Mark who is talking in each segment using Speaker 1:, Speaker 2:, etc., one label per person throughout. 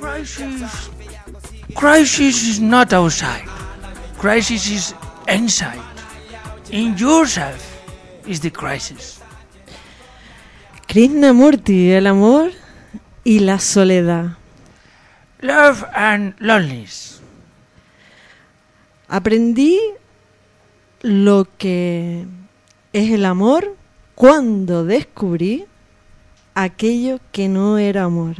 Speaker 1: Crisis. Crisis is not outside. Crisis is inside. In yourself is the crisis.
Speaker 2: Krishnamurti, el amor y la soledad.
Speaker 1: Love and loneliness.
Speaker 2: Aprendí lo que es el amor cuando descubrí aquello que no era amor.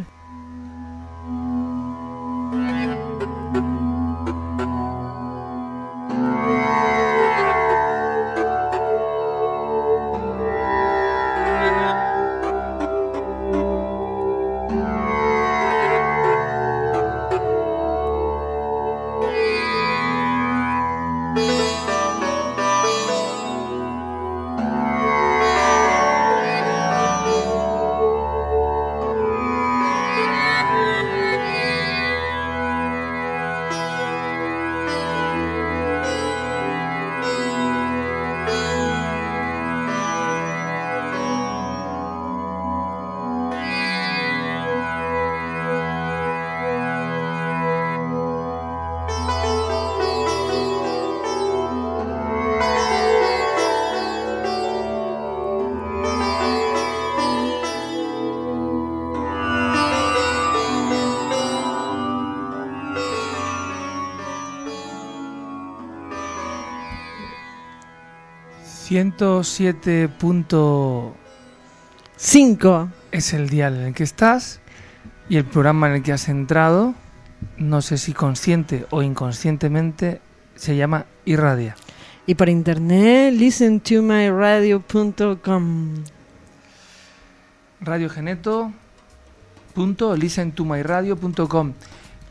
Speaker 1: ...107.5 es el dial en el que estás y el programa en el que has entrado, no sé si consciente o inconscientemente, se llama Irradia.
Speaker 2: Y por internet, listen to myradio.com.
Speaker 1: Radiogeneto.listentomyradio.com.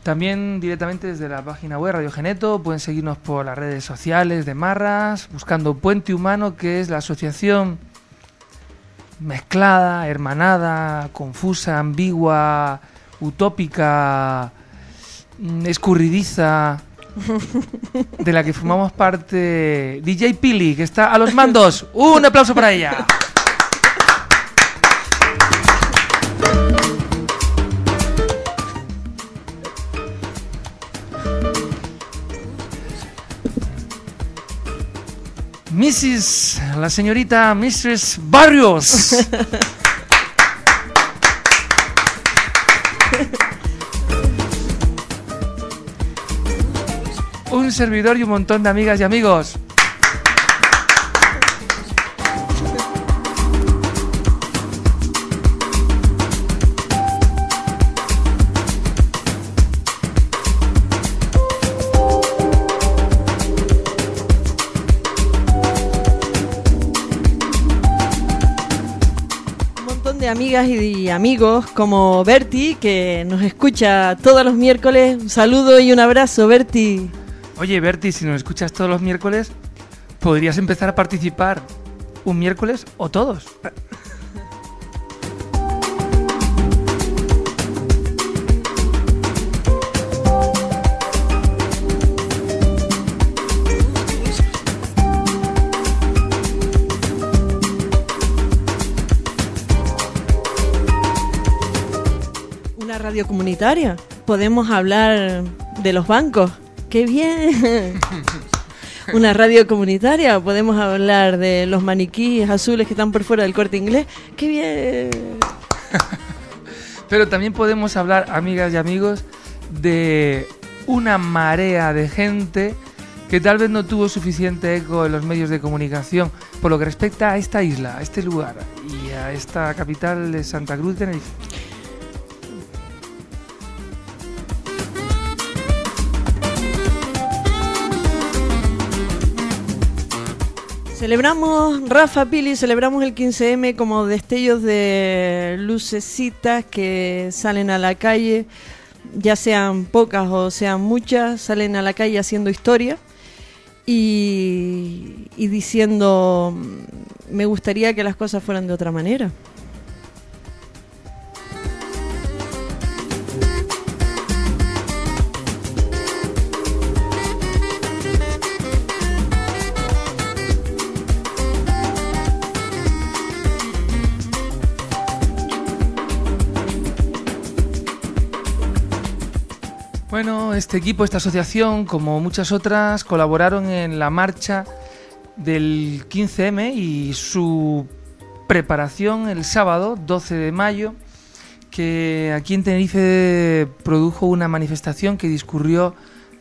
Speaker 1: También directamente desde la página web Radio Geneto pueden seguirnos por las redes sociales de Marras, buscando Puente Humano, que es la asociación mezclada, hermanada, confusa, ambigua, utópica, mm, escurridiza, de la que formamos parte DJ Pili, que está a los mandos. Un aplauso para ella. Mrs. la señorita Mistress Barrios. un servidor y un montón de amigas y amigos.
Speaker 2: Amigas y amigos como Berti, que nos escucha todos los miércoles. Un saludo y un abrazo, Berti.
Speaker 1: Oye, Berti, si nos escuchas todos los miércoles, podrías empezar a participar un miércoles o todos.
Speaker 2: Radio comunitaria. Podemos hablar de los bancos. ¡Qué bien! Una radio comunitaria. Podemos hablar de los maniquíes azules que están por fuera del corte inglés. ¡Qué bien!
Speaker 1: Pero también podemos hablar, amigas y amigos, de una marea de gente que tal vez no tuvo suficiente eco en los medios de comunicación por lo que respecta a esta isla, a este lugar y a esta capital de Santa Cruz de Tenerife.
Speaker 2: Celebramos, Rafa Pili, celebramos el 15M como destellos de lucecitas que salen a la calle, ya sean pocas o sean muchas, salen a la calle haciendo historia y, y diciendo, me gustaría que las cosas fueran de otra manera.
Speaker 1: Este equipo, esta asociación, como muchas otras, colaboraron en la marcha del 15M y su preparación el sábado 12 de mayo, que aquí en Tenerife produjo una manifestación que discurrió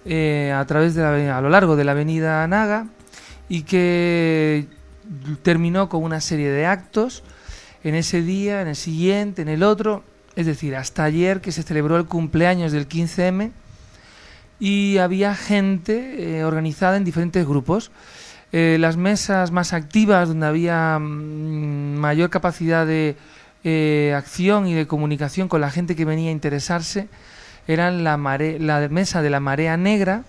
Speaker 1: eh, a través de a lo largo de la avenida Naga y que terminó con una serie de actos en ese día, en el siguiente, en el otro, es decir, hasta ayer que se celebró el cumpleaños del 15M y había gente eh, organizada en diferentes grupos. Eh, las mesas más activas, donde había mm, mayor capacidad de eh, acción y de comunicación con la gente que venía a interesarse, eran la, la mesa de la marea negra,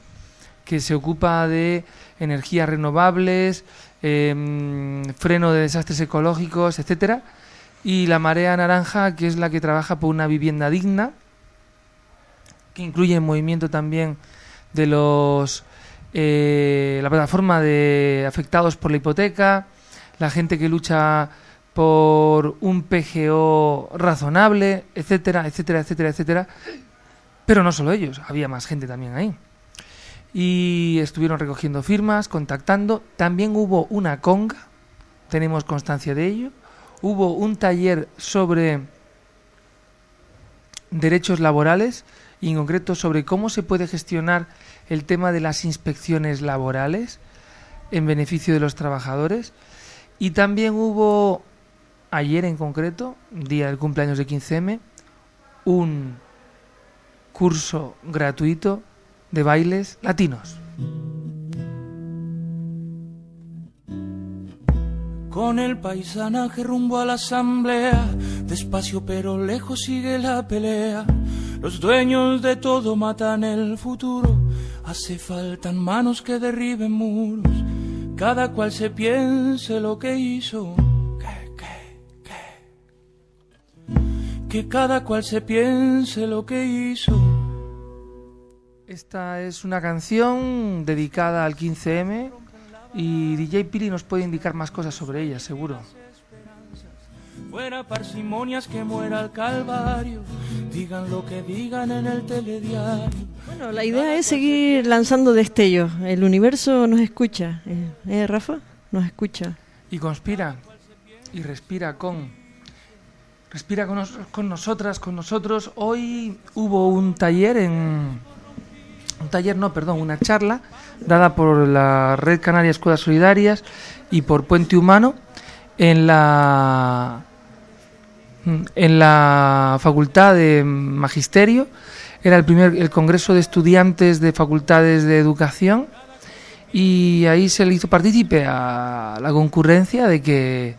Speaker 1: que se ocupa de energías renovables, em, freno de desastres ecológicos, etcétera, y la marea naranja, que es la que trabaja por una vivienda digna, que incluye el movimiento también de los eh, la plataforma de afectados por la hipoteca, la gente que lucha por un PGO razonable, etcétera, etcétera, etcétera, etcétera. Pero no solo ellos, había más gente también ahí. Y estuvieron recogiendo firmas, contactando. También hubo una conga, tenemos constancia de ello. Hubo un taller sobre derechos laborales y en concreto sobre cómo se puede gestionar el tema de las inspecciones laborales en beneficio de los trabajadores. Y también hubo, ayer en concreto, día del cumpleaños de 15M, un curso gratuito de bailes latinos.
Speaker 3: Con el paisanaje rumbo a la asamblea, despacio pero lejos sigue la pelea. Los dueños de todo matan el futuro Hace falta manos que derriben muros, cada cual se piense lo que hizo. Que, que, que. que cada cual se piense lo que hizo.
Speaker 1: Esta es una canción dedicada al 15M y DJ Pili nos puede indicar más cosas sobre ella, seguro.
Speaker 3: Fuera parsimonias que muera el calvario, digan lo que digan en el telediario.
Speaker 2: Bueno, la idea es seguir lanzando destellos. El universo nos escucha. ¿Eh, eh Rafa? Nos escucha.
Speaker 1: Y conspira. Y respira con. Respira con, con nosotras, con nosotros. Hoy hubo un taller en. Un taller, no, perdón, una charla dada por la Red Canaria Escuelas Solidarias y por Puente Humano en la en la Facultad de Magisterio. Era el primer el Congreso de Estudiantes de Facultades de Educación y ahí se le hizo partícipe a la concurrencia de que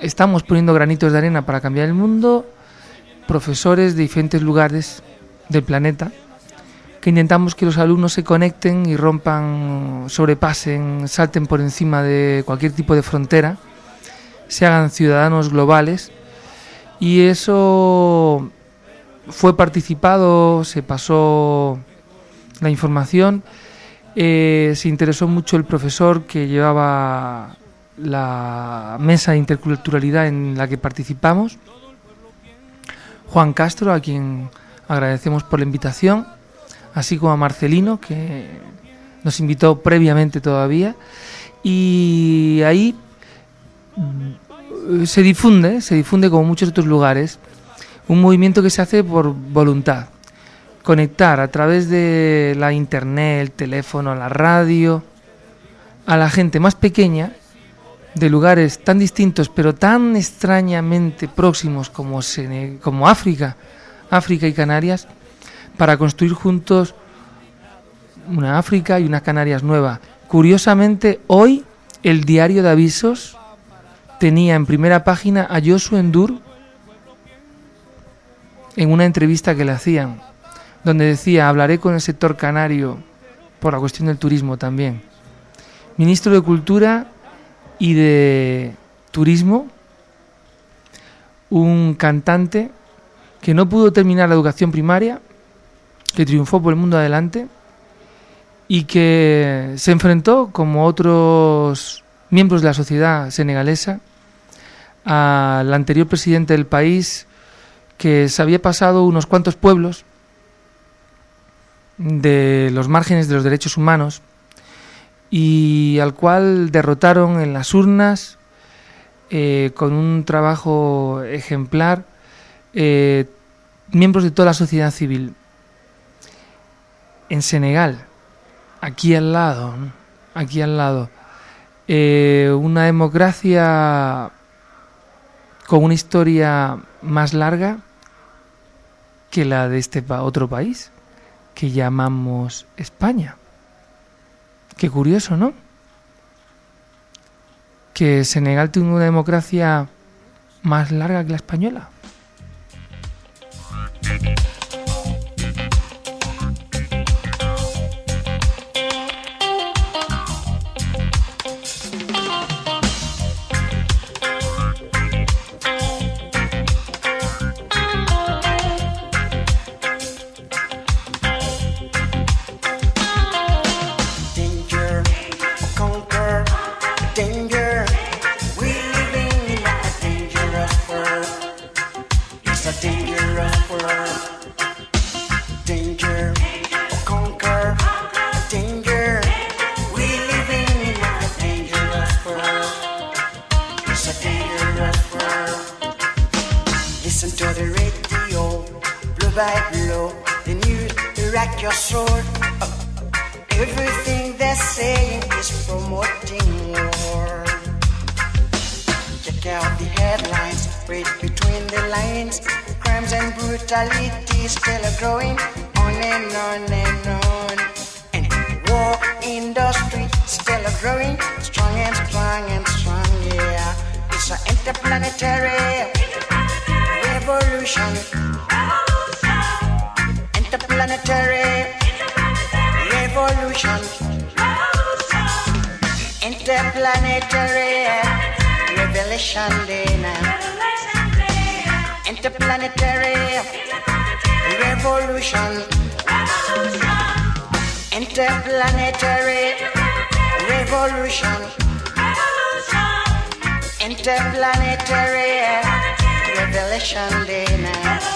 Speaker 1: estamos poniendo granitos de arena para cambiar el mundo, profesores de diferentes lugares del planeta, que intentamos que los alumnos se conecten y rompan, sobrepasen, salten por encima de cualquier tipo de frontera se hagan ciudadanos globales y eso fue participado, se pasó la información, eh, se interesó mucho el profesor que llevaba la mesa de interculturalidad en la que participamos, Juan Castro, a quien agradecemos por la invitación, así como a Marcelino, que nos invitó previamente todavía, y ahí se difunde, se difunde como muchos otros lugares, un movimiento que se hace por voluntad. Conectar a través de la internet, el teléfono, la radio, a la gente más pequeña, de lugares tan distintos pero tan extrañamente próximos como, como África, África y Canarias, para construir juntos una África y una Canarias nueva. Curiosamente, hoy el diario de avisos tenía en primera página a Joshua Endur en una entrevista que le hacían, donde decía, hablaré con el sector canario por la cuestión del turismo también. Ministro de Cultura y de Turismo, un cantante que no pudo terminar la educación primaria, que triunfó por el mundo adelante y que se enfrentó, como otros miembros de la sociedad senegalesa, al anterior presidente del país que se había pasado unos cuantos pueblos de los márgenes de los derechos humanos y al cual derrotaron en las urnas eh, con un trabajo ejemplar eh, miembros de toda la sociedad civil. En Senegal, aquí al lado, aquí al lado, eh, una democracia con una historia más larga que la de este otro país que llamamos España. Qué curioso, ¿no? Que Senegal tiene una democracia más larga que la española. your sword. Everything they're saying is promoting war. Check out the headlines, read between the lines. Crimes and brutality still
Speaker 4: are growing on and on and on. And the war industry still are growing strong and strong and strong, yeah. It's an interplanetary revolution interplanetary revolution. Interplanetary revelation day now. Interplanetary revolution. Interplanetary revolution. Interplanetary revelation day now.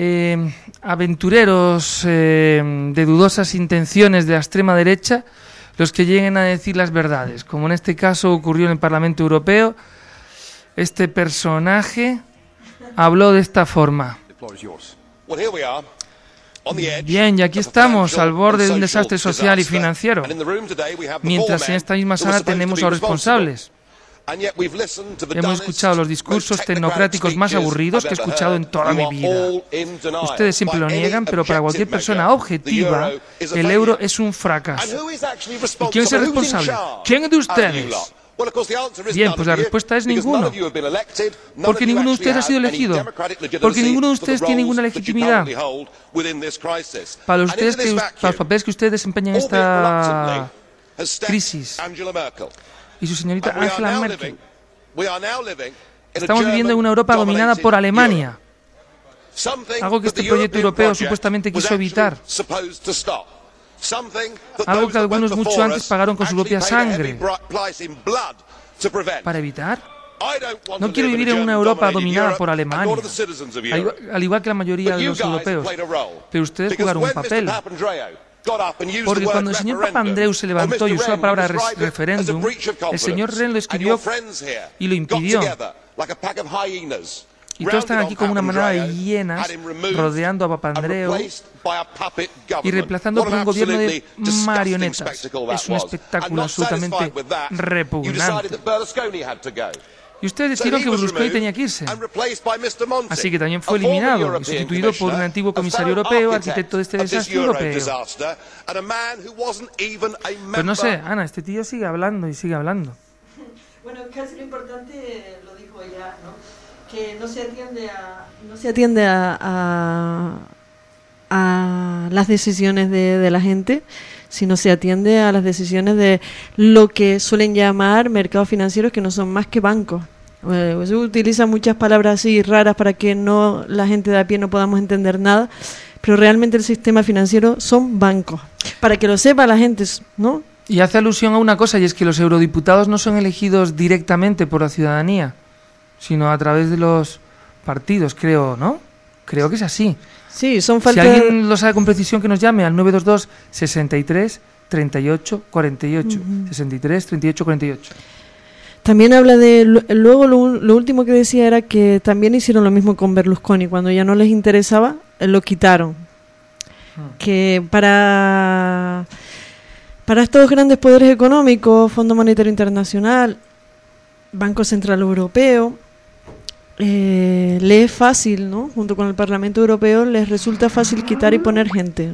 Speaker 1: eh, aventureros eh, de dudosas intenciones de la extrema derecha los que lleguen a decir las verdades, como en este caso ocurrió en el Parlamento Europeo. Este personaje habló de esta forma. Bien, y aquí estamos, al borde de un desastre social y financiero, mientras en esta misma sala tenemos a los responsables. Hemos escuchado los discursos tecnocráticos más aburridos que he escuchado en toda mi vida. Ustedes siempre lo niegan, pero para cualquier persona objetiva, el euro es un fracaso. ¿Y quién es el responsable? ¿Quién de ustedes? Bien, pues la respuesta es ninguno. Porque ninguno de ustedes ha sido elegido. Porque ninguno de ustedes tiene ninguna legitimidad. Para, ustedes que, para los papeles que ustedes desempeñan en esta crisis. Y su señorita Angela Merkel. Estamos viviendo en una Europa dominada por Alemania. Algo que este proyecto europeo supuestamente quiso evitar. Algo que algunos mucho antes pagaron con su propia sangre. ¿Para evitar? No quiero vivir en una Europa dominada por Alemania, al igual que la mayoría de los europeos. Pero ustedes jugaron un papel. Porque cuando el señor Papandreou se levantó y usó la palabra referéndum, el señor Ren lo escribió y lo impidió. Y todos están aquí como una manada de hienas rodeando a Papandreou y reemplazando por un gobierno de marionetas. Es un espectáculo absolutamente repugnante. Y ustedes decidieron que Berlusconi tenía que irse. Así que también fue eliminado y sustituido por un antiguo comisario europeo, arquitecto de este desastre europeo. Pero no sé, Ana, este tío sigue hablando y sigue hablando.
Speaker 2: Bueno, casi lo importante lo dijo ya, ¿no? que no se atiende a, no se atiende a, a las decisiones de, de la gente, sino se atiende a las decisiones de lo que suelen llamar mercados financieros, que no son más que bancos. Eh, se muchas palabras así raras para que no la gente de a pie no podamos entender nada, pero realmente el sistema financiero son bancos. Para que lo sepa la gente, ¿no?
Speaker 1: Y hace alusión a una cosa, y es que los eurodiputados no son elegidos directamente por la ciudadanía, sino a través de los partidos, creo, ¿no? Creo que es así.
Speaker 2: Sí, son
Speaker 1: Si
Speaker 2: falta
Speaker 1: alguien lo sabe con precisión, que nos llame al 922 63 38 48. 63 38 48.
Speaker 2: También habla de. lu- Luego, lo, lo último que decía era que también hicieron lo mismo con Berlusconi. Cuando ya no les interesaba, eh, lo quitaron. Que para. Para estos grandes poderes económicos, Fondo Monetario Internacional, Banco Central Europeo, eh, le es fácil, ¿no? Junto con el Parlamento Europeo, les resulta fácil quitar y poner gente.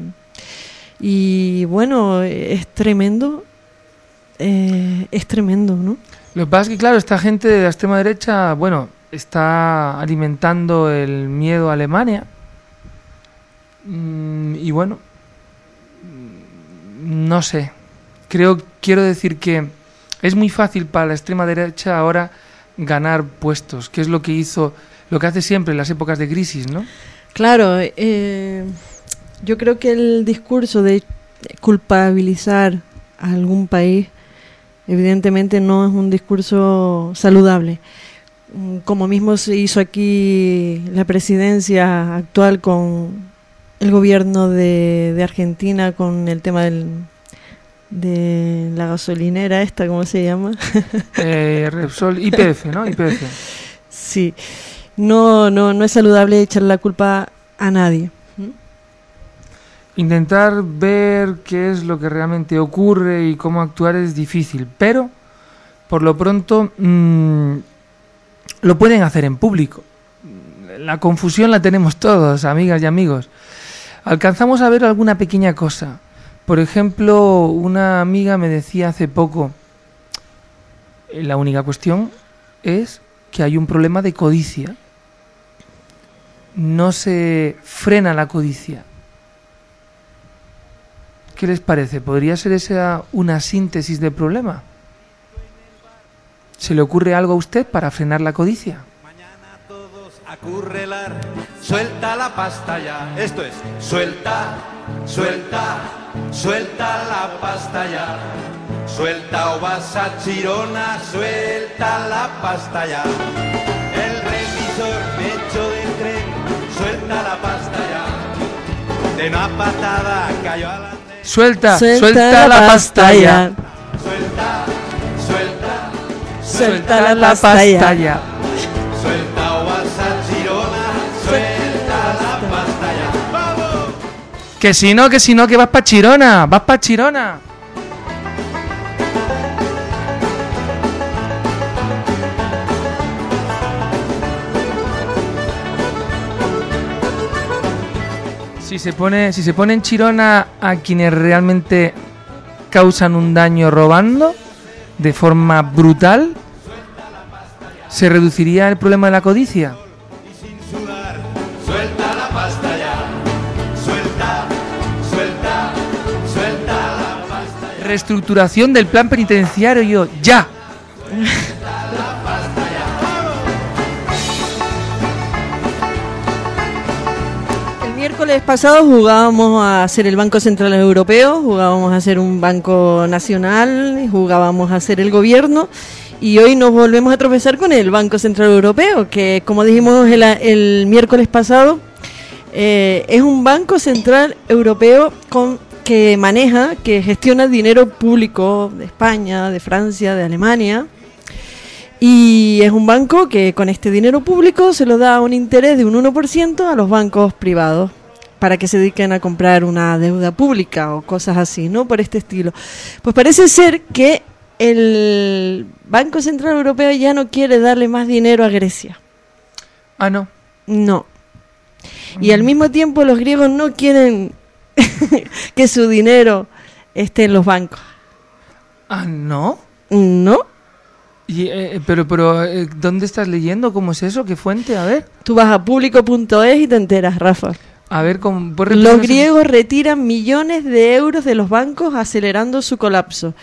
Speaker 2: Y bueno, es tremendo. eh, es tremendo, ¿no?
Speaker 1: Lo que pasa es que, claro, esta gente de la extrema derecha, bueno, está alimentando el miedo a Alemania. Mm, y bueno, mm, no sé. Creo, quiero decir que es muy fácil para la extrema derecha ahora ganar puestos, que es lo que hizo, lo que hace siempre en las épocas de crisis, ¿no?
Speaker 2: Claro, eh, yo creo que el discurso de culpabilizar a algún país evidentemente no es un discurso saludable. Como mismo se hizo aquí la presidencia actual con el gobierno de Argentina con el tema del, de la gasolinera esta, ¿cómo se llama?
Speaker 1: Eh, Repsol, IPF, ¿no? IPF.
Speaker 2: Sí, no, no, no es saludable echar la culpa a nadie.
Speaker 1: Intentar ver qué es lo que realmente ocurre y cómo actuar es difícil, pero por lo pronto mm, lo pueden hacer en público. La confusión la tenemos todos, amigas y amigos. Alcanzamos a ver alguna pequeña cosa. Por ejemplo, una amiga me decía hace poco, eh, la única cuestión es que hay un problema de codicia. No se frena la codicia. ¿Qué les parece? ¿Podría ser esa una síntesis del problema? ¿Se le ocurre algo a usted para frenar la codicia?
Speaker 5: Mañana todos a currelar, suelta la pasta ya. Esto es, suelta, suelta, suelta la pasta ya. Suelta o vas a Chirona, suelta la pasta ya. El revisor me echó del tren, suelta la pasta ya. De una patada cayó al andén.
Speaker 1: Suelta, suelta, la pasta ya.
Speaker 5: Suelta, suelta,
Speaker 2: Suelta la pasta ya.
Speaker 1: Que si no, que si no, que vas pa' Chirona, vas pa' Chirona. Si se pone, si se pone en Chirona a quienes realmente causan un daño robando de forma brutal, ¿se reduciría el problema de la codicia? Reestructuración del plan penitenciario, ya.
Speaker 2: El miércoles pasado jugábamos a ser el Banco Central Europeo, jugábamos a ser un banco nacional, jugábamos a ser el gobierno y hoy nos volvemos a tropezar con el Banco Central Europeo, que como dijimos el, el miércoles pasado, eh, es un banco central europeo con, que maneja, que gestiona dinero público de España, de Francia, de Alemania. Y es un banco que con este dinero público se lo da un interés de un 1% a los bancos privados para que se dediquen a comprar una deuda pública o cosas así, ¿no? Por este estilo. Pues parece ser que el Banco Central Europeo ya no quiere darle más dinero a Grecia.
Speaker 1: Ah, no.
Speaker 2: No. Y al mismo tiempo los griegos no quieren que su dinero esté en los bancos.
Speaker 1: Ah, no.
Speaker 2: ¿No?
Speaker 1: Y, eh, pero, pero, eh, ¿dónde estás leyendo? ¿Cómo es eso? ¿Qué fuente? A ver.
Speaker 2: Tú vas a público.es y te enteras, Rafa.
Speaker 1: A ver, ¿cómo, ¿puedes repetirme
Speaker 2: Los griegos retiran millones de euros de los bancos acelerando su colapso.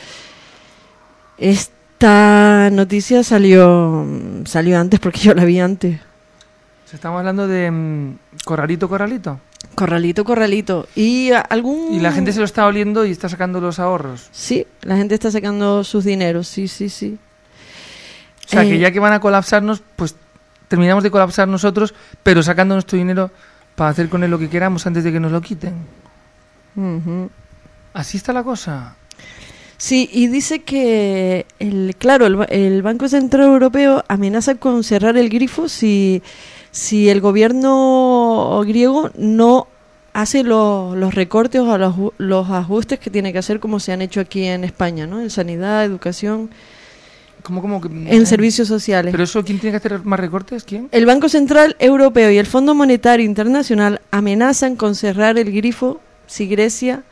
Speaker 2: Esta noticia salió salió antes porque yo la vi antes.
Speaker 1: Estamos hablando de mm, Corralito, Corralito.
Speaker 2: Corralito, corralito. Y algún
Speaker 1: Y la gente se lo está oliendo y está sacando los ahorros.
Speaker 2: Sí, la gente está sacando sus dineros, sí, sí, sí.
Speaker 1: O sea,
Speaker 2: Eh,
Speaker 1: que ya que van a colapsarnos, pues terminamos de colapsar nosotros, pero sacando nuestro dinero para hacer con él lo que queramos antes de que nos lo quiten.
Speaker 2: Ujú.
Speaker 1: Así está la cosa.
Speaker 2: Sí, y dice que, el, claro, el Banco Central Europeo amenaza con cerrar el grifo si, si el gobierno griego no hace lo- los recortes o los, ju- los ajustes que tiene que hacer como se han hecho aquí en España, ¿no? En sanidad, educación,
Speaker 1: ¿Cómo, cómo que,
Speaker 2: en servicios sociales.
Speaker 1: ¿Pero eso quién tiene que hacer más recortes? ¿Quién?
Speaker 2: El Banco Central Europeo y el Fondo Monetario Internacional amenazan con cerrar el grifo si Grecia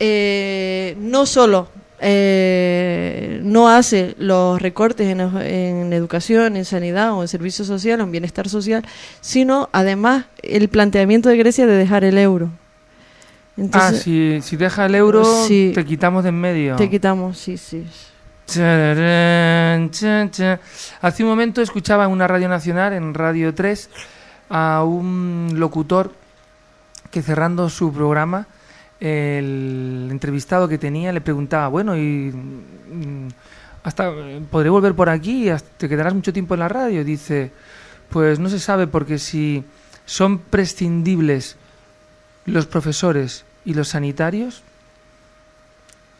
Speaker 2: eh, no solo eh, no hace los recortes en, en educación, en sanidad o en servicio social o en bienestar social, sino además el planteamiento de Grecia de dejar el euro. Entonces,
Speaker 1: ah, si, si deja el euro,
Speaker 2: Sí.
Speaker 1: te quitamos de en medio.
Speaker 2: te quitamos, sí, sí.
Speaker 1: Hace un momento escuchaba en una radio nacional, en Radio 3, a un locutor que cerrando su programa, el entrevistado que tenía le preguntaba, bueno, y mm, hasta podré volver por aquí, te quedarás mucho tiempo en la radio. Dice, pues no se sabe porque si son prescindibles los profesores y los sanitarios,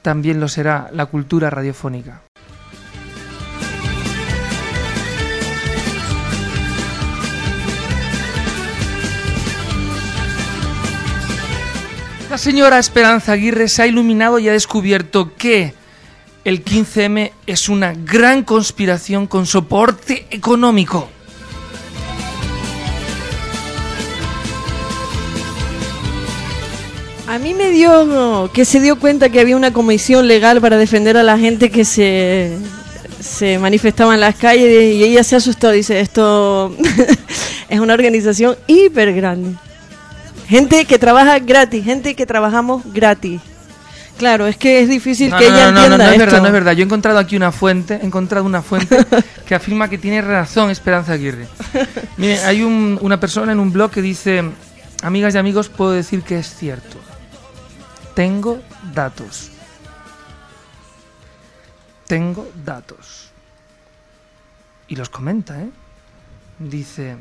Speaker 1: también lo será la cultura radiofónica. La señora Esperanza Aguirre se ha iluminado y ha descubierto que el 15M es una gran conspiración con soporte económico.
Speaker 2: A mí me dio que se dio cuenta que había una comisión legal para defender a la gente que se, se manifestaba en las calles y ella se asustó. Dice, esto es una organización hiper grande. Gente que trabaja gratis, gente que trabajamos gratis. Claro, es que es difícil
Speaker 1: No,
Speaker 2: que
Speaker 1: no,
Speaker 2: ella
Speaker 1: no, no,
Speaker 2: entienda
Speaker 1: no, no es
Speaker 2: esto.
Speaker 1: verdad, no es verdad. Yo he encontrado aquí una fuente, he encontrado una fuente que afirma que tiene razón Esperanza Aguirre. Mire, hay un- una persona en un blog que dice, amigas y amigos, puedo decir que es cierto. Tengo datos. Tengo datos. Y los comenta, ¿eh? Dice,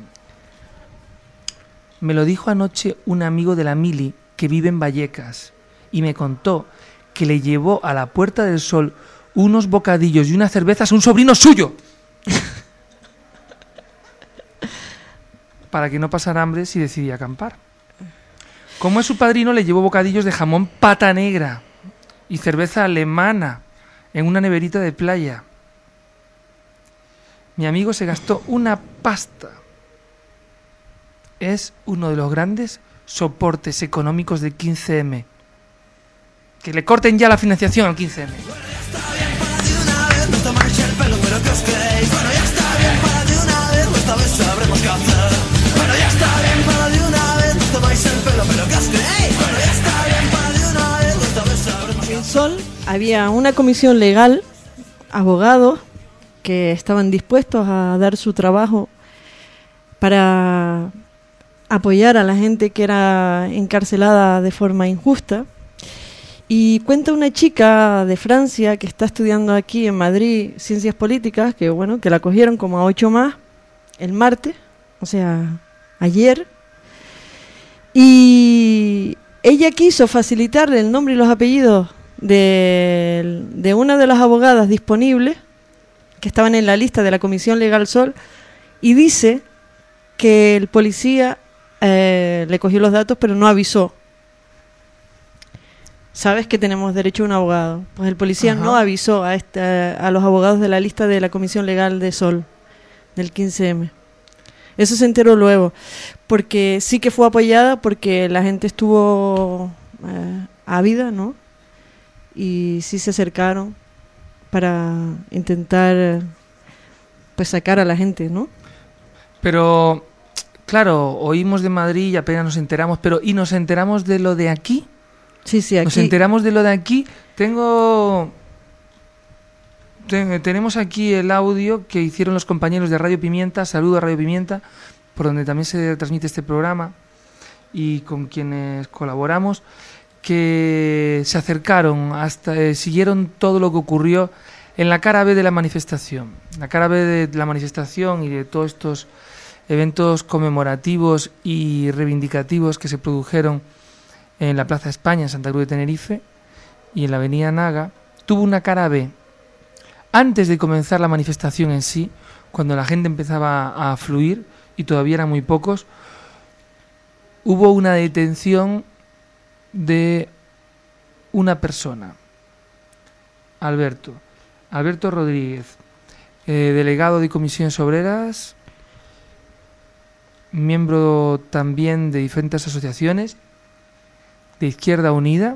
Speaker 1: me lo dijo anoche un amigo de la Mili que vive en Vallecas y me contó que le llevó a la Puerta del Sol unos bocadillos y unas cervezas a un sobrino suyo. Para que no pasara hambre si decidía acampar. Como es su padrino, le llevó bocadillos de jamón pata negra y cerveza alemana en una neverita de playa. Mi amigo se gastó una pasta. Es uno de los grandes soportes económicos del 15M. Que le corten ya la financiación al 15M.
Speaker 2: En Sol había una comisión legal, abogados, que estaban dispuestos a dar su trabajo para apoyar a la gente que era encarcelada de forma injusta. Y cuenta una chica de Francia que está estudiando aquí en Madrid ciencias políticas, que bueno, que la cogieron como a ocho más el martes, o sea, ayer. Y ella quiso facilitarle el nombre y los apellidos de, de una de las abogadas disponibles que estaban en la lista de la Comisión Legal Sol y dice que el policía eh, le cogió los datos pero no avisó. Sabes que tenemos derecho a un abogado. Pues el policía
Speaker 1: Ajá.
Speaker 2: no avisó a, esta- a los abogados de la lista de la Comisión Legal de Sol del 15M. Eso se enteró luego, porque sí que fue apoyada porque la gente estuvo eh, ávida, ¿no? Y sí se acercaron para intentar eh, pues sacar a la gente, ¿no?
Speaker 1: Pero claro, oímos de Madrid y apenas nos enteramos, pero ¿y nos enteramos de lo de aquí?
Speaker 2: Sí, sí, aquí.
Speaker 1: Nos enteramos de lo de aquí. Tengo. ten- tenemos aquí el audio que hicieron los compañeros de Radio Pimienta. Saludo a Radio Pimienta, por donde también se transmite este programa y con quienes colaboramos, que se acercaron hasta eh, siguieron todo lo que ocurrió en la cara B de la manifestación. La cara B de la manifestación y de todos estos eventos conmemorativos y reivindicativos que se produjeron en la Plaza España, en Santa Cruz de Tenerife, y en la Avenida Naga, tuvo una cara B. Antes de comenzar la manifestación en sí, cuando la gente empezaba a fluir, y todavía eran muy pocos, hubo una detención de una persona, Alberto, Alberto Rodríguez, eh, delegado de comisiones obreras, miembro también de diferentes asociaciones, de Izquierda Unida,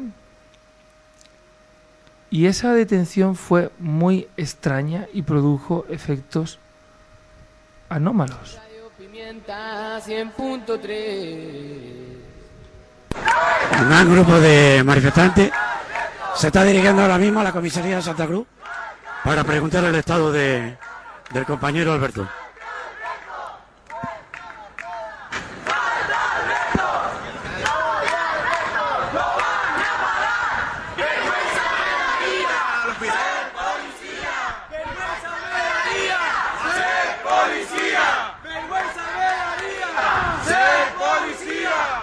Speaker 1: y esa detención fue muy extraña y produjo efectos anómalos.
Speaker 6: Pimienta 100.3
Speaker 7: Un gran grupo de manifestantes se está dirigiendo ahora mismo a la comisaría de Santa Cruz para preguntar el estado de, del compañero Alberto.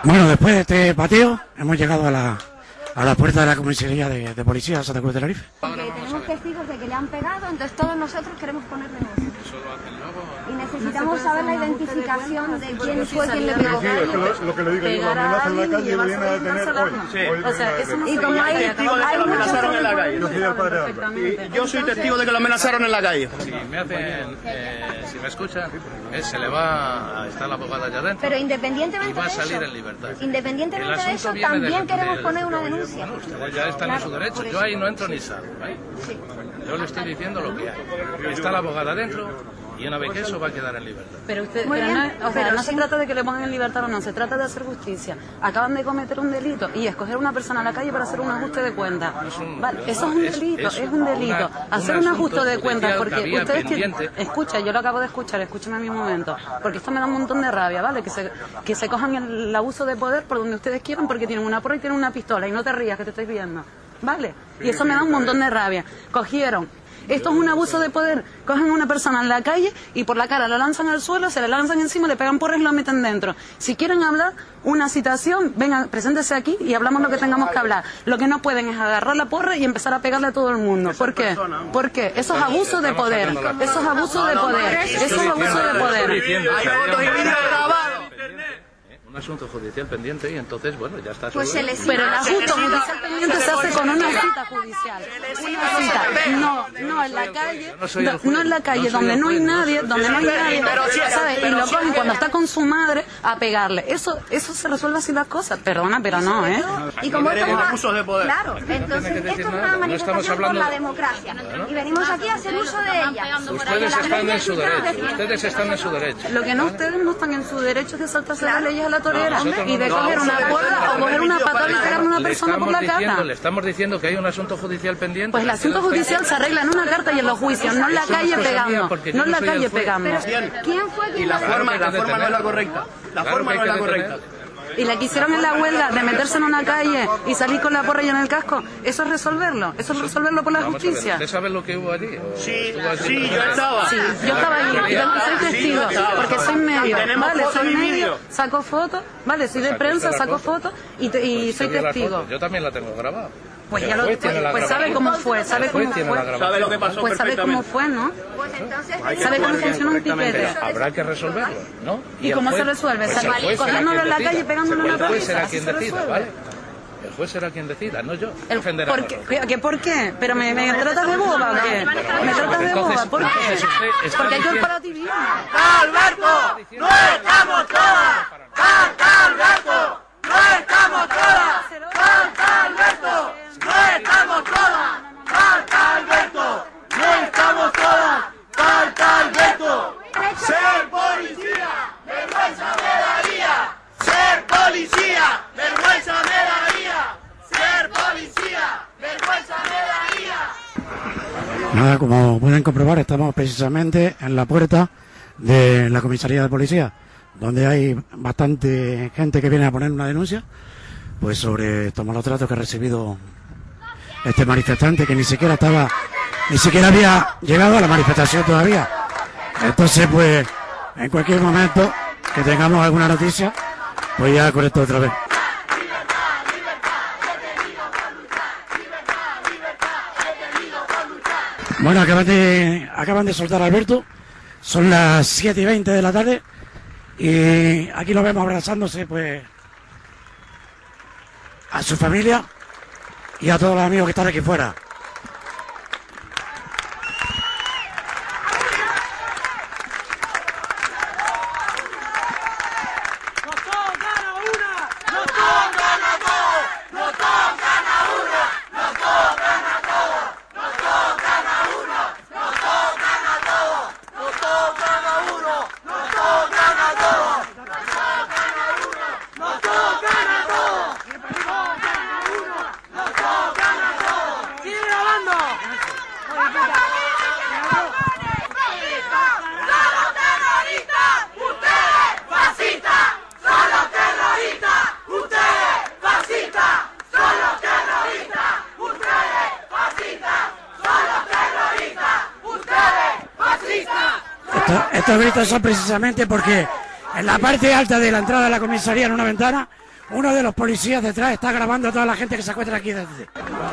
Speaker 7: Bueno, después de este pateo hemos llegado a la, a la puerta de la comisaría de, de policía de Santa Cruz de Tenerife.
Speaker 8: Porque tenemos testigos de que le han pegado, entonces todos nosotros queremos poner denuncia. Y necesitamos saber la identificación de quién fue quien le pegó.
Speaker 9: lo que le digo yo, la amenaza en la calle y le viene a detener hoy. Hoy
Speaker 10: O sea, eso no
Speaker 8: Y como hay- hay
Speaker 10: lo amenazaron en la calle.
Speaker 9: Yo soy el padre de
Speaker 10: yo soy testigo de que lo amenazaron en la calle.
Speaker 11: Si me hacen, eh, si me escuchan, eh, se le va a estar la abogada allá adentro
Speaker 8: Pero independientemente
Speaker 11: va a
Speaker 8: de
Speaker 11: salir
Speaker 8: eso,
Speaker 11: en libertad.
Speaker 8: independientemente de eso, también queremos poner una denuncia.
Speaker 11: Bueno, ustedes ya están en su derecho. Yo ahí no entro ni salgo. Yo le estoy diciendo lo que hay. Está la abogada adentro y una vez que eso va a quedar en libertad.
Speaker 12: Pero usted,
Speaker 8: Muy
Speaker 12: pero
Speaker 8: bien,
Speaker 12: no, o sea,
Speaker 8: pero
Speaker 12: no se trata de que le pongan en libertad o no, se trata de hacer justicia. Acaban de cometer un delito y escoger una persona a la calle para hacer un ajuste de cuenta. Vale, eso es un delito,
Speaker 11: es
Speaker 12: es, un delito.
Speaker 11: una-
Speaker 12: hacer
Speaker 11: un
Speaker 12: ajuste de cuentas
Speaker 11: judicial
Speaker 12: porque
Speaker 11: que
Speaker 12: ustedes tienen...
Speaker 11: pendiente.
Speaker 12: Escucha, yo lo acabo de escuchar, escúchame a mi momento. Porque esto me da un montón de rabia, ¿vale? Que se, que se cojan el abuso de poder por donde ustedes quieran porque tienen una porra y tienen una pistola y no te rías que te estoy viendo. ¿Vale? Y eso me da un montón de rabia. Cogieron esto es un abuso de poder. Cogen a una persona en la calle y por la cara la lanzan al suelo, se le lanzan encima, le pegan porras y lo meten dentro. Si quieren hablar una citación, vengan, preséntese aquí y hablamos lo que tengamos que hablar. Lo que no pueden es agarrar la porra y empezar a pegarle a todo el mundo. ¿Por qué? ¿Por qué? Eso es abuso de poder. Eso es abuso de poder. Eso es abuso de poder.
Speaker 11: que
Speaker 10: Hay
Speaker 11: había
Speaker 10: fotos y
Speaker 11: un- asunto judicial pendiente y entonces, bueno, ya está.
Speaker 8: Pues se les
Speaker 12: Pero el ajuste judicial pendiente se hace con una cita judicial. Una cita. No, no en la calle,
Speaker 11: no
Speaker 12: en la calle, donde no hay nadie, donde no hay nadie, ¿sabes? Y lo cogen cuando está con su madre a pegarle. Eso, eso se resuelve así las cosas. Perdona, pero no, ¿eh?
Speaker 8: Y como esto
Speaker 10: abusos de poder.
Speaker 8: Claro, entonces esto es una manifestación por la democracia. Y venimos aquí a hacer uso de ella.
Speaker 11: Ustedes están en su derecho. Ustedes están en su derecho.
Speaker 12: Lo que no ustedes no están en su derecho es de saltarse las leyes a la torera
Speaker 11: nosotros
Speaker 12: y de
Speaker 11: no.
Speaker 12: coger una porra o coger una patada y pegarle a una
Speaker 11: Le
Speaker 12: persona por
Speaker 11: estamos,
Speaker 12: la
Speaker 11: diciendo,
Speaker 12: cara.
Speaker 11: le estamos diciendo que hay un asunto judicial pendiente.
Speaker 12: Pues el asunto judicial se arregla en una carta y en los juicios, no en la
Speaker 11: no
Speaker 12: calle pegando, no en
Speaker 11: no
Speaker 12: la calle pegando.
Speaker 8: ¿Quién fue
Speaker 10: Y
Speaker 8: quien
Speaker 10: la
Speaker 8: la
Speaker 10: forma, la forma no es la correcta. La forma no es la correcta.
Speaker 12: Y la que hicieron en la huelga de meterse en una calle y salir con la porra y en el casco, eso es resolverlo, eso es resolverlo por la justicia.
Speaker 11: ¿Usted sabe lo que hubo allí? ¿O
Speaker 10: Sí, sí, yo estaba.
Speaker 12: Sí, yo estaba allí, y tengo- soy testigo,
Speaker 10: yo
Speaker 12: porque soy medio,
Speaker 10: Tenemos
Speaker 12: vale,
Speaker 10: fotos
Speaker 12: soy medio, saco fotos, vale, soy de
Speaker 11: ¿Saca
Speaker 12: prensa, saco
Speaker 11: foto?
Speaker 12: fotos y, te- y
Speaker 11: Pues
Speaker 12: soy testigo.
Speaker 11: Yo también la tengo grabada.
Speaker 12: Pues ya lo,
Speaker 11: la
Speaker 12: pues sabe cómo fue, sabe cómo
Speaker 11: la
Speaker 12: fue.
Speaker 10: Sabe lo que pasó
Speaker 12: Pues sabe cómo fue, ¿no?
Speaker 8: Pues entonces...
Speaker 12: ¿Sabe cómo funciona un piquete?
Speaker 11: Habrá que resolverlo, ¿no?
Speaker 12: ¿Y cómo se resuelve?
Speaker 11: pues
Speaker 12: cogiéndolo en la calle y pegándole una
Speaker 11: El juez
Speaker 12: paliza,
Speaker 11: será quien decida. ¿vale? El juez será quien decida, no yo.
Speaker 12: El-
Speaker 11: Defenderá
Speaker 12: ¿por
Speaker 11: a
Speaker 12: qué?
Speaker 11: otro.
Speaker 12: ¿Qué- qué- ¿Por qué? ¿Pero me, me tratas de boba o qué? ¿Me tratas de boba? ¿Por qué? Porque hay corporativismo.
Speaker 10: ¡Alberto! ¡No estamos todas! ¡Canta Alberto! ¡No estamos todas! ¡No estamos solas! ¡Falta Alberto! ¡No estamos solas! ¡Falta Alberto! ¡Ser policía! ¡Vergüenza me daría! ¡Ser policía! ¡Vergüenza me daría! ¡Ser policía! ¡Vergüenza me daría!
Speaker 7: Nada, como pueden comprobar, estamos precisamente en la puerta de la comisaría de policía, donde hay bastante gente que viene a poner una denuncia, pues sobre estos malos tratos que ha recibido este manifestante que ni siquiera estaba, ni siquiera había llegado a la manifestación todavía. Entonces, pues, en cualquier momento que tengamos alguna noticia, pues ya con esto otra vez. Bueno, acaban de, acaban de soltar a Alberto. Son las 7 y 20 de la tarde. Y aquí lo vemos abrazándose, pues, a su familia y a todos los amigos que están aquí fuera.
Speaker 10: ¡Sigue grabando! ¡Solo terroristas! ¡Ustedes fascistas! ¡Solo terroristas! ¡Ustedes fascistas! ¡Solo terroristas! ¡Ustedes fascistas! ¡Solo terroristas! ¡Ustedes fascistas!
Speaker 7: Esto- estos gritos son porque en la parte alta de la entrada de la comisaría, en una ventana, uno de los policías detrás está grabando a toda la gente que se encuentra aquí desde.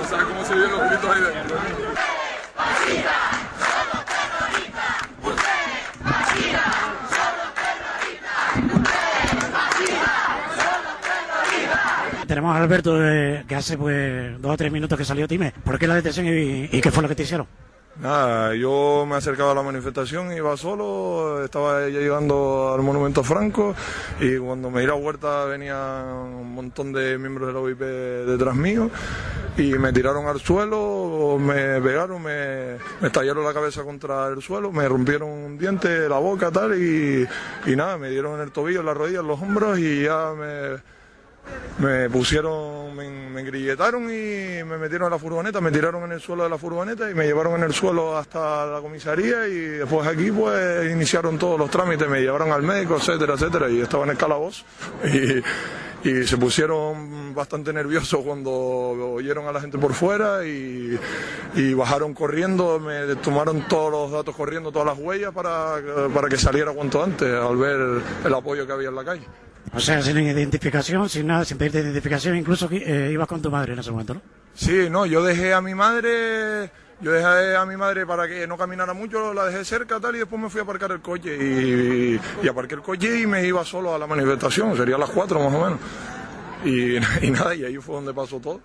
Speaker 13: ¿Sabes cómo se oyen los gritos ahí?
Speaker 7: Tenemos a Alberto eh, que hace pues dos o tres minutos que salió Time. ¿Por qué la detención y, y qué fue lo que te hicieron?
Speaker 13: Nada, yo me acercaba a la manifestación, iba solo, estaba ya llegando al Monumento Franco y cuando me di la vuelta venía un montón de miembros de la OIP detrás mío y me tiraron al suelo, me pegaron, me, estallaron la cabeza contra el suelo, me rompieron un diente, la boca tal y, y nada, me dieron en el tobillo, en las rodillas, en los hombros y ya me, me pusieron, me, me engrilletaron y me metieron en la furgoneta, me tiraron en el suelo de la furgoneta y me llevaron en el suelo hasta la comisaría y después aquí pues iniciaron todos los trámites, me llevaron al médico, etcétera, etcétera, y estaba en el calabozo y, y se pusieron bastante nerviosos cuando oyeron a la gente por fuera y, y bajaron corriendo, me tomaron todos los datos corriendo, todas las huellas para, para que saliera cuanto antes al ver el apoyo que había en la calle.
Speaker 7: O sea, sin identificación, sin nada, sin pedirte identificación, incluso eh, ibas con tu madre en ese momento, ¿no?
Speaker 13: Sí, no, yo dejé a mi madre, yo dejé a mi madre para que no caminara mucho, la dejé cerca tal y después me fui a aparcar el coche y, y aparqué el coche y me iba solo a la manifestación, sería a las 4 más o menos. Y, y nada, y ahí fue donde pasó todo.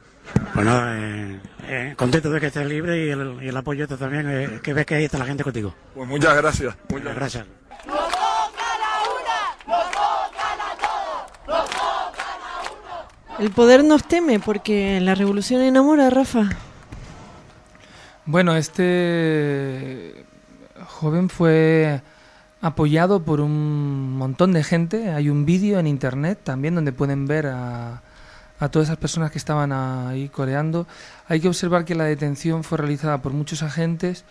Speaker 7: Nada, eh, eh, contento de que estés libre y el, y el apoyo este también, eh, que ves que ahí está la gente contigo.
Speaker 13: Pues muchas gracias. Muchas
Speaker 7: gracias.
Speaker 2: El poder nos teme porque la revolución enamora, Rafa.
Speaker 1: Bueno, este joven fue apoyado por un montón de gente. Hay un vídeo en internet también donde pueden ver a, todas esas personas que estaban ahí coreando. Hay que observar que la detención fue realizada por muchos agentes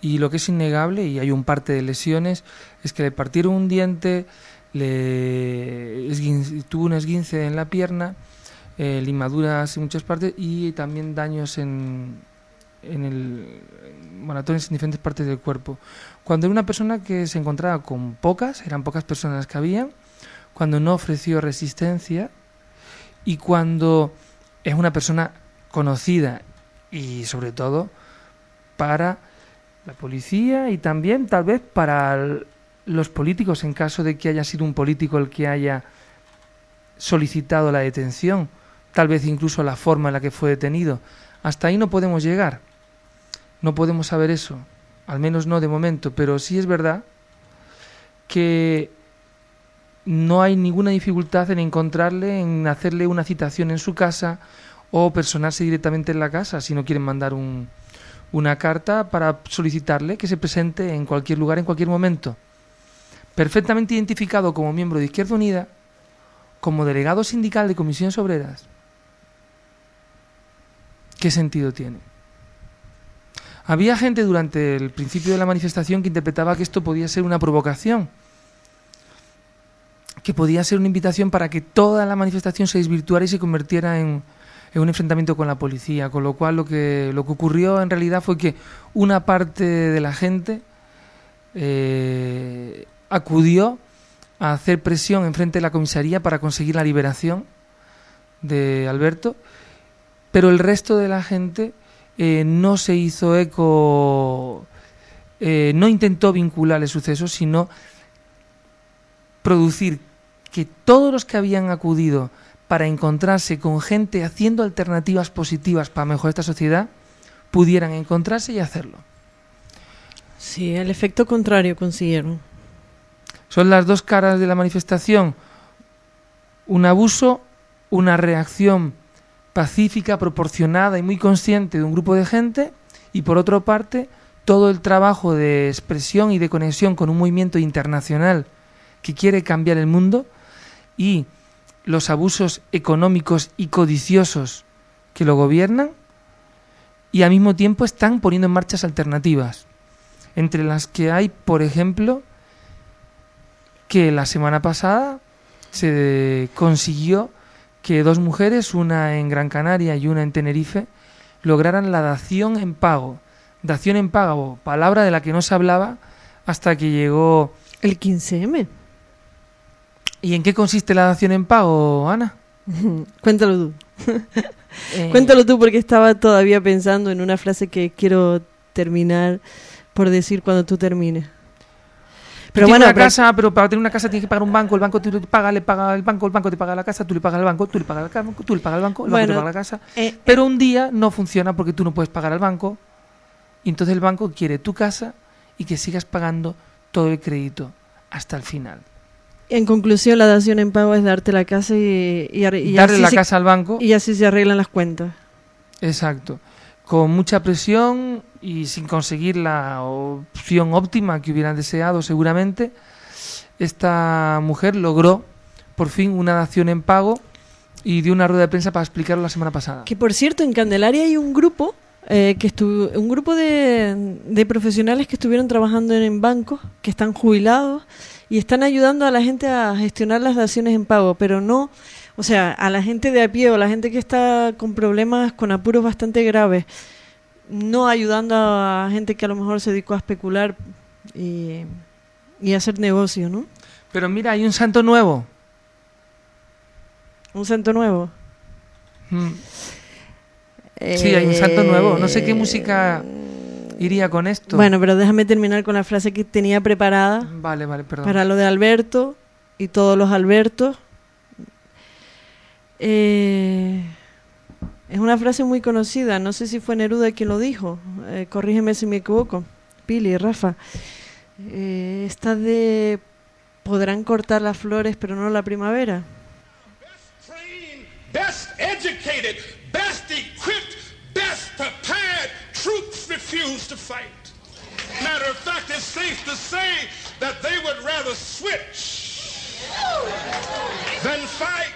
Speaker 1: y lo que es innegable, y hay un parte de lesiones, es que le partieron un diente, le tuvo un esguince en la pierna, eh, limaduras en muchas partes y también daños en, en el moratones en diferentes partes del cuerpo. Cuando era una persona que se encontraba con pocas, eran pocas personas que había, cuando no ofreció resistencia y cuando es una persona conocida y sobre todo para la policía y también tal vez para los políticos en caso de que haya sido un político el que haya solicitado la detención, tal vez incluso la forma en la que fue detenido. Hasta ahí no podemos llegar. No podemos saber eso, al menos no de momento, pero sí es verdad que no hay ninguna dificultad en encontrarle, en hacerle una citación en su casa o personarse directamente en la casa si no quieren mandar un, una carta para solicitarle que se presente en cualquier lugar, en cualquier momento. Perfectamente identificado como miembro de Izquierda Unida, como delegado sindical de comisiones obreras. ¿Qué sentido tiene? Había gente durante el principio de la manifestación que interpretaba que esto podía ser una provocación, que podía ser una invitación para que toda la manifestación se desvirtuara y se convirtiera en, en un enfrentamiento con la policía, con lo cual lo que, lo que ocurrió en realidad fue que una parte de la gente eh, acudió a hacer presión en frente de la comisaría para conseguir la liberación de Alberto, pero el resto de la gente eh, no se hizo eco, eh, no intentó vincular el suceso, sino producir que todos los que habían acudido para encontrarse con gente haciendo alternativas positivas para mejorar esta sociedad, pudieran encontrarse y hacerlo.
Speaker 2: Sí, el efecto contrario consiguieron.
Speaker 1: Son las dos caras de la manifestación. Un abuso, una reacción pacífica, proporcionada y muy consciente de un grupo de gente y por otra parte todo el trabajo de expresión y de conexión con un movimiento internacional que quiere cambiar el mundo y los abusos económicos y codiciosos que lo gobiernan y al mismo tiempo están poniendo en marcha alternativas, entre las que hay, por ejemplo, que la semana pasada se consiguió que dos mujeres, una en Gran Canaria y una en Tenerife, lograran la dación en pago. Dación en pago, palabra de la que no se hablaba hasta que llegó...
Speaker 2: El 15M.
Speaker 1: ¿Y en qué consiste la dación en pago, Ana?
Speaker 2: Cuéntalo tú. Eh. Cuéntalo tú porque estaba todavía pensando en una frase que quiero terminar por decir cuando tú termines.
Speaker 1: Pero bueno, una casa, pero para tener una casa tienes que pagar un banco, el banco te paga, le paga el banco, el banco te paga la casa, tú le pagas al banco, tú le pagas al banco, tú le pagas al banco, el banco te paga la casa. Eh, pero un día no funciona porque tú no puedes pagar al banco y entonces el banco quiere tu casa y que sigas pagando todo el crédito hasta el final.
Speaker 2: En conclusión, la dación en pago es darte la casa y, y,
Speaker 1: darle la casa al banco
Speaker 2: y así se arreglan las cuentas.
Speaker 1: Exacto. Con mucha presión y sin conseguir la opción óptima que hubieran deseado seguramente, esta mujer logró por fin una dación en pago y dio una rueda de prensa para explicarlo la semana pasada.
Speaker 2: Que por cierto, en Candelaria hay un grupo eh, que estuvo, un grupo de, profesionales que estuvieron trabajando en bancos, que están jubilados y están ayudando a la gente a gestionar las daciones en pago, pero no, o sea, a la gente de a pie o a la gente que está con problemas, con apuros bastante graves, no ayudando a gente que a lo mejor se dedicó a especular y, y a hacer negocio, ¿no?
Speaker 1: Pero mira, hay un santo nuevo.
Speaker 2: ¿Un santo nuevo?
Speaker 1: Mm. Sí, hay un santo nuevo. No sé qué música iría con esto.
Speaker 2: Bueno, pero déjame terminar con la frase que tenía preparada.
Speaker 1: Vale, vale, perdón.
Speaker 2: Para lo de Alberto y todos los Albertos. Eh, es una frase muy conocida, no sé si fue Neruda quien lo dijo, eh, corrígeme si me equivoco, Pili, Rafa. Eh, esta de podrán cortar las flores pero no la primavera.
Speaker 14: Best educated, best equipped, best prepared troops refuse to fight. Matter of fact, it's safe to say that they would rather switch than fight.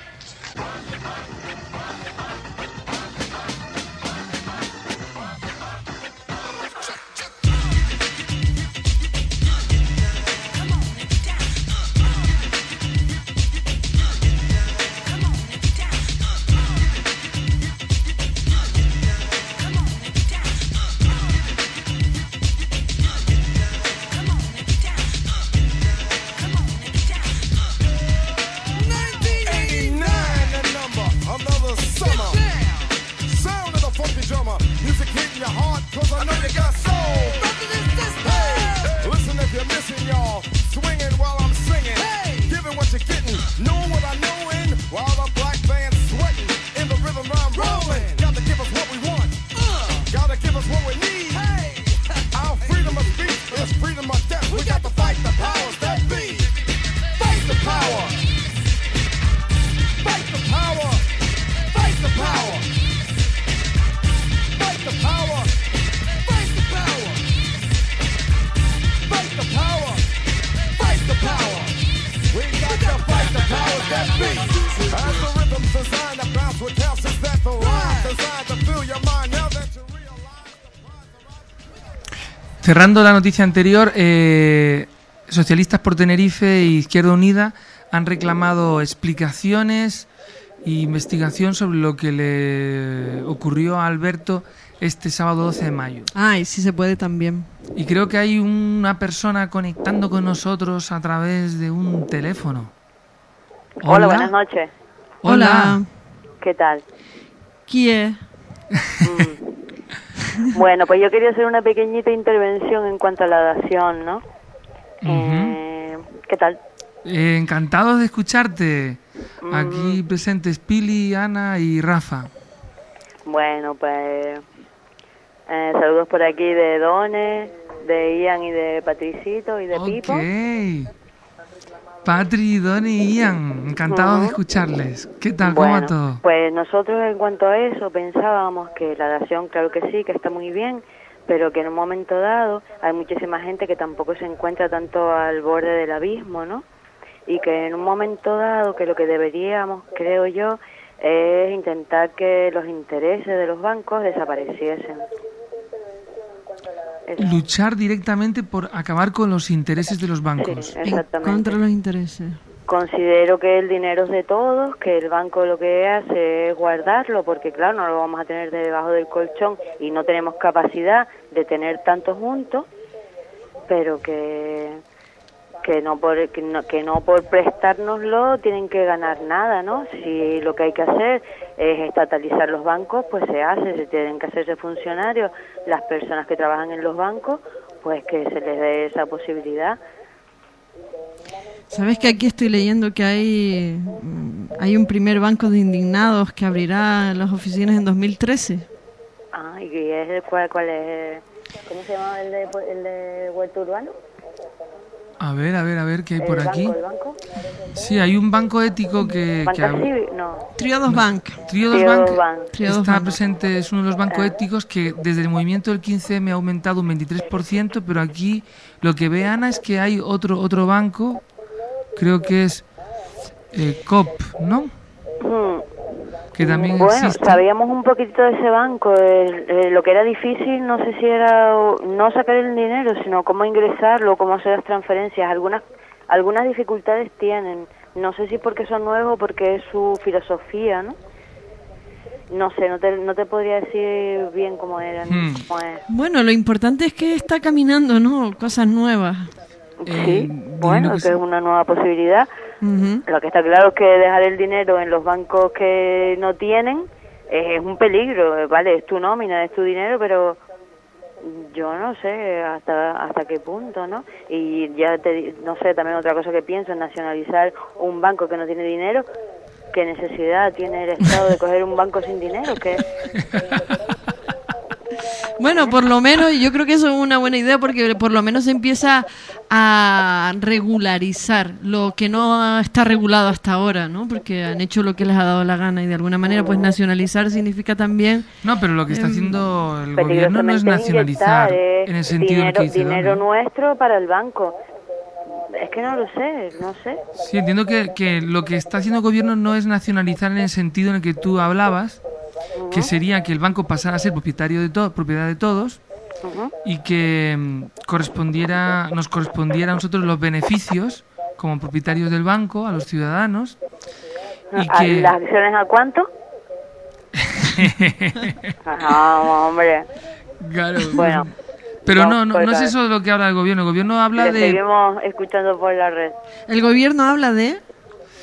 Speaker 1: Cerrando la noticia anterior, eh, Socialistas por Tenerife e Izquierda Unida han reclamado explicaciones e investigación sobre lo que le ocurrió a Alberto este sábado 12 de mayo.
Speaker 2: Ay, sí se puede también.
Speaker 1: Y creo que hay una persona conectando con nosotros a través de un teléfono.
Speaker 15: Hola, buenas noches.
Speaker 1: Hola.
Speaker 15: ¿Qué tal?
Speaker 2: ¿Quién?
Speaker 15: Bueno, pues yo quería hacer una pequeñita intervención en cuanto a la dación, ¿no? Eh, ¿Qué tal?
Speaker 1: Eh, encantado de escucharte.
Speaker 15: Mm.
Speaker 1: Aquí presentes Pili, Ana y Rafa.
Speaker 15: Bueno, pues eh, saludos por aquí de Done, de Ian y de Patricito y de Pipo.
Speaker 1: Patri, Donny y Ian, encantados de escucharles. ¿Qué tal? ¿Cómo va
Speaker 15: Bueno,
Speaker 1: todo?
Speaker 15: Pues nosotros en cuanto a eso pensábamos que la dación, claro que sí, que está muy bien, pero que en un momento dado hay muchísima gente que tampoco se encuentra tanto al borde del abismo, ¿no? Y que en un momento dado que lo que deberíamos, creo yo, es intentar que los intereses de los bancos desapareciesen.
Speaker 1: Luchar directamente por acabar con los intereses de los bancos.
Speaker 15: Exactamente.
Speaker 2: Contra los intereses.
Speaker 15: Considero que el dinero es de todos, que el banco lo que hace es guardarlo, porque claro, no lo vamos a tener debajo del colchón y no tenemos capacidad de tener tanto juntos, pero que que no por que no, que no por prestárnoslo tienen que ganar nada, ¿no? Si lo que hay que hacer es estatalizar los bancos, pues se hace, se tienen que hacerse funcionarios las personas que trabajan en los bancos, pues que se les dé esa posibilidad.
Speaker 2: ¿Sabes que aquí estoy leyendo que hay, mm, hay un primer banco de indignados que abrirá las oficinas en 2013?
Speaker 15: Ah, ¿y es el cuál, cuál es? ¿Cómo se llama el de, el de Huerto Urbano?
Speaker 1: A ver, a ver, a ver, ¿qué hay
Speaker 15: ¿El
Speaker 1: por
Speaker 15: banco,
Speaker 1: aquí?
Speaker 15: el banco?
Speaker 1: Sí, hay un banco ético que...
Speaker 2: Triodos Bank.
Speaker 1: Triodos Bank está
Speaker 2: Bank.
Speaker 1: presente, es uno de los bancos éticos que desde el movimiento del 15M ha aumentado un 23%, pero aquí lo que ve Ana es que hay otro otro banco, creo que es eh, COP, ¿no?
Speaker 15: Hmm.
Speaker 1: Que también
Speaker 15: Bueno,
Speaker 1: existe.
Speaker 15: sabíamos un poquito de ese banco. el- eh, lo que era difícil, no sé si era no sacar el dinero, sino cómo ingresarlo, cómo hacer las transferencias. Algunas algunas dificultades tienen. No sé si porque son nuevos o porque es su filosofía, ¿no? No sé, no te, no te podría decir bien cómo eran.
Speaker 1: Hmm.
Speaker 15: cómo es.
Speaker 2: Bueno, lo importante es que está caminando, ¿no? Cosas nuevas.
Speaker 15: Sí, bueno, que es una nueva posibilidad. Lo que está claro es que dejar el dinero en los bancos que no tienen es, un peligro, ¿vale? Es tu nómina, es tu dinero, pero yo no sé hasta hasta qué punto, ¿no? Y ya te no sé, también otra cosa que pienso nacionalizar un banco que no tiene dinero. ¿Qué necesidad tiene el Estado de coger un banco sin dinero? que
Speaker 2: Bueno, por lo menos yo creo que eso es una buena idea porque por lo menos se empieza a regularizar lo que no está regulado hasta ahora, ¿no? Porque han hecho lo que les ha dado la gana y de alguna manera pues nacionalizar significa también
Speaker 1: No, pero lo que está
Speaker 2: Em,
Speaker 1: haciendo el gobierno no es nacionalizar en el sentido en el
Speaker 15: dinero,
Speaker 1: que dice
Speaker 15: dinero nuestro para el banco. Es que no lo sé, no sé.
Speaker 1: Sí, entiendo que, que lo que está haciendo el gobierno no es nacionalizar en el sentido en el que tú hablabas, que sería que el banco pasara a ser propietario de todo, propiedad de todos Y que mm, correspondiera, nos correspondiera a nosotros los beneficios como propietarios del banco, a los ciudadanos, y
Speaker 15: ¿A-
Speaker 1: que
Speaker 15: ¿Las acciones a cuánto? Ajá, hombre.
Speaker 1: Claro,
Speaker 15: Bueno,
Speaker 1: pero no, no, no es
Speaker 15: acá.
Speaker 1: eso de lo que habla el gobierno. El gobierno habla
Speaker 15: le
Speaker 1: de
Speaker 15: seguimos escuchando por la red.
Speaker 2: el gobierno habla de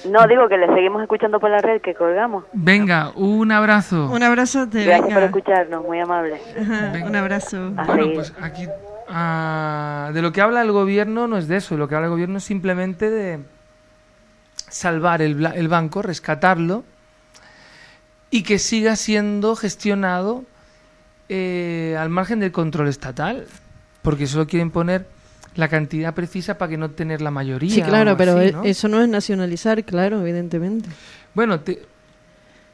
Speaker 15: No, digo que le seguimos escuchando por la red, que colgamos.
Speaker 1: venga, un abrazo.
Speaker 2: un abrazote,
Speaker 15: Gracias por escucharnos, muy amable.
Speaker 2: Ajá, un abrazo.
Speaker 15: A
Speaker 1: Bueno,
Speaker 15: seguir.
Speaker 1: pues aquí ah, de lo que habla el gobierno no es de eso, lo que habla el gobierno es simplemente de salvar el, el banco, rescatarlo y que siga siendo gestionado eh, al margen del control estatal, porque solo quieren poner la cantidad precisa para que no tener la mayoría.
Speaker 2: Sí, claro, pero
Speaker 1: así,
Speaker 2: e-
Speaker 1: ¿no?
Speaker 2: eso no es nacionalizar, claro, evidentemente.
Speaker 1: Bueno, te-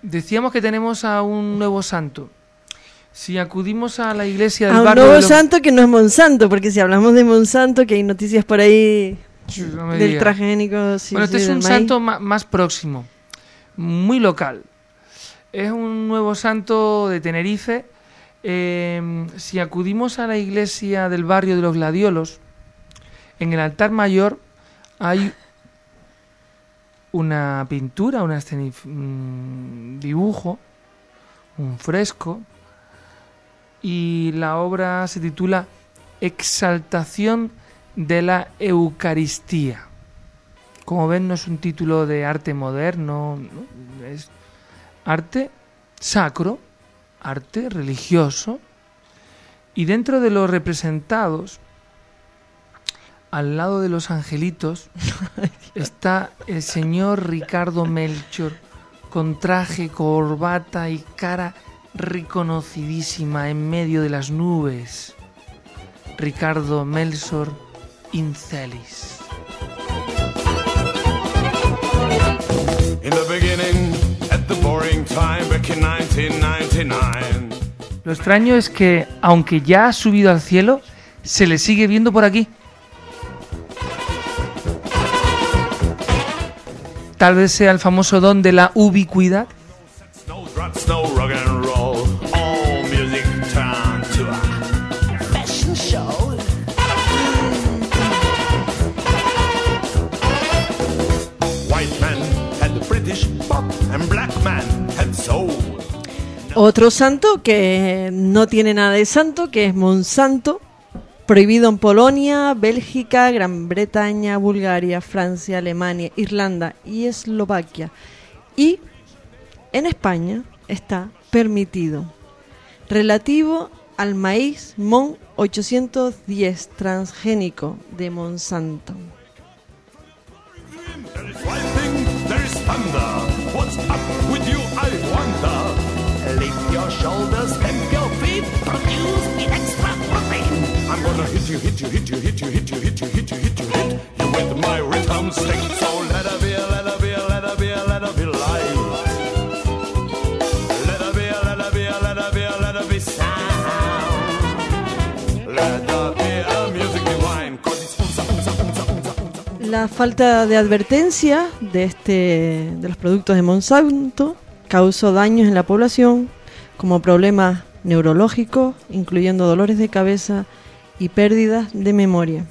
Speaker 1: decíamos que tenemos a un nuevo santo. Si acudimos a la iglesia del
Speaker 2: A un
Speaker 1: barrio
Speaker 2: nuevo
Speaker 1: de los-
Speaker 2: santo que no es Monsanto, porque si hablamos de Monsanto, que hay noticias por ahí
Speaker 1: no
Speaker 2: del
Speaker 1: digas.
Speaker 2: transgénico. sí,
Speaker 1: bueno, este
Speaker 2: sí,
Speaker 1: es
Speaker 2: del
Speaker 1: un
Speaker 2: maíz.
Speaker 1: santo ma- más próximo, muy local. Es un nuevo santo de Tenerife Eh, si acudimos a la iglesia del barrio de los Gladiolos, en el altar mayor hay una pintura, un dibujo, un fresco, y la obra se titula Exaltación de la Eucaristía. Como ven, no es un título de arte moderno, es arte sacro, arte religioso, y dentro de los representados, al lado de los angelitos, está el señor Ricardo Melchor, con traje, corbata y cara reconocidísima en medio de las nubes. Ricardo Melchor Incelis. Lo extraño es que, aunque ya ha subido al cielo, se le sigue viendo por aquí. Tal vez sea el famoso don de la ubicuidad.
Speaker 2: Otro santo que no tiene nada de santo, que es Monsanto, prohibido en Polonia, Bélgica, Gran Bretaña, Bulgaria, Francia, Alemania, Irlanda y Eslovaquia. Y en España está permitido. Relativo al maíz MON 810 transgénico de Monsanto. La falta de advertencia de este de los productos de Monsanto causó daños en la población como problemas neurológicos, incluyendo dolores de cabeza y pérdidas de memoria.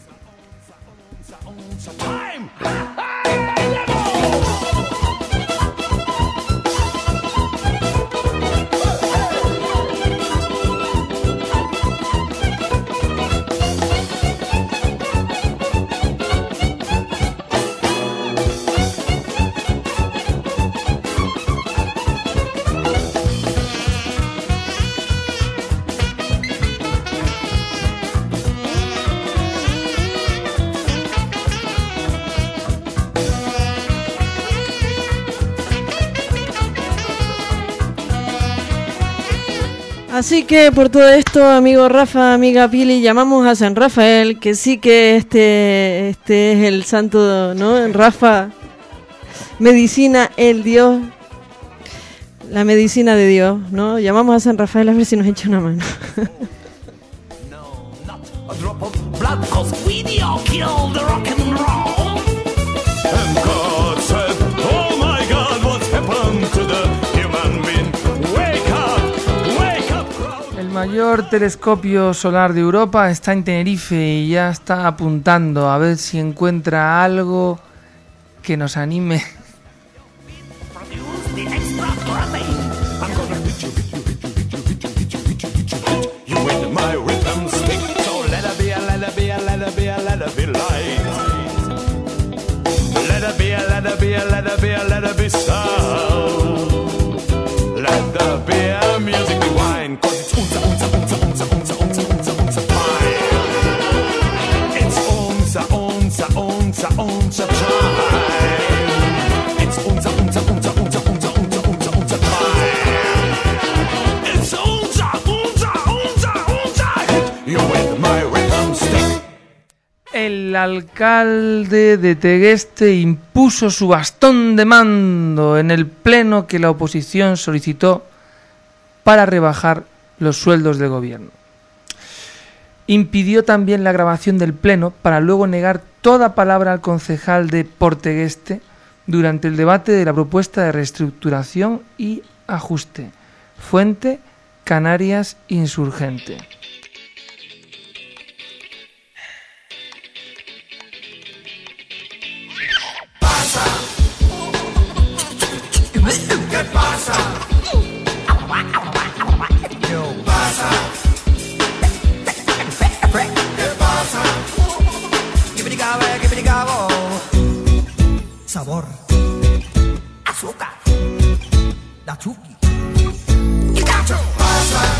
Speaker 2: Así que por todo esto, amigo Rafa, amiga Pili, llamamos a San Rafael, que sí que este, este es el santo, ¿no? Rafa, medicina, el Dios, la medicina de Dios, ¿no? Llamamos a San Rafael a ver si nos echa una mano.
Speaker 1: Mayor telescopio solar de Europa está en Tenerife y ya está apuntando a ver si encuentra algo que nos anime. El alcalde de Tegueste impuso su bastón de mando en el pleno que la oposición solicitó para rebajar los sueldos del gobierno. Impidió también la grabación del pleno para luego negar toda palabra al concejal de Portegueste durante el debate de la propuesta de reestructuración y ajuste. Fuente Canarias Insurgente.
Speaker 10: Sabor. Azúcar. Dachuki. Pasa.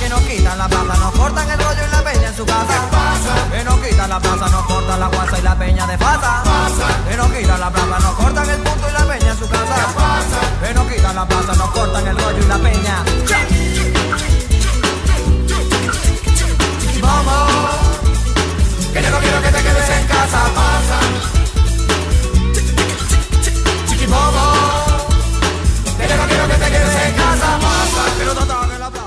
Speaker 10: Que nos quitan la plaza, nos cortan el rollo y la peña en su casa. Que nos quitan la plaza, nos cortan la guasa y la peña de. Pasa. Que nos quitan la plaza, nos cortan el punto y la peña en su casa. Que nos quitan la plaza, nos cortan el rollo y la peña. Vamos. Que yo no quiero que te quedes en casa. Pasa.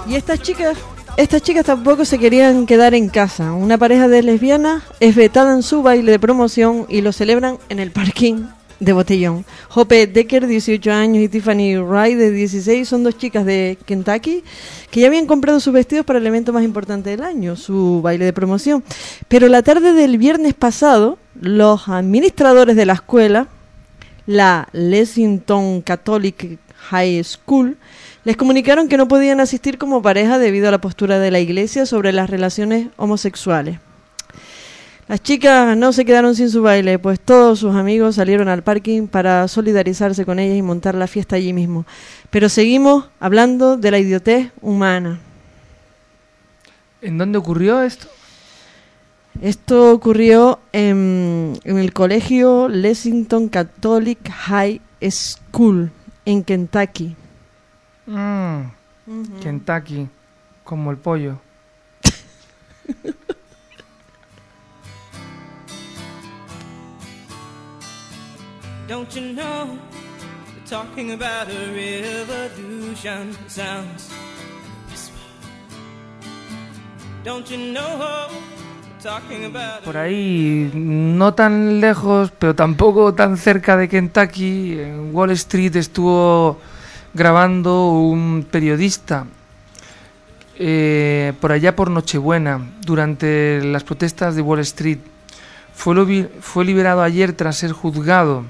Speaker 2: Y estas chicas, estas chicas tampoco se querían quedar en casa. Una pareja de lesbianas es vetada en su baile de promoción y lo celebran en el parking de Botellón. Hope Decker, 18 años, y Tiffany Wright, de 16, son dos chicas de Kentucky que ya habían comprado sus vestidos para el evento más importante del año, su baile de promoción. Pero la tarde del viernes pasado, los administradores de la escuela, la Lexington Catholic High School, les comunicaron que no podían asistir como pareja debido a la postura de la iglesia sobre las relaciones homosexuales. Las chicas no se quedaron sin su baile, pues todos sus amigos salieron al parking para solidarizarse con ellas y montar la fiesta allí mismo. Pero seguimos hablando de la idiotez humana.
Speaker 1: ¿En dónde ocurrió esto?
Speaker 2: Esto ocurrió en, en el colegio Lexington Catholic High School en Kentucky.
Speaker 1: Mm, Kentucky, como el pollo.
Speaker 16: Don't you know talking about a revolution sounds
Speaker 1: Por ahí, no tan lejos, pero tampoco tan cerca de Kentucky, en Wall Street estuvo grabando un periodista eh, por allá por Nochebuena, durante las protestas de Wall Street. Fue liberado ayer tras ser juzgado.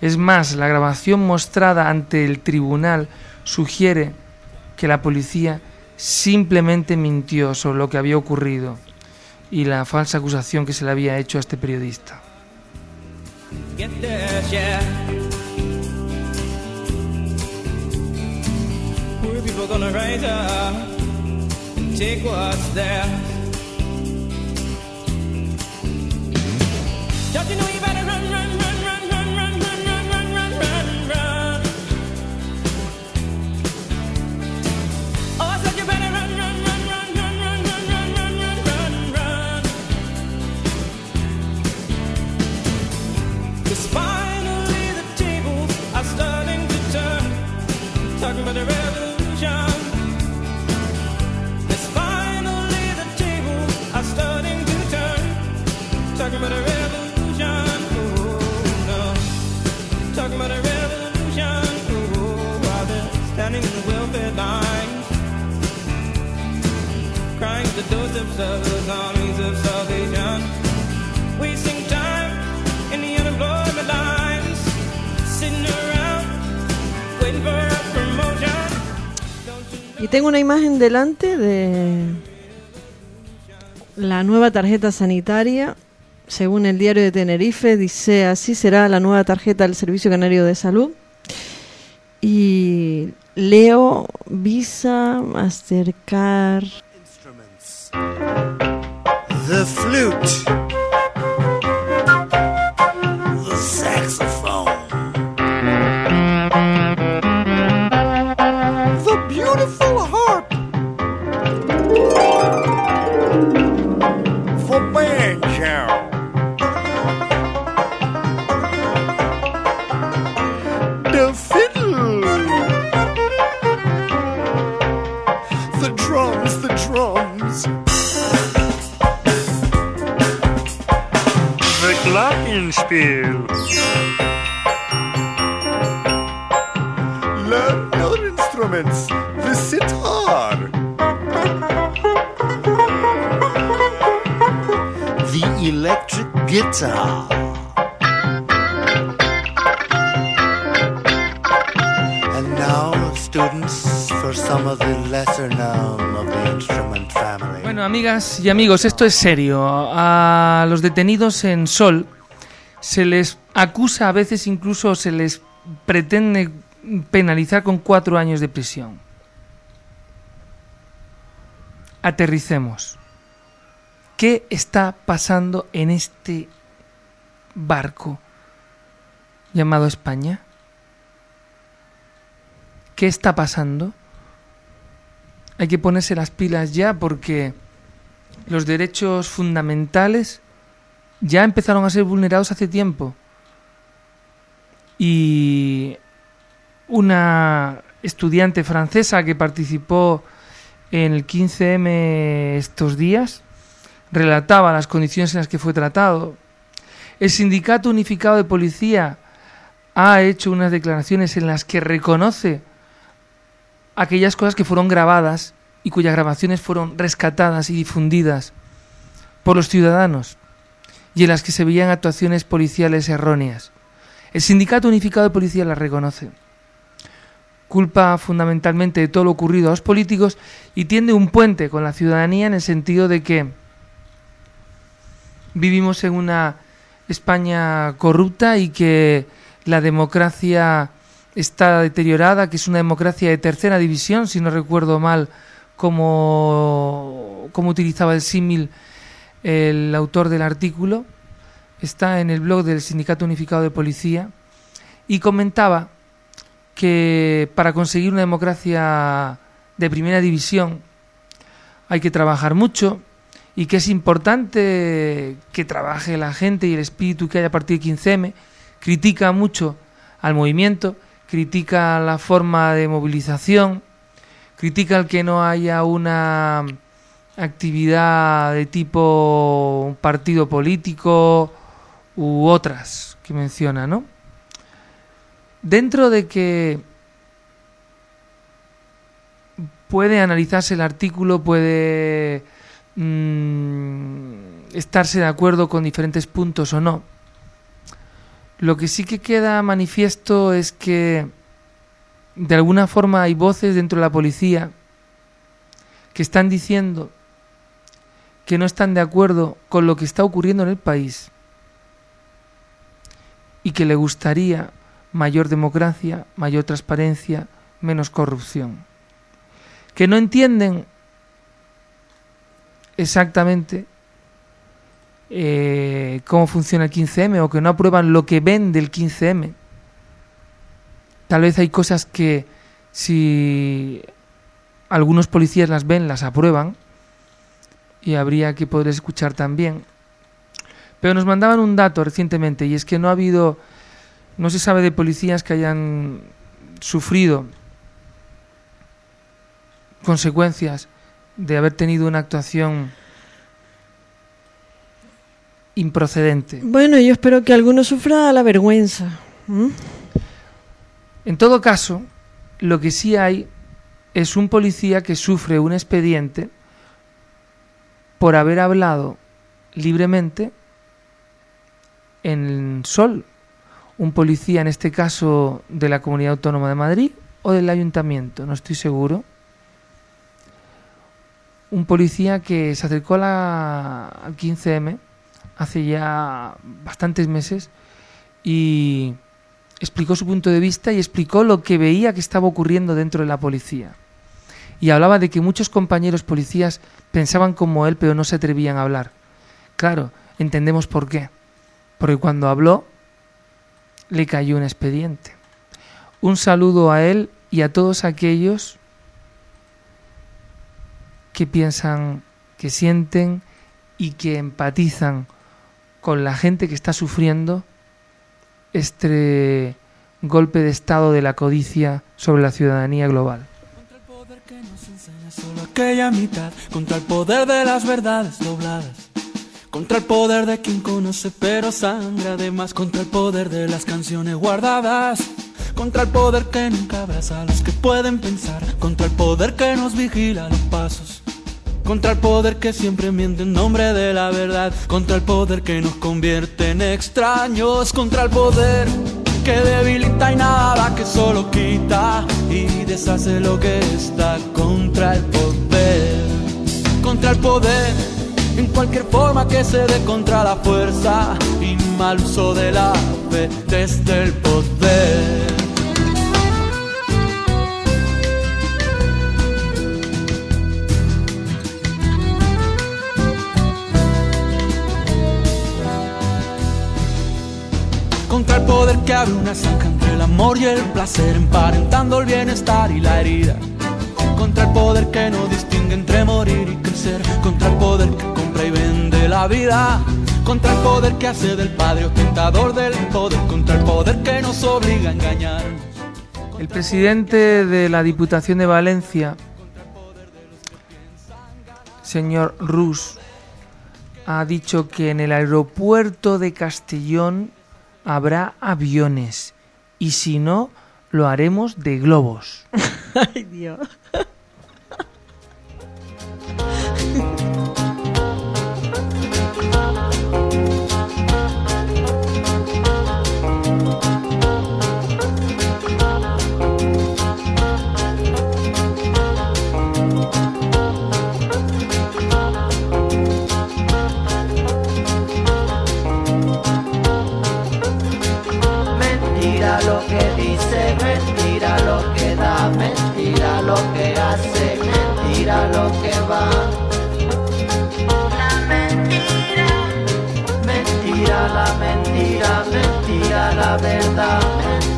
Speaker 1: Es más, la grabación mostrada ante el tribunal sugiere que la policía simplemente mintió sobre lo que había ocurrido y la falsa acusación que se le había hecho a este periodista.
Speaker 16: The doorsteps of those armies of salvation. Wasting time
Speaker 2: Y tengo una imagen delante de la nueva tarjeta sanitaria. Según el diario de Tenerife, dice así será la nueva tarjeta del Servicio Canario de Salud. Y leo Visa, Mastercard.
Speaker 10: Spiel. Learn your instruments, the sitar.
Speaker 17: The electric guitar. And now, students, for some of the lesser known of the instrument family.
Speaker 1: Bueno, amigas y amigos, esto es serio. A los detenidos en Sol se les acusa, a veces incluso se les pretende penalizar con cuatro años de prisión. Aterricemos. ¿Qué está pasando en este barco llamado España? ¿Qué está pasando? Hay que ponerse las pilas ya porque los derechos fundamentales ya empezaron a ser vulnerados hace tiempo. Y una estudiante francesa que participó en el 15M estos días relataba las condiciones en las que fue tratado. El Sindicato Unificado de Policía ha hecho unas declaraciones en las que reconoce aquellas cosas que fueron grabadas y cuyas grabaciones fueron rescatadas y difundidas por los ciudadanos y en las que se veían actuaciones policiales erróneas. El Sindicato Unificado de Policía las reconoce. Culpa fundamentalmente de todo lo ocurrido a los políticos y tiende un puente con la ciudadanía en el sentido de que vivimos en una España corrupta y que la democracia está deteriorada, que es una democracia de tercera división, si no recuerdo mal cómo, cómo utilizaba el símil el autor del artículo, está en el blog del Sindicato Unificado de Policía, y comentaba que para conseguir una democracia de primera división hay que trabajar mucho y que es importante que trabaje la gente y el espíritu que hay a partir de 15M. Critica mucho al movimiento, critica la forma de movilización, critica el que no haya una actividad de tipo partido político u otras que menciona, ¿no? Dentro de que puede analizarse el artículo, puede mm, estarse de acuerdo con diferentes puntos o no. Lo que sí que queda manifiesto es que de alguna forma hay voces dentro de la policía que están diciendo que no están de acuerdo con lo que está ocurriendo en el país y que le gustaría mayor democracia, mayor transparencia, menos corrupción. Que no entienden exactamente eh, cómo funciona el 15M o que no aprueban lo que ven del 15M. Tal vez hay cosas que si algunos policías las ven, las aprueban y habría que poder escuchar también. Pero nos mandaban un dato recientemente y es que no ha habido, no se sabe de policías que hayan sufrido consecuencias de haber tenido una actuación improcedente.
Speaker 2: Bueno, yo espero que alguno sufra la vergüenza.
Speaker 1: En todo caso, lo que sí hay es un policía que sufre un expediente por haber hablado libremente en Sol, un policía en este caso de la Comunidad Autónoma de Madrid o del Ayuntamiento, no estoy seguro. Un policía que se acercó a la, al 15M hace ya bastantes meses y explicó su punto de vista y explicó lo que veía que estaba ocurriendo dentro de la policía. Y hablaba de que muchos compañeros policías pensaban como él, pero no se atrevían a hablar. Claro, entendemos por qué. Porque cuando habló, le cayó un expediente. Un saludo a él y a todos aquellos que piensan, que sienten y que empatizan con la gente que está sufriendo este golpe de estado de la codicia sobre la ciudadanía global.
Speaker 3: Contra el poder de las verdades dobladas. Contra el poder de quien conoce pero sangra además contra el poder de las canciones guardadas. Contra el poder que nunca abraza a los que pueden pensar. Contra el poder que nos vigila los pasos. Contra el poder que siempre miente en nombre de la verdad. Contra el poder que nos convierte en extraños. Contra el poder que debilita y nada que solo quita y deshace lo que está. Contra el poder. Contra el poder. En cualquier forma que se dé contra la fuerza y mal uso de la fe desde el poder. Contra el poder que abre una zanja entre el amor y el placer, emparentando el bienestar y la herida. Contra el poder que no distingue entre morir y crecer. Contra el poder que compra y vende la vida. Contra el poder que hace del padre ostentador del poder. Contra el poder que nos obliga a engañar.
Speaker 1: El presidente de la Diputación de Valencia, señor Rus, ha dicho que en el aeropuerto de Castellón habrá aviones y si no, lo haremos de globos.
Speaker 2: Ay, Dios.
Speaker 4: Mentira lo que dice, mentira lo que da, mentira lo que hace, mentira lo que va. La mentira, mentira la verdad,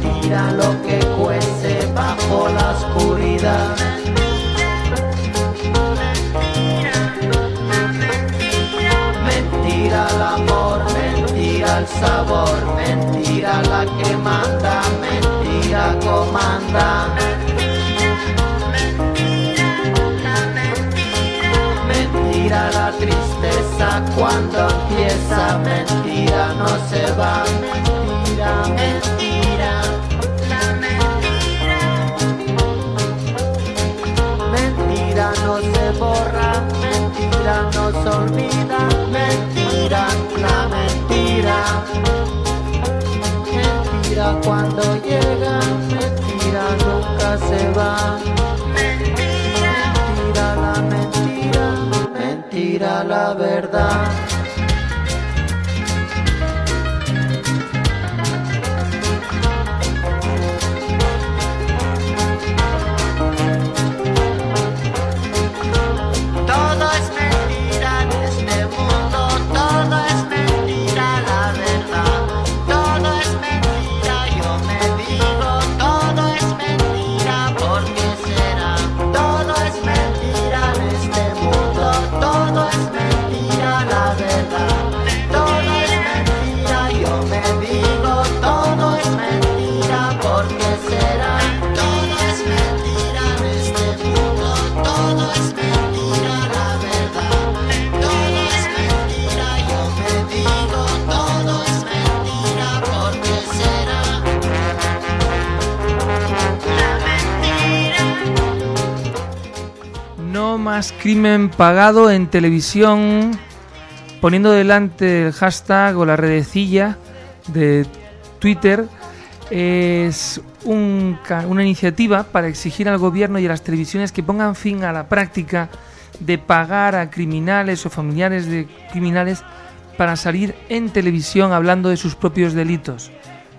Speaker 4: mentira lo que cuece bajo la oscuridad. Mentira el amor, mentira el sabor, mentira la que manda, mentira comanda. Mentira la tristeza cuando empieza, mentira no se va, mentira, mentira. La mentira. Mentira no se borra, mentira no se olvida, mentira, la mentira. Mentira cuando llega, mentira nunca se va. La verdad.
Speaker 1: Más crimen pagado en televisión, poniendo delante el hashtag o la redecilla de Twitter, es una iniciativa para exigir al gobierno y a las televisiones que pongan fin a la práctica de pagar a criminales o familiares de criminales para salir en televisión hablando de sus propios delitos.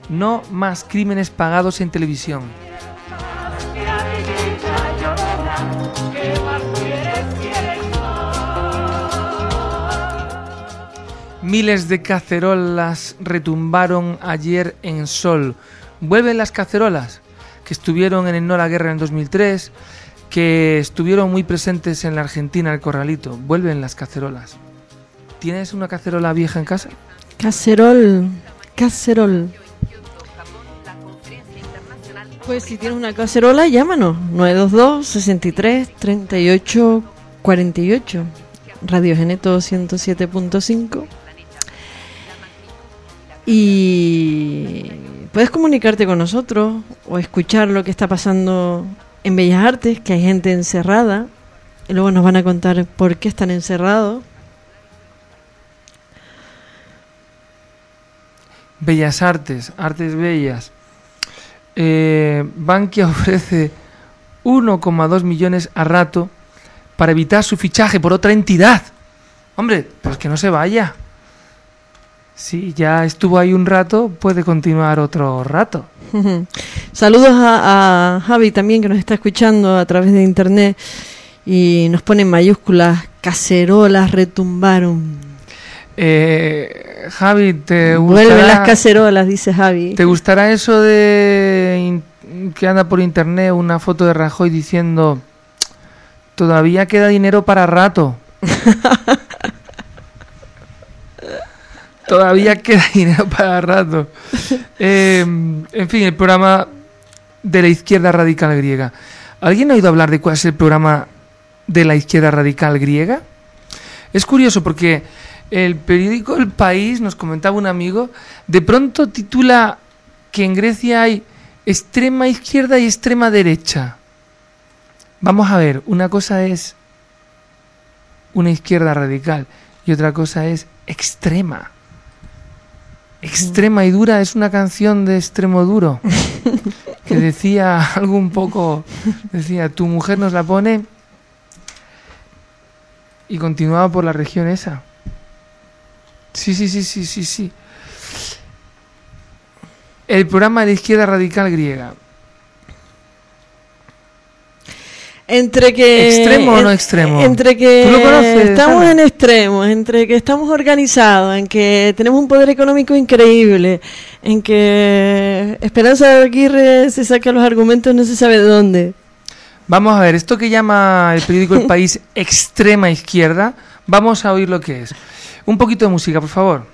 Speaker 1: No más crímenes pagados en televisión. Miles de cacerolas retumbaron ayer en Sol. Vuelven las cacerolas que estuvieron en el No la Guerra en el 2003, que estuvieron muy presentes en la Argentina, el Corralito. Vuelven las cacerolas. ¿Tienes una cacerola vieja en casa?
Speaker 2: Cacerol, cacerol. Pues si tienes una cacerola, llámanos. 922 63 38 48. Radio Geneto 107.5. Y puedes comunicarte con nosotros o escuchar lo que está pasando en Bellas Artes, que hay gente encerrada y luego nos van a contar por qué están encerrados.
Speaker 1: Bellas Artes, Artes Bellas. Eh, Bankia ofrece 1,2 millones a rato para evitar su fichaje por otra entidad. Hombre, pues que no se vaya. Si ya estuvo ahí un rato, puede continuar otro rato.
Speaker 2: Saludos a, a Javi también que nos está escuchando a través de internet y nos pone en mayúsculas cacerolas retumbaron.
Speaker 1: Eh, Javi, ¿te
Speaker 2: Vuelven
Speaker 1: gustará,
Speaker 2: las cacerolas, dice Javi.
Speaker 1: ¿te gustará eso de que anda por internet una foto de Rajoy diciendo todavía queda dinero para rato? todavía queda dinero para rato. Eh, en fin, el programa de la izquierda radical griega. ¿Alguien ha oído hablar de cuál es el programa de la izquierda radical griega? Es curioso porque el periódico El País, nos comentaba un amigo, de pronto titula que en Grecia hay extrema izquierda y extrema derecha. Vamos a ver, una cosa es una izquierda radical y otra cosa es extrema. Extrema y dura es una canción de extremo duro que decía algo un poco, decía, tu mujer nos la pone y continuaba por la región esa. Sí, sí, sí, sí, sí, sí. El programa de la izquierda radical griega.
Speaker 2: Entre que
Speaker 1: ¿Extremo o no extremo?
Speaker 2: Entre que
Speaker 1: ¿Tú lo conoces,
Speaker 2: estamos en extremos, entre que estamos organizados, en que tenemos un poder económico increíble, en que Esperanza Aguirre se saca los argumentos no se sabe de dónde.
Speaker 1: Vamos a ver, esto que llama el periódico El País extrema izquierda, vamos a oír lo que es. Un poquito de música, por favor.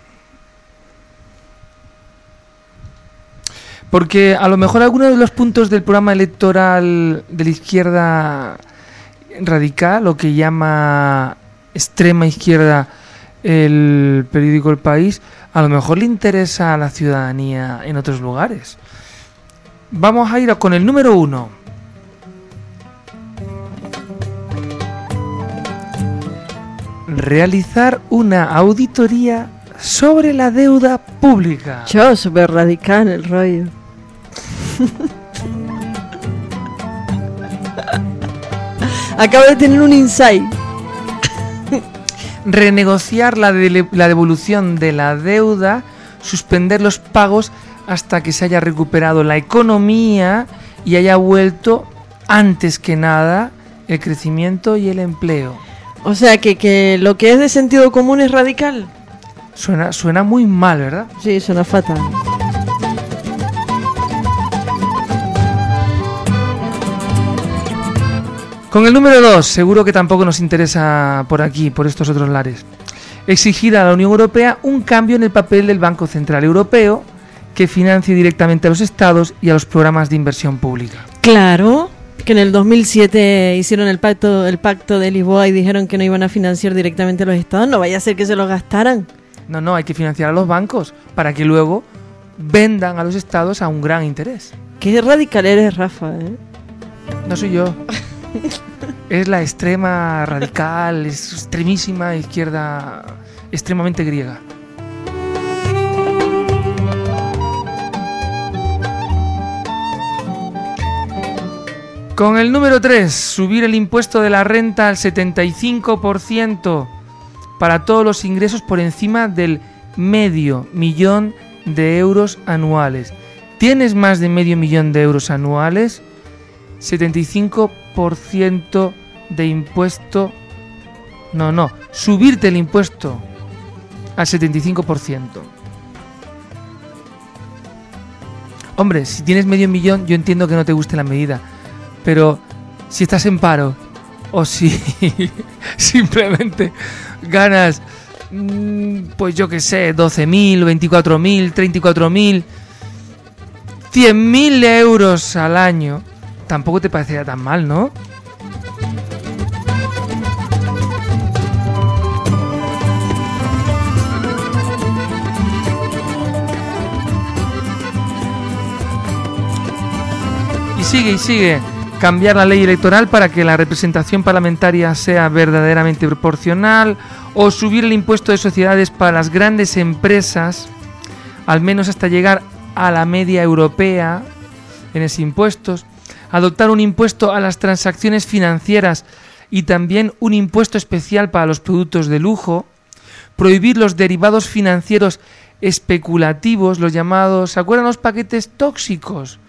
Speaker 1: Porque a lo mejor algunos de los puntos del programa electoral de la izquierda radical, lo que llama extrema izquierda el periódico El País, a lo mejor le interesa a la ciudadanía en otros lugares. Vamos a ir con el número uno. realizar una auditoría sobre la deuda pública.
Speaker 2: Yo, súper radical el rollo. Acabo de tener un insight.
Speaker 1: Renegociar la, dele- la devolución de la deuda, suspender los pagos hasta que se haya recuperado la economía y haya vuelto, antes que nada, el crecimiento y el empleo.
Speaker 2: O sea, que, que lo que es de sentido común es radical.
Speaker 1: Suena, suena muy mal, ¿verdad?
Speaker 2: Sí, suena fatal.
Speaker 1: Con el número 2, seguro que tampoco nos interesa por aquí, por estos otros lares. Exigir a la Unión Europea un cambio en el papel del Banco Central Europeo que financie directamente a los estados y a los programas de inversión pública.
Speaker 2: Claro, que en el 2007 hicieron el pacto, el pacto de Lisboa y dijeron que no iban a financiar directamente a los estados. No vaya a ser que se lo gastaran.
Speaker 1: No, no, hay que financiar a los bancos para que luego vendan a los estados a un gran interés.
Speaker 2: Qué radical eres, Rafa. ¿eh?
Speaker 1: No soy yo. Es la extrema radical, es extremísima izquierda extremadamente griega. Con el número 3, subir el impuesto de la renta al 75% para todos los ingresos por encima del medio millón de euros anuales. ¿Tienes más de medio millón de euros anuales? 75% de impuesto. No, no, subirte el impuesto al 75%. Hombre, si tienes medio millón, yo entiendo que no te guste la medida, pero si estás en paro o si simplemente ganas, mm, pues yo que sé, 12.000, 24.000, 34.000, 100.000 euros al año, tampoco te parecería tan mal, ¿no? Y sigue y sigue. Cambiar la ley electoral para que la representación parlamentaria sea verdaderamente proporcional o subir el impuesto de sociedades para las grandes empresas, al menos hasta llegar a la media europea en ese impuestos, adoptar un impuesto a las transacciones financieras y también un impuesto especial para los productos de lujo, prohibir los derivados financieros especulativos, los llamados, ¿se acuerdan los paquetes tóxicos?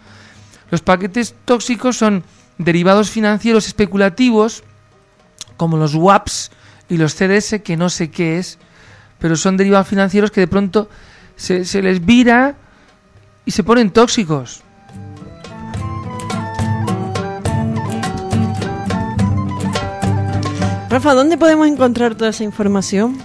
Speaker 1: Los paquetes tóxicos son derivados financieros especulativos, como los WAPs y los CDS, que no sé qué es, pero son derivados financieros que de pronto se, les vira y se ponen tóxicos.
Speaker 2: Rafa, ¿dónde podemos encontrar toda esa información?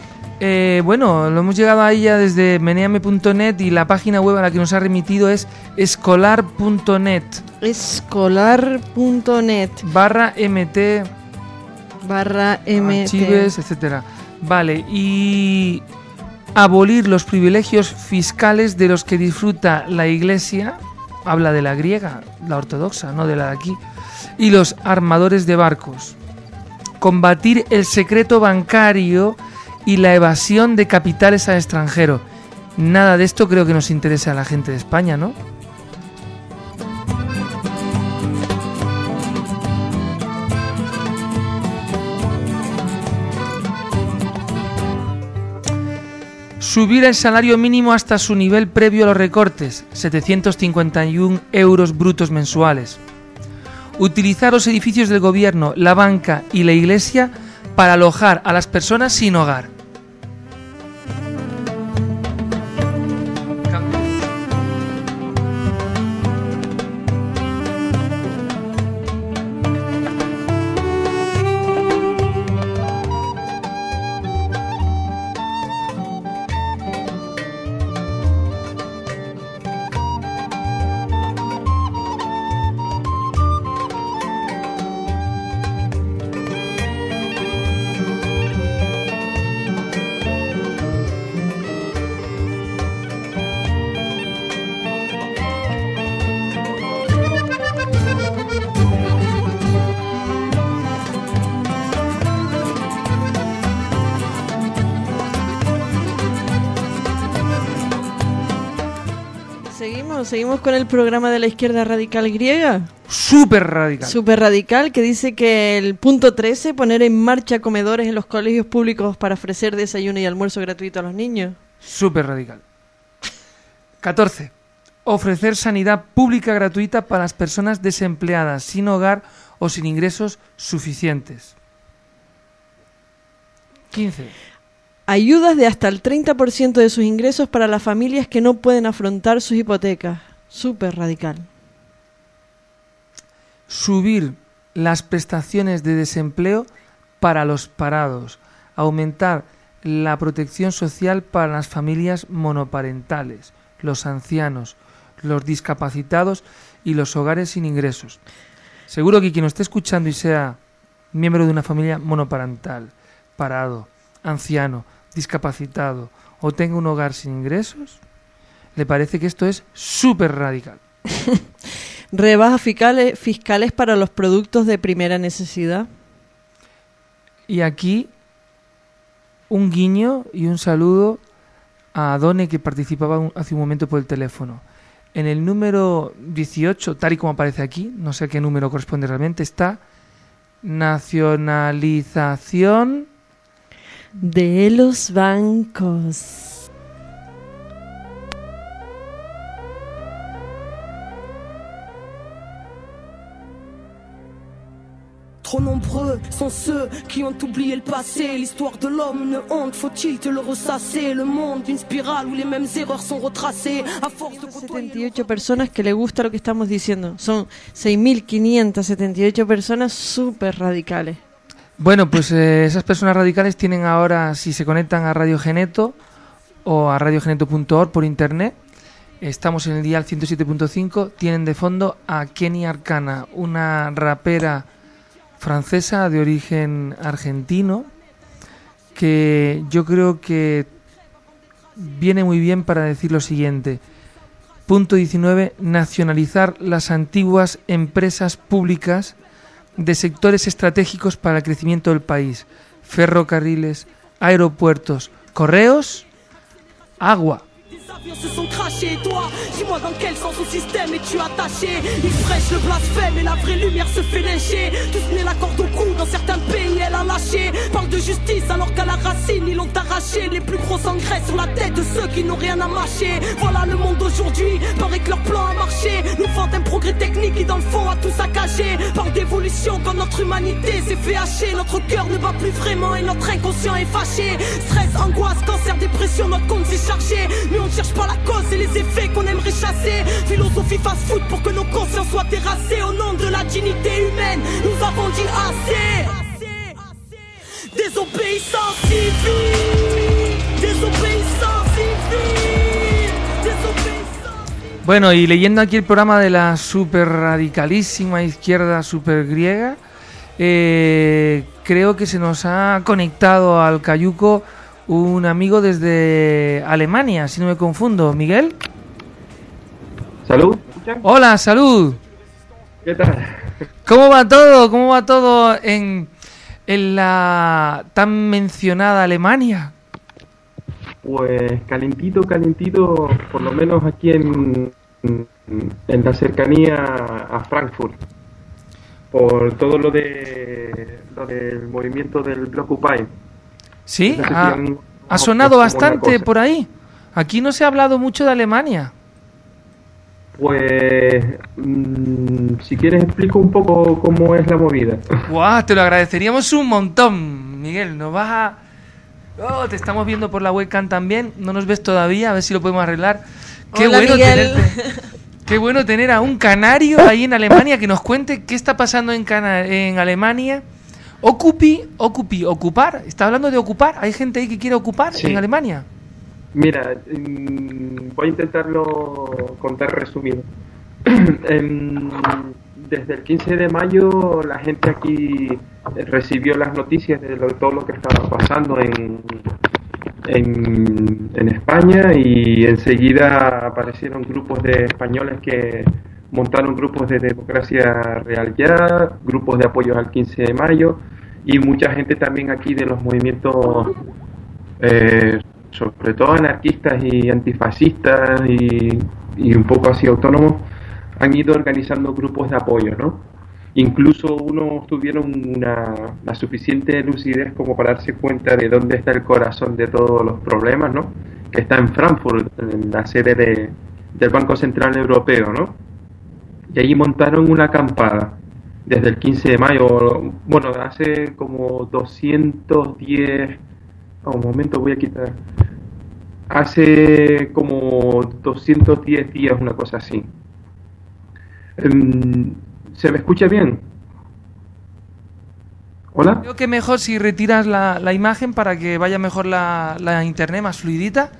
Speaker 1: Eh, bueno, lo hemos llegado ahí ya desde meneame.net y la página web a la que nos ha remitido es escolar.net.
Speaker 2: Escolar.net.
Speaker 1: Barra MT.
Speaker 2: Barra MT.
Speaker 1: Archives, etcétera. Vale, y abolir los privilegios fiscales de los que disfruta la Iglesia, habla de la griega, la ortodoxa, no de la de aquí, y los armadores de barcos. Combatir el secreto bancario y la evasión de capitales al extranjero. Nada de esto creo que nos interese a la gente de España, ¿no? Subir el salario mínimo hasta su nivel previo a los recortes, 751 euros brutos mensuales. Utilizar los edificios del gobierno, la banca y la iglesia para alojar a las personas sin hogar.
Speaker 2: Programa de la izquierda radical griega.
Speaker 1: Súper radical.
Speaker 2: Súper radical, que dice que el punto 13, poner en marcha comedores en los colegios públicos para ofrecer desayuno y almuerzo gratuito a los niños.
Speaker 1: Súper radical. 14. Ofrecer sanidad pública gratuita para las personas desempleadas, sin hogar o sin ingresos suficientes. 15.
Speaker 2: Ayudas de hasta el 30% de sus ingresos para las familias que no pueden afrontar sus hipotecas. Súper radical.
Speaker 1: Subir las prestaciones de desempleo para los parados. Aumentar la protección social para las familias monoparentales, los ancianos, los discapacitados y los hogares sin ingresos. Seguro que quien esté escuchando y sea miembro de una familia monoparental, parado, anciano, discapacitado o tenga un hogar sin ingresos, le parece que esto es súper radical.
Speaker 2: Rebajas fiscales, fiscales para los productos de primera necesidad.
Speaker 1: Y aquí un guiño y un saludo a Done que participaba un- hace un momento por el teléfono. En el número 18, tal y como aparece aquí, no sé a qué número corresponde realmente, está nacionalización
Speaker 2: De los bancos.
Speaker 18: Trop nombreux sont ceux qui ont oublié le passé. L'histoire de l'homme, une honte, faut-il te le ressasser Le monde d'une spirale où les mêmes erreurs sont retracées. À force de
Speaker 2: 78 personas que le gusta lo que estamos diciendo. Son 6.578 personas súper radicales.
Speaker 1: Bueno, pues eh, esas personas radicales tienen ahora, si se conectan a Radio Geneto o a radiogeneto.org por internet, estamos en el dial 107.5, tienen de fondo a Kenny Arcana, una rapera francesa de origen argentino, que yo creo que viene muy bien para decir lo siguiente. Punto 19. Nacionalizar las antiguas empresas públicas de sectores estratégicos para el crecimiento del país. Ferrocarriles, aeropuertos, correos, agua.
Speaker 18: Avions se sont crachés. Toi, dis-moi dans quel sens au système es-tu attaché Il fraîche le blasphème et la vraie lumière se fait lyncher. Tous nés la corde au cou, dans certains pays elle a lâché. Parle de justice alors qu'à la racine ils l'ont arraché. Les plus gros engrais sur la tête de ceux qui n'ont rien à mâcher. Voilà le monde d'aujourd'hui, paraît que leur plan a marché. Nous vendent un progrès technique qui dans le fond a tout saccagé. Parle d'évolution quand notre humanité s'est fait hacher. Notre cœur ne bat plus vraiment et notre inconscient est fâché. Stress, angoisse, cancer, dépression, notre compte s'est chargé. Mais on cherche pas la cause et les effets qu'on aimerait chasser. Philosophie fast-food pour que nos consciences soient terrassées. Au nom de la dignité humaine, nous avons dit assez. Désobéissance civile, désobéissance civile.
Speaker 1: Bueno, y leyendo aquí el programa de la super radicalísima izquierda super griega, eh, creo que se nos ha conectado al Cayuco un amigo desde Alemania, si no me confundo. Miguel.
Speaker 19: Salud.
Speaker 1: Hola, salud.
Speaker 19: ¿Qué tal?
Speaker 1: ¿Cómo va todo? ¿Cómo va todo en, en la tan mencionada Alemania?
Speaker 19: Pues calentito, calentito, por lo menos aquí en, en la cercanía a Frankfurt. Por todo lo de lo del movimiento del Blockupy.
Speaker 1: Sí,
Speaker 19: No sé si
Speaker 1: ha,
Speaker 19: han-
Speaker 1: ha sonado bastante por ahí. Aquí no se ha hablado mucho de Alemania.
Speaker 19: Pues mm, si quieres explico un poco cómo es la movida.
Speaker 1: Guau, te lo agradeceríamos un montón, Miguel. Nos vas a... Oh, te estamos viendo por la webcam también. No nos ves todavía, a ver si lo podemos arreglar. Qué
Speaker 2: Hola,
Speaker 1: bueno
Speaker 2: Miguel.
Speaker 1: tenerte. Qué bueno tener a un canario ahí en Alemania que nos cuente qué está pasando en, Cana- en Alemania. Ocupi, ocupi, ocupar. Está hablando de ocupar. Hay gente ahí que quiere ocupar
Speaker 19: Sí.
Speaker 1: en Alemania.
Speaker 19: Mira, mm, voy a intentarlo contar resumido. Desde el 15 de mayo la gente aquí recibió las noticias de lo- todo lo que estaba pasando en, en, en España y enseguida aparecieron grupos de españoles que montaron grupos de democracia real ya, grupos de apoyo al 15 de mayo y mucha gente también aquí de los movimientos eh, sobre todo anarquistas y antifascistas y, un poco así autónomos, han ido organizando grupos de apoyo, ¿no? Incluso unos tuvieron una, la suficiente lucidez como para darse cuenta de dónde está el corazón de todos los problemas, ¿no? Que está en Frankfurt, en la sede de- del Banco Central Europeo, ¿no? Y allí montaron una acampada desde el 15 de mayo, bueno, hace como 210 Ah, un momento, voy a quitar. Hace como 210 días, una cosa así. Em, ¿Se me escucha bien? ¿Hola?
Speaker 1: Creo que mejor si retiras la, la imagen para que vaya mejor la, la internet más fluidita.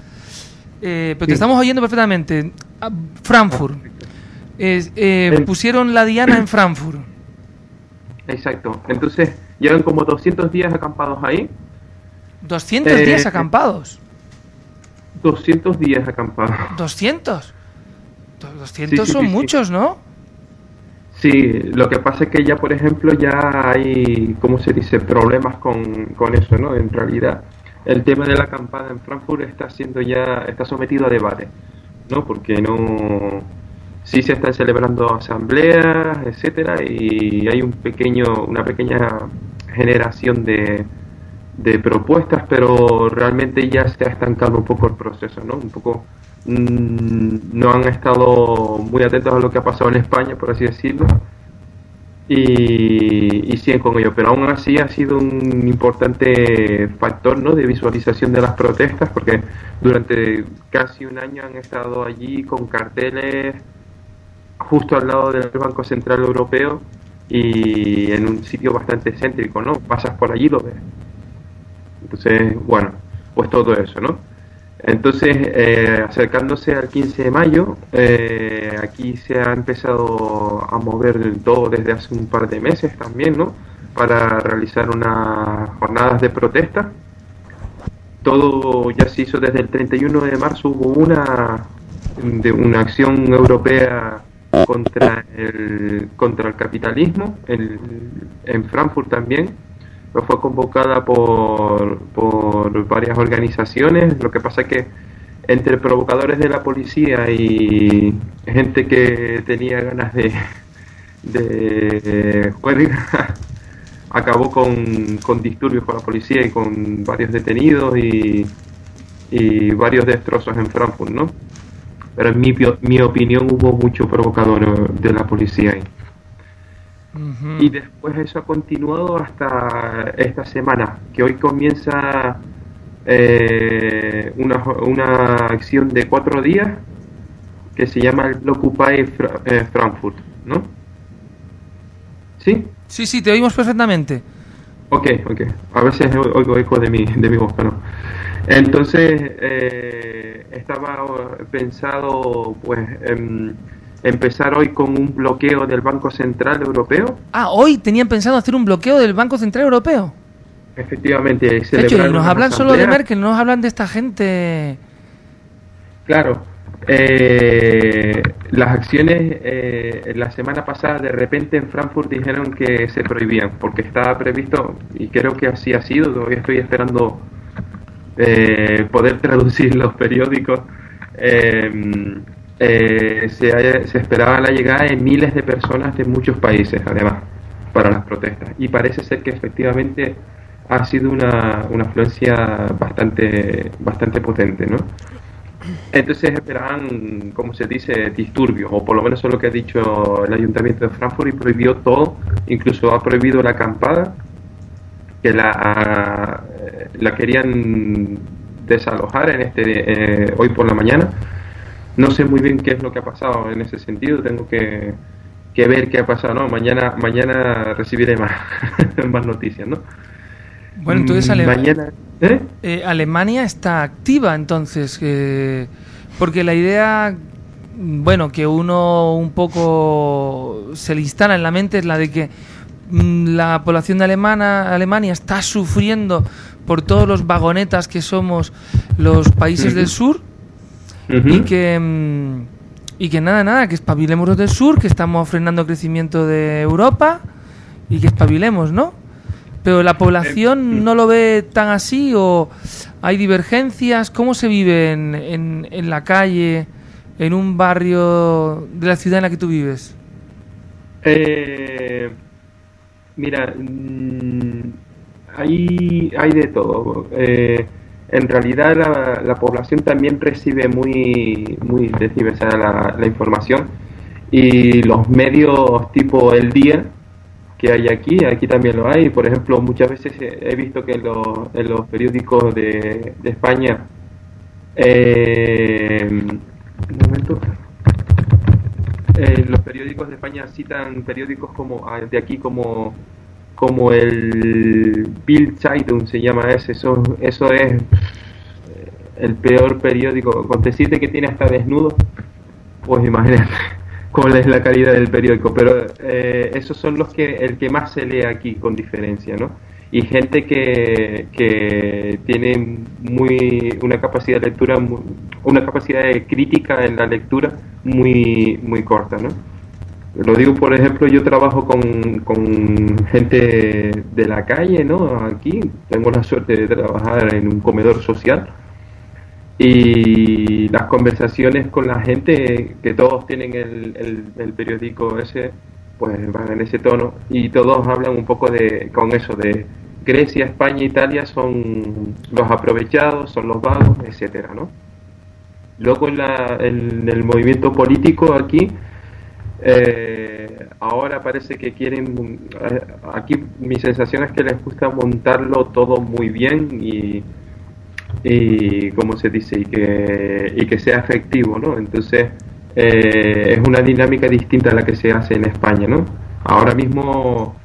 Speaker 1: Eh, pero te estamos oyendo perfectamente. Ah, Frankfurt. Es- eh, pusieron la Diana en Frankfurt.
Speaker 19: Exacto. Entonces, llevan como 200 días acampados ahí.
Speaker 1: 200
Speaker 19: Eh,
Speaker 1: días acampados.
Speaker 19: 200 días acampados.
Speaker 1: 200. Do- 200
Speaker 19: Sí, sí,
Speaker 1: son
Speaker 19: sí, sí.
Speaker 1: muchos, ¿no?
Speaker 19: Sí, lo que pasa es que ya, por ejemplo, ya hay, ¿cómo se dice?, problemas con, con eso, ¿no? En realidad, el tema de la acampada en Frankfurt está siendo ya, está sometido a debate, ¿no? Porque no, sí se están celebrando asambleas, etcétera, y hay un pequeño, una pequeña generación de, de propuestas, pero realmente ya se ha estancado un poco el proceso, ¿no? Un poco mm, no han estado muy atentos a lo que ha pasado en España, por así decirlo, y, y siguen con ello. Pero aún así ha sido un importante factor ¿no? de visualización de las protestas, porque durante casi un año han estado allí con carteles justo al lado del Banco Central Europeo y en un sitio bastante céntrico, ¿no? Pasas por allí y lo ves. Entonces, bueno, pues todo eso, ¿no? Entonces, eh, acercándose al 15 de mayo, eh, aquí se ha empezado a mover todo desde hace un par de meses también, ¿no? Para realizar unas jornadas de protesta. Todo ya se hizo desde el 31 de marzo, hubo una, de una acción europea contra el, contra el capitalismo el- en Frankfurt también. Fue convocada por, por varias organizaciones. Lo que pasa es que entre provocadores de la policía y gente que tenía ganas de, de acabó con, con disturbios con la policía y con varios detenidos y, y varios destrozos en Frankfurt, ¿no? Pero en mi, mi opinión hubo mucho provocador de la policía ahí. Y después eso ha continuado hasta esta semana, que hoy comienza eh, una, una acción de cuatro días que se llama el Occupy Fra- eh, Frankfurt, ¿no? ¿Sí?
Speaker 1: Sí, sí, te oímos perfectamente.
Speaker 19: Ok, ok. A veces oigo eco de mi, de mi voz, pero... Entonces, eh, estaba eh, pensado, pues, em, empezar hoy con un bloqueo del Banco Central Europeo.
Speaker 1: Ah, hoy tenían pensado hacer un bloqueo del Banco Central Europeo.
Speaker 19: Efectivamente,
Speaker 1: De hecho, nos hablan solo de. Merkel, no nos hablan de esta gente.
Speaker 19: Claro. Eh, las acciones eh, la semana pasada de repente en Frankfurt dijeron que se prohibían porque estaba previsto y creo que así ha sido. Todavía estoy esperando eh, poder traducir los periódicos. Eh, eh, se, esperaba la llegada de miles de personas de muchos países, además, para las protestas. Y parece ser que efectivamente ha sido una, una afluencia bastante, bastante potente, ¿no? Entonces esperaban, como se dice, disturbios, o por lo menos es lo que ha dicho el Ayuntamiento de Frankfurt y prohibió todo, incluso ha prohibido la acampada, que la, la querían desalojar en este eh, hoy por la mañana. No sé muy bien qué es lo que ha pasado en ese sentido, tengo que, que ver qué ha pasado, ¿no? Mañana, mañana recibiré más, más noticias, ¿no?
Speaker 1: Bueno, entonces Ale-
Speaker 19: mañana, ¿eh?
Speaker 1: eh, Alemania está activa, entonces, eh, porque la idea, bueno, que uno un poco se le instala en la mente es la de que la población de Alemana, Alemania está sufriendo por todos los vagonetas que somos los países del sur y que mm, y que nada, nada, que espabilemos los del sur, que estamos frenando el crecimiento de Europa y que espabilemos, ¿no? Pero la población no lo ve tan así o hay divergencias. ¿Cómo se vive en, en, en la calle, en un barrio de la ciudad en la que tú vives?
Speaker 19: Eh, mira, mm, hay, hay de todo. Eh, en realidad la, la población también recibe muy, muy desdiversada la, la información y los medios tipo El Día que hay aquí, aquí también lo hay. Por ejemplo, muchas veces he visto que en los, los periódicos de, de España, eh, un momento, eh, los periódicos de España citan periódicos como ah, de aquí como como el Bild Zeitung se llama ese eso eso es eh, el peor periódico con decirte que tiene hasta desnudo pues imagínate cuál es la calidad del periódico pero eh, esos son los que el que más se lee aquí con diferencia no y gente que, que tiene muy una capacidad de lectura muy- una capacidad de crítica en la lectura muy muy corta no lo digo por ejemplo yo trabajo con, con gente de la calle no aquí tengo la suerte de trabajar en un comedor social y las conversaciones con la gente que todos tienen el, el, periódico ese pues van en ese tono y todos hablan un poco de con eso de Grecia, España, Italia son los aprovechados, son los vagos, etcétera, ¿no? Luego en, la, en el movimiento político aquí eh, ahora parece que quieren eh, aquí mi sensación es que les gusta montarlo todo muy bien y y como se dice y que y que sea efectivo no entonces eh, es una dinámica distinta a la que se hace en España no ahora mismo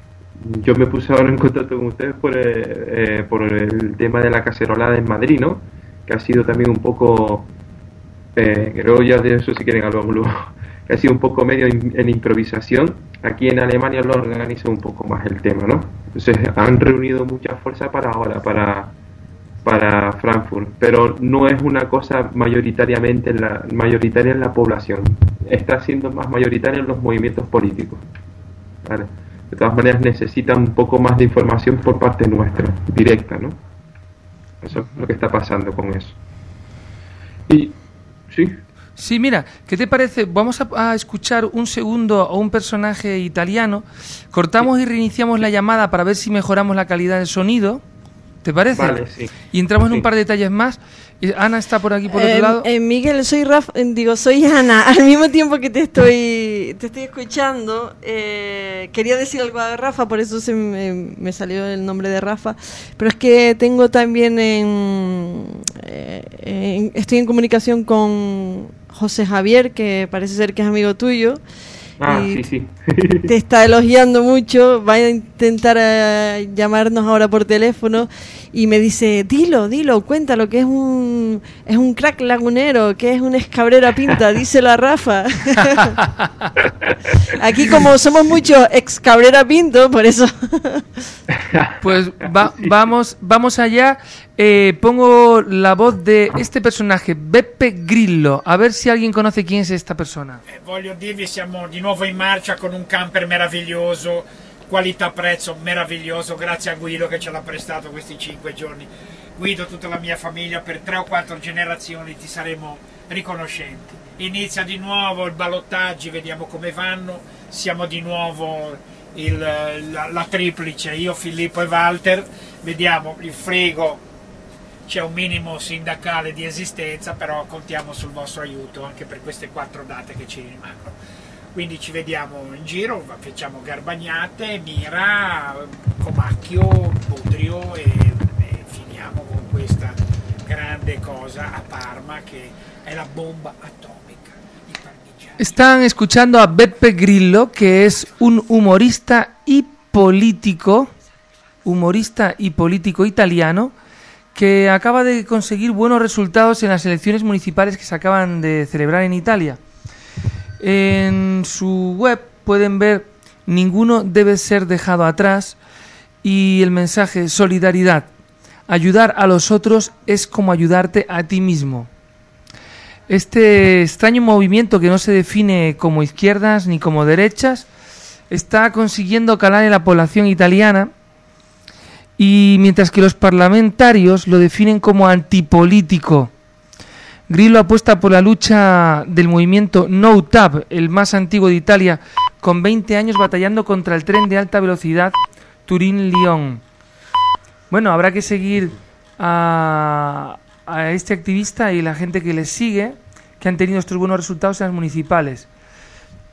Speaker 19: yo me puse ahora en contacto con ustedes por, eh, eh, por el tema de la cacerolada en Madrid no que ha sido también un poco eh, creo ya de eso si quieren hablamos luego que ha sido un poco medio in- en improvisación aquí en Alemania lo organiza un poco más el tema no entonces han reunido mucha fuerza para ahora para para Frankfurt, pero no es una cosa mayoritariamente en la, mayoritaria en la población. Está siendo más mayoritaria en los movimientos políticos. ¿vale? De todas maneras necesita un poco más de información por parte nuestra, directa, ¿no? Eso es lo que está pasando con eso. Y sí,
Speaker 1: Sí, mira, ¿qué te parece? Vamos a, a escuchar un segundo a un personaje italiano. Cortamos y reiniciamos la llamada para ver si mejoramos la calidad del sonido. ¿Te parece?
Speaker 19: Vale, sí.
Speaker 1: Y entramos en un par de detalles más. Y Ana está por aquí por
Speaker 2: Eh,
Speaker 1: otro lado.
Speaker 2: eh, Miguel, soy Rafa, eh, digo, soy Ana. Al mismo tiempo que te estoy, te estoy escuchando, eh, quería decir algo a Rafa, por eso se me, me salió el nombre de Rafa. Pero es que tengo también en, eh, en- estoy en comunicación con José Javier, que parece ser que es amigo tuyo.
Speaker 19: Ah,
Speaker 2: y
Speaker 19: sí, sí.
Speaker 2: te está elogiando mucho, va a intentar eh, llamarnos ahora por teléfono y me dice, dilo, dilo, cuéntalo, que es un, es un crack lagunero, que es un escabrera pinta, díselo a Rafa. Aquí como somos muchos ex cabrera pinto, por eso...
Speaker 1: Pues va- vamos, vamos allá. Eh, pongo la voz de este personaje, Beppe Grillo. A ver si alguien conoce quién es esta persona.
Speaker 20: Eh, Voglio dirvi, siamo di nuovo in marcia con un camper meraviglioso, qualità-prezzo meraviglioso, grazie a Guido che ce l'ha prestato questi cinque giorni. Guido, tutta la mia famiglia, per tre o quattro generazioni ti saremo riconoscenti. Inizia di nuovo il ballottaggi, vediamo come vanno, siamo di nuovo il- la, la triplice, io, Filippo e Walter, vediamo il frigo c'è un minimo sindacale di esistenza, però contiamo sul vostro aiuto anche per queste quattro date che ci rimangono. Quindi ci vediamo in giro, facciamo Garbagnate, Mira, Comacchio, Budrio e, e finiamo con questa grande cosa a Parma che è la bomba atomica.
Speaker 1: Están escuchando a Beppe Grillo, que es un humorista y político, humorista y político italiano, que acaba de conseguir buenos resultados en las elecciones municipales que se acaban de celebrar en Italia. En su web pueden ver ninguno debe ser dejado atrás y el mensaje solidaridad. Ayudar a los otros es como ayudarte a ti mismo. Este extraño movimiento que no se define como izquierdas ni como derechas está consiguiendo calar en la población italiana y mientras que los parlamentarios lo definen como antipolítico. Grillo apuesta por la lucha del movimiento No TAP, el más antiguo de Italia, con 20 años batallando contra el tren de alta velocidad Turín-Lyon. Bueno, habrá que seguir a, a este activista y la gente que le sigue, que han tenido estos buenos resultados en las municipales.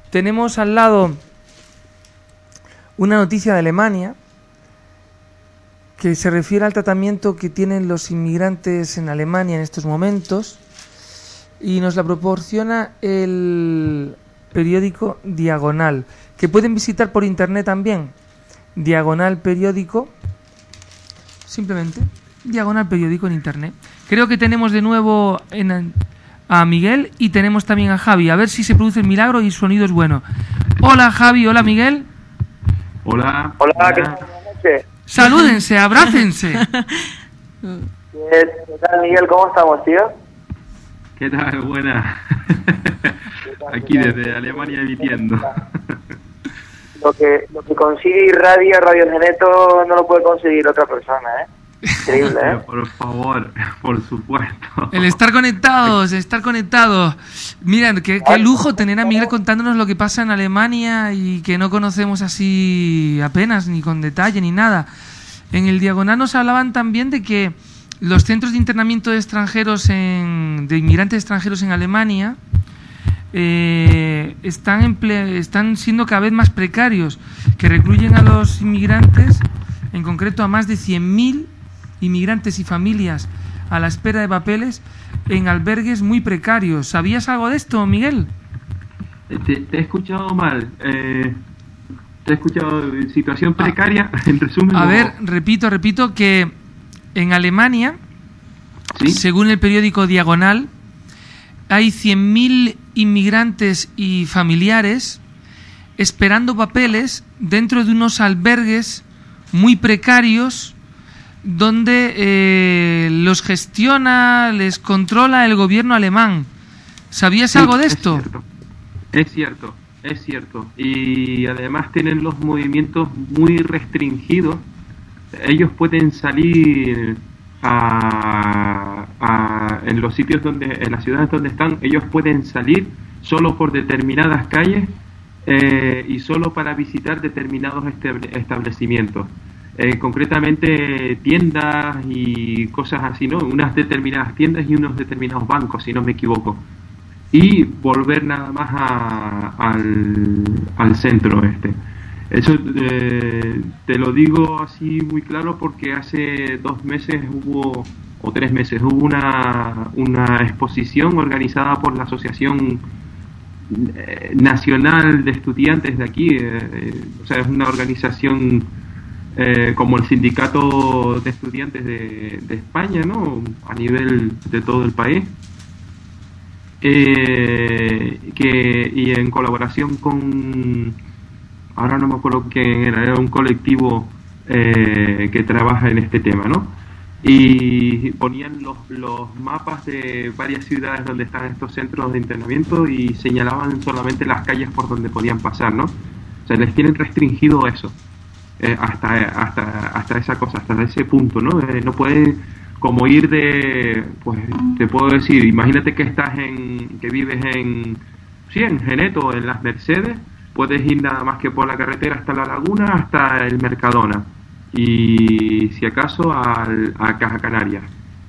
Speaker 1: Tenemos al lado una noticia de Alemania que se refiere al tratamiento que tienen los inmigrantes en Alemania en estos momentos y nos la proporciona el periódico Diagonal, que pueden visitar por internet también. Diagonal periódico, simplemente Diagonal periódico en internet. Creo que tenemos de nuevo en- a Miguel y tenemos también a Javi. A ver si se produce el milagro y el sonido es bueno. Hola Javi, hola Miguel.
Speaker 19: Hola.
Speaker 21: Hola, ¿qué tal? Buenas noches.
Speaker 1: Salúdense, abrácense.
Speaker 21: ¿Qué tal, Miguel? ¿Cómo estamos, tío?
Speaker 19: ¿Qué tal? Buena. Aquí desde Alemania emitiendo.
Speaker 21: Lo que, lo que consigue Irradia, Radio Geneto, no lo puede conseguir otra persona, ¿eh? Increíble, ¿eh?
Speaker 19: Por favor, por supuesto.
Speaker 1: El estar conectados, el estar conectados. Mira, qué, qué lujo tener a Miguel contándonos lo que pasa en Alemania y que no conocemos así apenas, ni con detalle, ni nada. En el Diagonal nos hablaban también de que los centros de internamiento de extranjeros, en, de inmigrantes extranjeros en Alemania, eh, están, emple- están siendo cada vez más precarios, que recluyen a los inmigrantes, en concreto a más de 100.000 inmigrantes y familias a la espera de papeles en albergues muy precarios. ¿Sabías algo de esto, Miguel?
Speaker 19: Te, te he escuchado mal. Eh, te he escuchado situación precaria. En resumen,
Speaker 1: A
Speaker 19: no-
Speaker 1: ver, repito, repito que en Alemania, según el periódico Diagonal, hay 100.000 inmigrantes y familiares esperando papeles dentro de unos albergues muy precarios donde eh, los gestiona, les controla el gobierno alemán. ¿Sabías algo de
Speaker 19: es
Speaker 1: esto?
Speaker 19: cierto. Es cierto, es cierto. Y además tienen los movimientos muy restringidos. Ellos pueden salir a, a- en los sitios donde, en las ciudades donde están, ellos pueden salir solo por determinadas calles eh, y solo para visitar determinados estable- establecimientos. Eh, concretamente tiendas y cosas así, ¿no? Unas determinadas tiendas y unos determinados bancos, si no me equivoco y volver nada más a- al, al centro este. Eso eh, te lo digo así muy claro porque hace dos meses hubo, o tres meses, hubo una, una exposición organizada por la Asociación eh, Nacional de Estudiantes de aquí, eh, o sea, es una organización eh, como el Sindicato de Estudiantes de, España, ¿no? A nivel de todo el país que y en colaboración con ahora no me acuerdo quién era, era un colectivo eh, que trabaja en este tema, ¿no? Y ponían los, los mapas de varias ciudades donde están estos centros de internamiento y señalaban solamente las calles por donde podían pasar, ¿no? O sea, les tienen restringido eso, eh, hasta, hasta, hasta esa cosa, hasta ese punto, ¿no? Eh, no pueden como ir de, pues te puedo decir, imagínate que estás en, que vives en, sí, en Geneto, en las Mercedes, puedes ir nada más que por la carretera hasta la laguna, hasta el Mercadona y si acaso al, a Caja Canaria.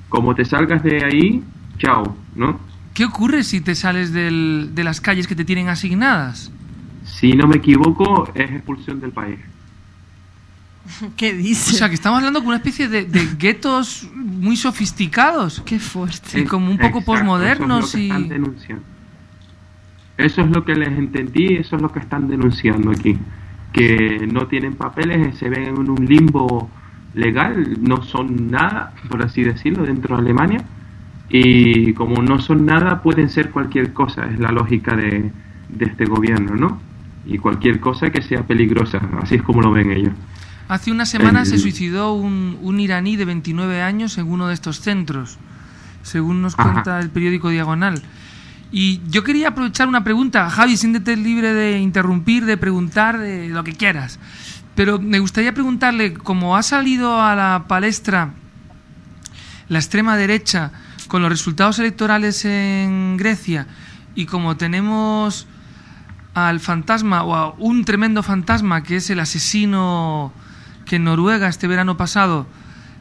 Speaker 19: Como te salgas de ahí, chao, ¿no?
Speaker 1: ¿Qué ocurre si te sales del- de las calles que te tienen asignadas?
Speaker 19: Si no me equivoco, es expulsión del país.
Speaker 2: ¿Qué
Speaker 1: O
Speaker 2: dice?
Speaker 1: sea, que estamos hablando con una especie de, de guetos muy sofisticados.
Speaker 2: Qué fuerte.
Speaker 1: Y como un poco
Speaker 19: Exacto,
Speaker 1: posmodernos
Speaker 19: eso es lo que
Speaker 1: y...
Speaker 19: están denunciando. Eso es lo que les entendí, eso es lo que están denunciando aquí. Que no tienen papeles, se ven en un limbo legal, no son nada, por así decirlo, dentro de Alemania. Y como no son nada, pueden ser cualquier cosa, es la lógica de, de este gobierno, ¿no? Y cualquier cosa que sea peligrosa, así es como lo ven ellos.
Speaker 1: Hace una semana se suicidó un, un iraní de 29 años en uno de estos centros, según nos
Speaker 19: Ajá.
Speaker 1: cuenta el periódico Diagonal. Y yo quería aprovechar una pregunta. Javi, siéntete libre de interrumpir, de preguntar, de lo que quieras. Pero me gustaría preguntarle, como ha salido a la palestra la extrema derecha con los resultados electorales en Grecia y como tenemos al fantasma o a un tremendo fantasma que es el asesino que en Noruega este verano pasado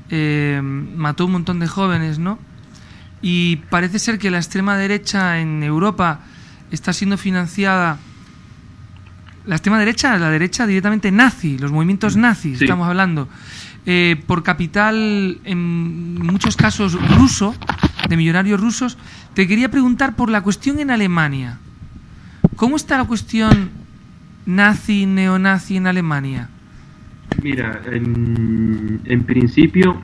Speaker 1: eh, mató un montón de jóvenes, ¿no? Y parece ser que la extrema derecha en Europa está siendo financiada. La extrema derecha, la derecha directamente nazi, los movimientos nazis,
Speaker 19: Sí.
Speaker 1: estamos hablando, eh, por capital en muchos casos ruso, de millonarios rusos. Te quería preguntar por la cuestión en Alemania. ¿Cómo está la cuestión nazi, neonazi en Alemania?
Speaker 19: Mira, en, en principio,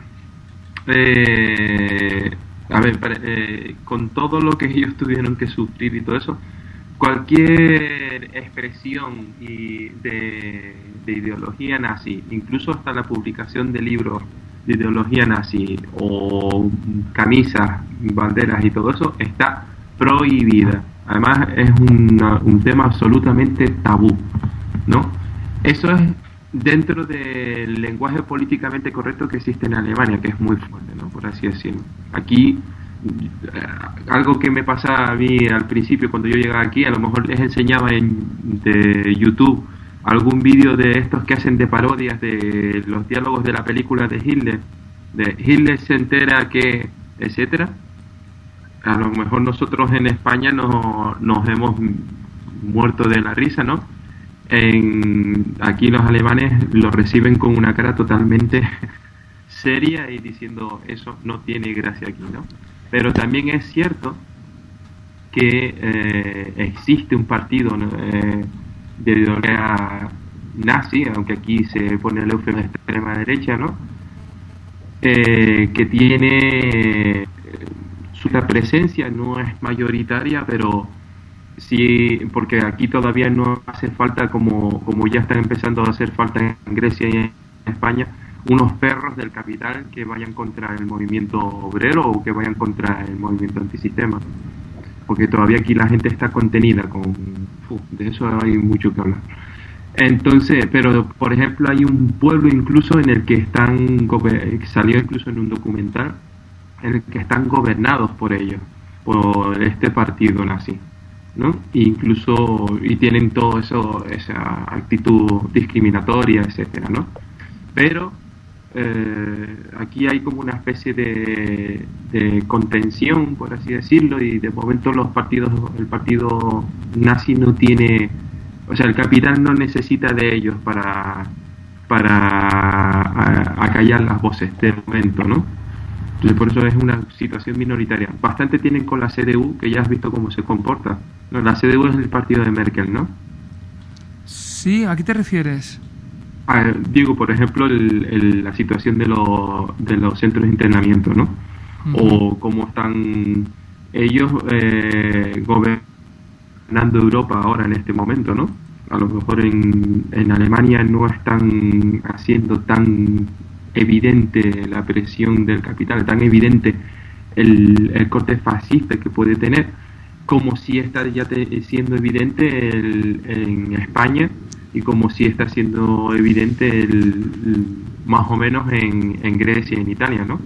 Speaker 19: eh, a ver, eh, con todo lo que ellos tuvieron que sufrir y todo eso, cualquier expresión y de, de ideología nazi, incluso hasta la publicación de libros de ideología nazi o camisas, banderas y todo eso, está prohibida. Además es una- un tema absolutamente tabú, ¿no? Eso es dentro del lenguaje políticamente correcto que existe en Alemania, que es muy fuerte, ¿no? Por así decirlo. Aquí, eh, algo que me pasa a mí al principio cuando yo llegaba aquí, a lo mejor les enseñaba en de YouTube algún vídeo de estos que hacen de parodias de los diálogos de la película de Hitler, de Hitler se entera que, etcétera. A lo mejor nosotros en España no, nos hemos muerto de la risa, ¿no? Aquí los alemanes lo reciben con una cara totalmente seria y diciendo eso no tiene gracia aquí, ¿no? Pero también es cierto que eh, existe un partido. Eh, de ideología nazi, aunque aquí se pone el eufemismo de extrema derecha, ¿no? Eh, que tiene eh, su presencia no es mayoritaria, pero sí, porque aquí todavía no hace falta como, como ya están empezando a hacer falta en Grecia y en España, unos perros del capital que vayan contra el movimiento obrero o que vayan contra el movimiento antisistema. Porque todavía aquí la gente está contenida con... de eso hay mucho que hablar. Entonces, pero por ejemplo hay un pueblo incluso en el que están, salió incluso en un documental, en el que están gobernados por ellos, por este partido nazi, ¿no? Incluso, y tienen todo eso, esa actitud discriminatoria, etcétera, ¿no? Pero eh, aquí hay como una especie de, de contención, por así decirlo, y de momento los partidos, el partido nazi no tiene, o sea, el capital no necesita de ellos para para acallar las voces de momento, ¿no? Entonces por eso es una situación minoritaria. Bastante tienen con la CDU, que ya has visto cómo se comporta. No, la CDU es el partido de Merkel, ¿no?
Speaker 1: Sí, ¿a qué te refieres?
Speaker 19: Ah, digo, por ejemplo, el- el- la situación de, los de los centros de internamiento, ¿no? O cómo están ellos eh, gobernando Europa ahora en este momento, ¿no? A lo mejor en, en Alemania no están haciendo tan evidente la presión del capital, tan evidente el, el corte fascista que puede tener, como si está ya te- siendo evidente el- en España y como si está siendo evidente el- más o menos en, en Grecia y en Italia, ¿no?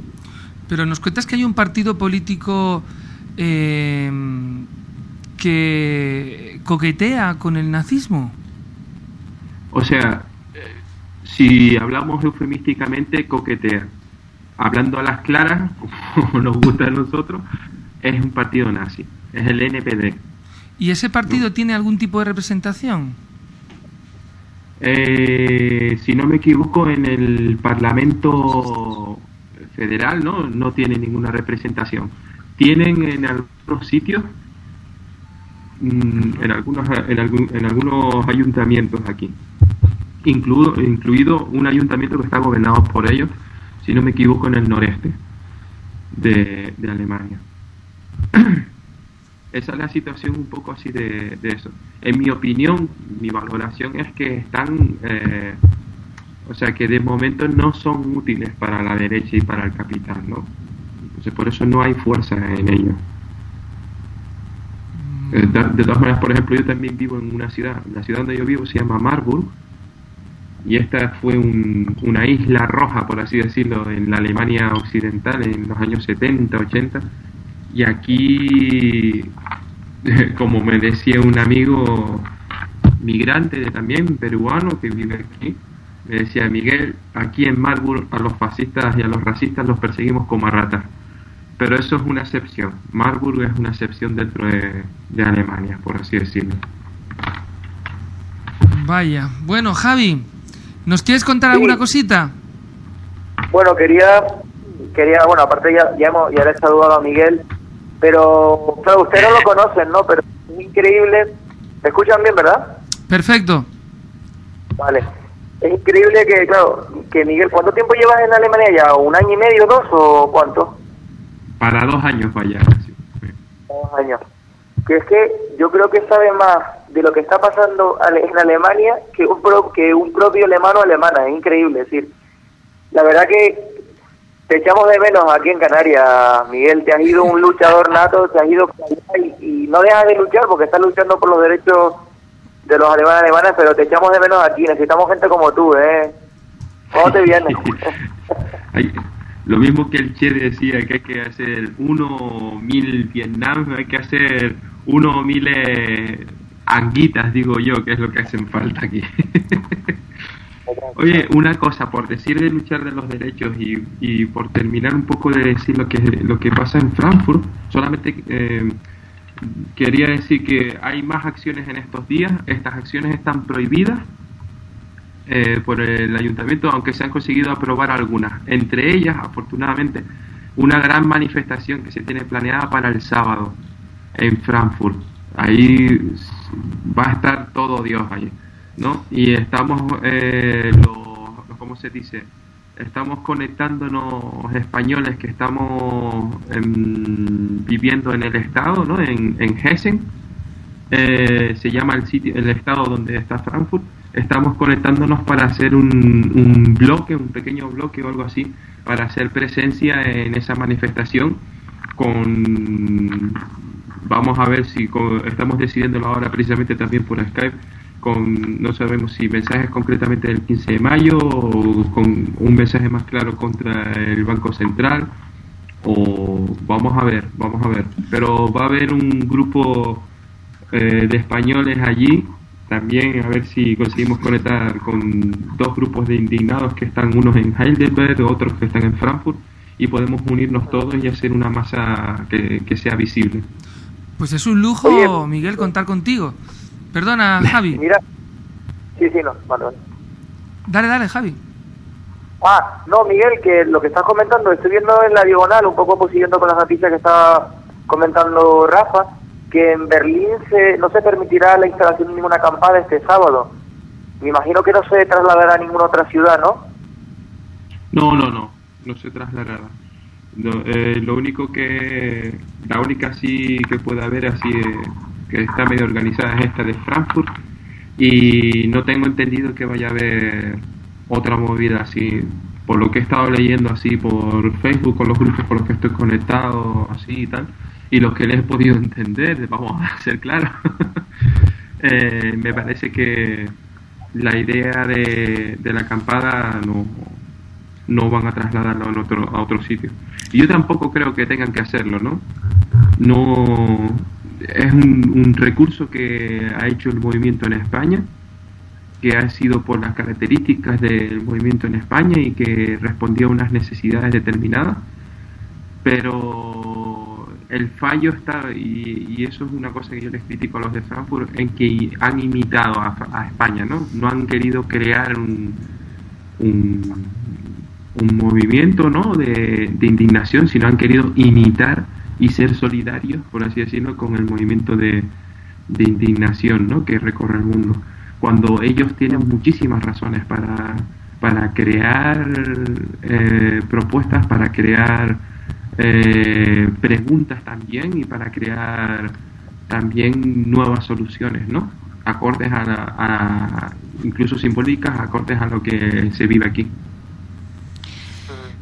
Speaker 1: Pero nos cuentas que hay un partido político eh, que coquetea con el nazismo.
Speaker 19: O sea, si hablamos eufemísticamente, coquetea. Hablando a las claras, como nos gusta a nosotros, es un partido nazi, es el NPD.
Speaker 1: ¿Y ese partido tiene algún tipo de representación?
Speaker 19: Eh, si no me equivoco, en el Parlamento Federal no, no tiene ninguna representación. Tienen en algunos sitios, mm, en algunos, en, algún- en algunos ayuntamientos aquí, incluido, incluido un ayuntamiento que está gobernado por ellos, si no me equivoco, en el noreste de, de Alemania. Esa es la situación un poco así de, de eso. En mi opinión, mi valoración es que están, eh, o sea, que de momento no son útiles para la derecha y para el capital, ¿no? Entonces por eso no hay fuerza en ellos. Eh, De, de todas maneras, por ejemplo, yo también vivo en una ciudad, la ciudad donde yo vivo se llama Marburg, y esta fue un- una isla roja, por así decirlo, en la Alemania occidental en los años 70, 80, y aquí, como me decía un amigo migrante también, peruano, que vive aquí, me decía, Miguel, aquí en Marburg a los fascistas y a los racistas los perseguimos como a ratas. Pero eso es una excepción. Marburg es una excepción dentro de, de Alemania, por así decirlo.
Speaker 1: Vaya. Bueno, Javi, ¿nos quieres contar alguna cosita?
Speaker 21: Bueno, quería, quería bueno, aparte ya, ya, hemos, ya le he saludado a Miguel, pero claro, ustedes no lo conocen, ¿no? Pero es increíble. ¿Me escuchan bien, verdad?
Speaker 1: Perfecto.
Speaker 21: Vale. Es increíble que, claro, que Miguel, ¿cuánto tiempo llevas en Alemania ya? ¿Un año y medio, dos o cuánto?
Speaker 19: Para dos años vaya.
Speaker 21: Dos años. Que es que yo creo que sabe más de lo que está pasando en Alemania que un, pro- que un propio alemán o alemana. Es increíble. Es decir, la verdad que te echamos de menos aquí en Canarias, Miguel. Te has ido un luchador nato, te has ido y, y no dejas de luchar porque estás luchando por los derechos de los alemanes alemanas, pero te echamos de menos aquí. Necesitamos gente como tú, ¿eh? ¿Cómo te viene?
Speaker 19: Hay- lo mismo que el Che decía que hay que hacer uno mil Vietnam, hay que hacer uno mil eh, anguitas, digo yo, que es lo que hacen falta aquí. Oye, una cosa, por decir de luchar de los derechos y, y por terminar un poco de decir lo que, lo que pasa en Frankfurt, solamente eh, quería decir que hay más acciones en estos días, estas acciones están prohibidas eh, por el ayuntamiento, aunque se han conseguido aprobar algunas. Entre ellas, afortunadamente, una gran manifestación que se tiene planeada para el sábado en Frankfurt. Ahí va a estar todo Dios allí, ¿no? Y estamos, eh, los, ¿cómo se dice? Estamos conectándonos españoles que estamos em, viviendo en el estado, ¿no? En, en Hessen eh, se llama el sitio, el estado donde está Frankfurt. Estamos conectándonos para hacer un, un bloque, un pequeño bloque o algo así, para hacer presencia en esa manifestación con vamos a ver si con- estamos decidiéndolo ahora precisamente también por Skype con no sabemos si mensajes concretamente del 15 de mayo o con un mensaje más claro contra el Banco Central o vamos a ver, vamos a ver, pero va a haber un grupo eh, de españoles allí también a ver si conseguimos conectar con dos grupos de indignados que están unos en Heidelberg, otros que están en Frankfurt y podemos unirnos todos y hacer una masa que, que sea visible.
Speaker 1: Pues es un lujo, Miguel, contar contigo. Perdona, Javi.
Speaker 21: Mira, sí, sí, no, vale, vale.
Speaker 1: Dale, dale, Javi.
Speaker 21: Ah, no, Miguel, que lo que estás comentando, estoy viendo en la diagonal, un poco pues, siguiendo con las noticias que está comentando Rafa, que en Berlín se, no se permitirá la instalación de ninguna acampada este sábado. Me imagino que no se trasladará a ninguna otra ciudad, ¿no?
Speaker 19: No, no, no, no se trasladará. No, eh, lo único que, la única sí que puede haber así eh, que está medio organizada es esta de Frankfurt. Y no tengo entendido que vaya a haber otra movida así, por lo que he estado leyendo así por Facebook con los grupos con los que estoy conectado así y tal y los que les he podido entender, vamos a ser claros, eh, me parece que la idea de, de la acampada no, no van a trasladarlo a otro, a otro sitio. Y yo tampoco creo que tengan que hacerlo, ¿no? No es un, un recurso que ha hecho el movimiento en España, que ha sido por las características del movimiento en España y que respondía a unas necesidades determinadas, pero el fallo está, y, eso es una cosa que yo les critico a los de Frankfurt, en que han imitado a, España, ¿no? No han querido crear un, un movimiento ¿no? de, de indignación, sino han querido imitar y ser solidarios, por así decirlo, con el movimiento de, de indignación ¿no? que recorre el mundo. Cuando ellos tienen muchísimas razones para, para crear eh, propuestas, para crear eh, preguntas también y para crear también nuevas soluciones, ¿no? Acordes a, a incluso simbólicas, acordes a lo que se vive aquí.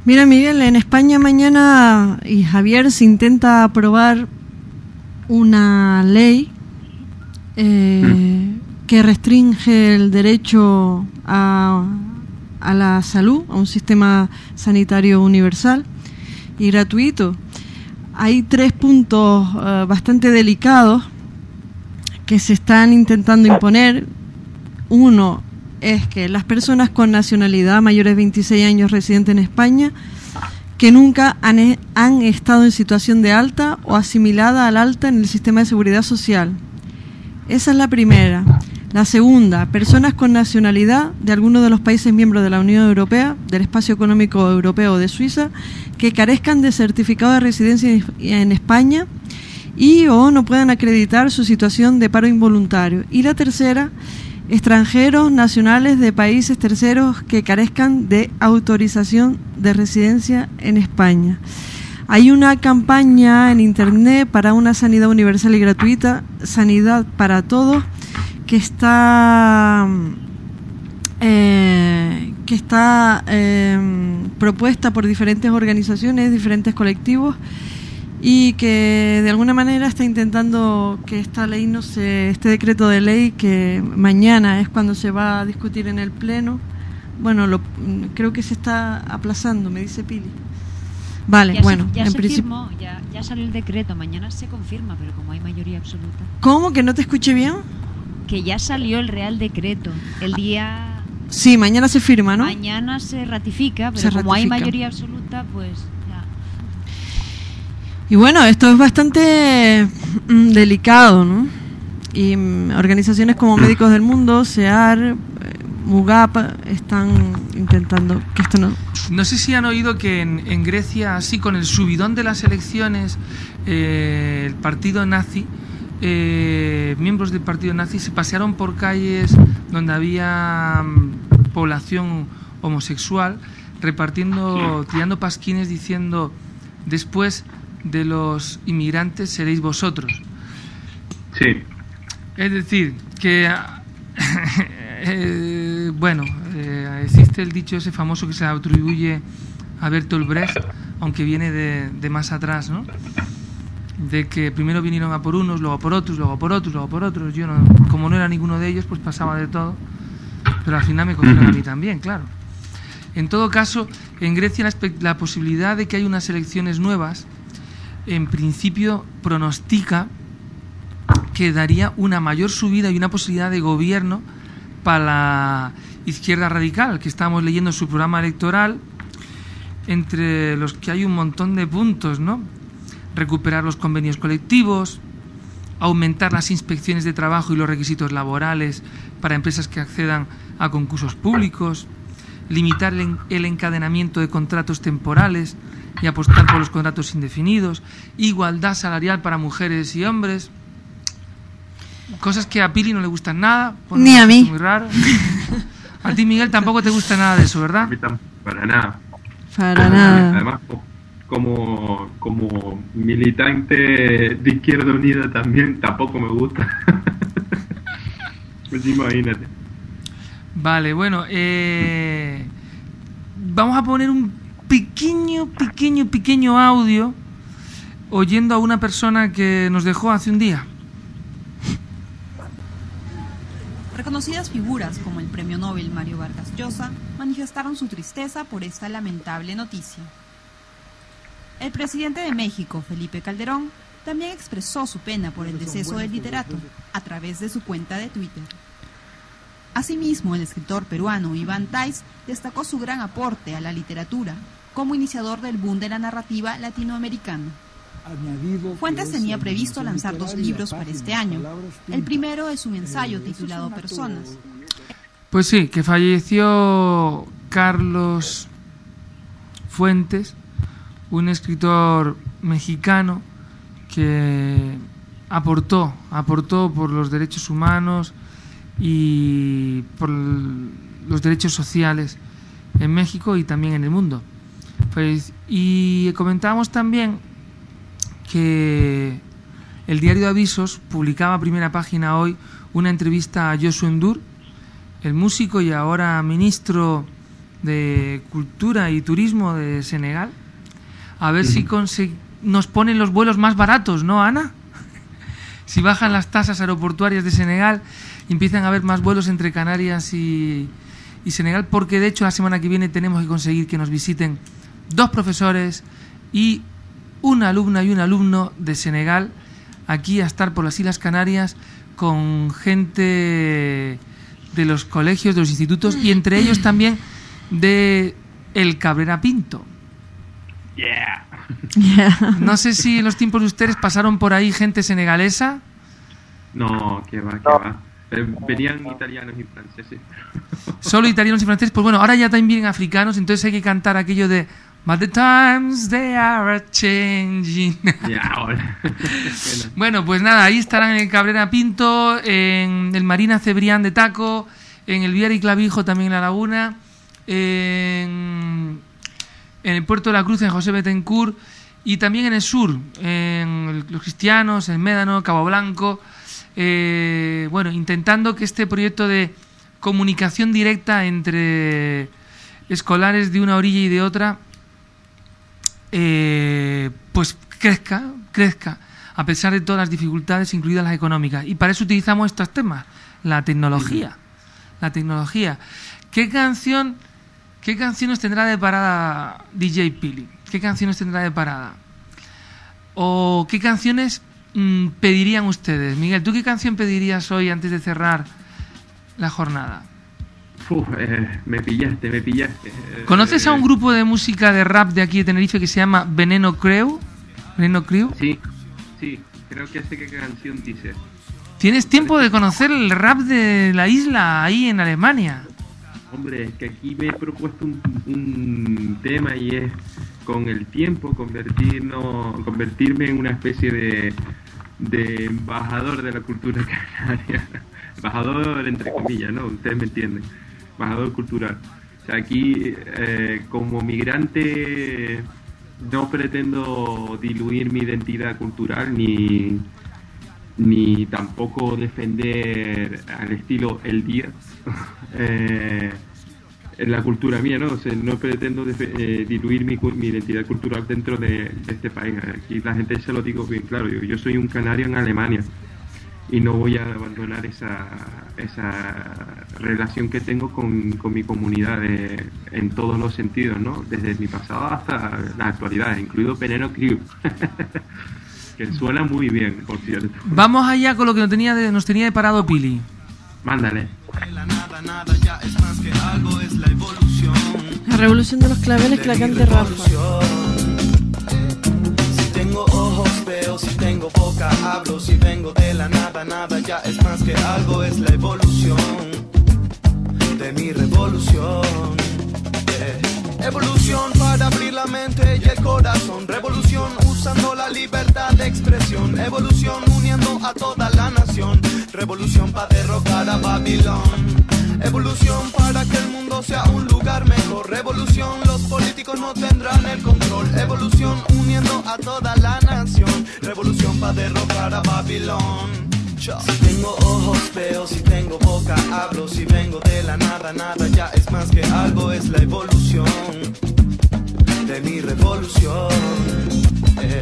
Speaker 2: Mira, Miguel, en España mañana y Javier se intenta aprobar una ley eh, que restringe el derecho a, a la salud, a un sistema sanitario universal y gratuito. Hay tres puntos eh, bastante delicados que se están intentando imponer. Uno es que las personas con nacionalidad mayores de 26 años residentes en España que nunca han, e- han estado en situación de alta o asimilada al alta en el sistema de seguridad social. Esa es la primera. La segunda, personas con nacionalidad de alguno de los países miembros de la Unión Europea, del Espacio Económico Europeo de Suiza, que carezcan de certificado de residencia en- en España y o no puedan acreditar su situación de paro involuntario. Y la tercera, extranjeros nacionales de países terceros que carezcan de autorización de residencia en España. Hay una campaña en Internet para una sanidad universal y gratuita, Sanidad para Todos, que está, eh, que está eh, propuesta por diferentes organizaciones, diferentes colectivos y que de alguna manera está intentando que esta ley no se, este decreto de ley que mañana es cuando se va a discutir en el pleno, bueno, lo, creo que se está aplazando, me dice Pili. Vale,
Speaker 22: Ya se-
Speaker 2: bueno,
Speaker 22: ya
Speaker 2: en
Speaker 22: se
Speaker 2: principio.
Speaker 22: ya, ya salió el decreto, mañana se confirma, pero como hay mayoría absoluta.
Speaker 2: ¿Cómo que no te escuché bien?
Speaker 22: Que ya salió el Real Decreto. El día.
Speaker 2: Sí, mañana se firma, ¿no?
Speaker 22: Mañana se ratifica, pero
Speaker 2: Se
Speaker 22: como hay mayoría absoluta, pues.
Speaker 2: Y bueno, esto es bastante mm, delicado, ¿no? Y mm, organizaciones como Médicos del Mundo, SEAR, eh, MUGAP están intentando que esto no...
Speaker 1: No sé si han oído que en, en Grecia, así con el subidón de las elecciones, eh, el partido nazi, eh, miembros del partido nazi se pasearon por calles donde había mm, población homosexual, repartiendo, tirando pasquines diciendo, después de los inmigrantes seréis vosotros.
Speaker 19: Sí.
Speaker 1: Es decir, que eh, bueno, eh, existe el dicho ese famoso que se atribuye a Bertolt Brecht, aunque viene de, de más atrás, ¿no? De que primero vinieron a por unos, luego a por otros, luego a por otros, luego a por otros. Yo, no, como no era ninguno de ellos, pues pasaba de todo. Pero al final me cogieron a mí también, claro. En todo caso, en Grecia la, posibilidad de que haya unas elecciones nuevas, en principio pronostica que daría una mayor subida y una posibilidad de gobierno para la izquierda radical, que estábamos leyendo su programa electoral, entre los que hay un montón de puntos, ¿no? Recuperar los convenios colectivos, aumentar las inspecciones de trabajo y los requisitos laborales para empresas que accedan a concursos públicos, limitar el en- el encadenamiento de contratos temporales y apostar por los contratos indefinidos, igualdad salarial para mujeres y hombres, cosas que a Pili no le gustan nada.
Speaker 23: Ni a mí.
Speaker 1: Muy raro. A ti, Miguel, tampoco te gusta nada de eso, ¿verdad?
Speaker 19: Para nada.
Speaker 2: Para nada.
Speaker 19: Además, co- como, como militante de Izquierda Unida también tampoco me gusta. pues imagínate.
Speaker 1: Vale, bueno, eh, vamos a poner un pequeño, pequeño, pequeño audio oyendo a una persona que nos dejó hace un día.
Speaker 23: Reconocidas figuras como el premio Nobel Mario Vargas Llosa manifestaron su tristeza por esta lamentable noticia. El presidente de México, Felipe Calderón, también expresó su pena por el deceso del literato a través de su cuenta de Twitter. Asimismo, el escritor peruano Iván Tais destacó su gran aporte a la literatura como iniciador del boom de la narrativa latinoamericana. Fuentes tenía previsto lanzar dos libros para este año. El primero es un ensayo titulado Personas.
Speaker 1: Pues sí, que falleció Carlos Fuentes, un escritor mexicano que aportó, aportó por los derechos humanos y por los derechos sociales en México y también en el mundo. Pues, y comentábamos también que el diario de Avisos publicaba a primera página hoy una entrevista a Joshua Endur, el músico y ahora ministro de Cultura y Turismo de Senegal, a ver si conse- nos ponen los vuelos más baratos, ¿no, Ana? Si bajan las tasas aeroportuarias de Senegal empiezan a haber más vuelos entre Canarias y, y Senegal, porque de hecho la semana que viene tenemos que conseguir que nos visiten dos profesores y una alumna y un alumno de Senegal aquí a estar por las Islas Canarias con gente de los colegios, de los institutos y entre ellos también de el Cabrera Pinto.
Speaker 19: Yeah.
Speaker 1: No sé si en los tiempos de ustedes pasaron por ahí gente senegalesa.
Speaker 19: No, que va, que va. Eh, Venían italianos y franceses.
Speaker 1: Solo italianos y franceses. Pues bueno, ahora ya también africanos, entonces hay que cantar aquello de But the times they are changing. Bueno, pues nada, ahí estarán en el Cabrera Pinto, en el Marina Cebrián de Taco, en el Viera y Clavijo también en La Laguna, en, en el Puerto de la Cruz, en José Betancourt, y también en el sur, en el- los cristianos, en Médano, Cabo Blanco. Eh, bueno, intentando que este proyecto de comunicación directa entre escolares de una orilla y de otra eh, pues crezca, crezca, a pesar de todas las dificultades, incluidas las económicas. Y para eso utilizamos estos temas, la tecnología. La tecnología. ¿Qué canción, qué canciones tendrá de parada DJ Pili? ¿Qué canciones tendrá de parada? ¿O qué canciones mm, pedirían ustedes? Miguel, ¿tú qué canción pedirías hoy antes de cerrar la jornada?
Speaker 19: Uf, eh, me pillaste, me pillaste. Eh,
Speaker 1: ¿Conoces a un grupo de música de rap de aquí de Tenerife que se llama Veneno Crew? Veneno Crew.
Speaker 19: Sí, sí, creo que sé qué canción dice.
Speaker 1: ¿Tienes tiempo de conocer el rap de la isla ahí en Alemania?
Speaker 19: Hombre, es que aquí me he propuesto un, un tema y es con el tiempo convertirnos, convertirme en una especie de, de embajador de la cultura canaria. embajador entre comillas, ¿no? Ustedes me entienden. Embajador cultural. O sea, aquí eh, como migrante no pretendo diluir mi identidad cultural ni, ni tampoco defender al estilo el día eh, la cultura mía, ¿no? O sea, no pretendo eh, diluir mi, mi identidad cultural dentro de, de este país. Aquí la gente se lo digo bien claro, yo, yo soy un canario en Alemania y no voy a abandonar esa, esa relación que tengo con, con mi comunidad de- en todos los sentidos, ¿no? Desde mi pasado hasta la actualidad, incluido Peneno Crew, que suena muy bien, por cierto.
Speaker 1: Vamos allá con lo que nos tenía, de- nos tenía deparado Pili.
Speaker 19: Mándale.
Speaker 2: La revolución de los claveles que la cante Rafa.
Speaker 10: Si tengo ojos veo, si tengo boca hablo, si vengo de la nada, nada ya es más que algo, es la evolución de mi revolución. Yeah. Evolución para abrir la mente y el corazón, revolución usando la libertad de expresión, evolución uniendo a toda la nación, revolución para derrocar a Babilón. Evolución para que el mundo sea un lugar mejor. Revolución, los políticos no tendrán el control. Evolución uniendo a toda la nación. Revolución para derrocar a Babilón. Si tengo ojos veo, si tengo boca hablo, si vengo de la nada, nada ya es más que algo, es la evolución de mi revolución. Eh,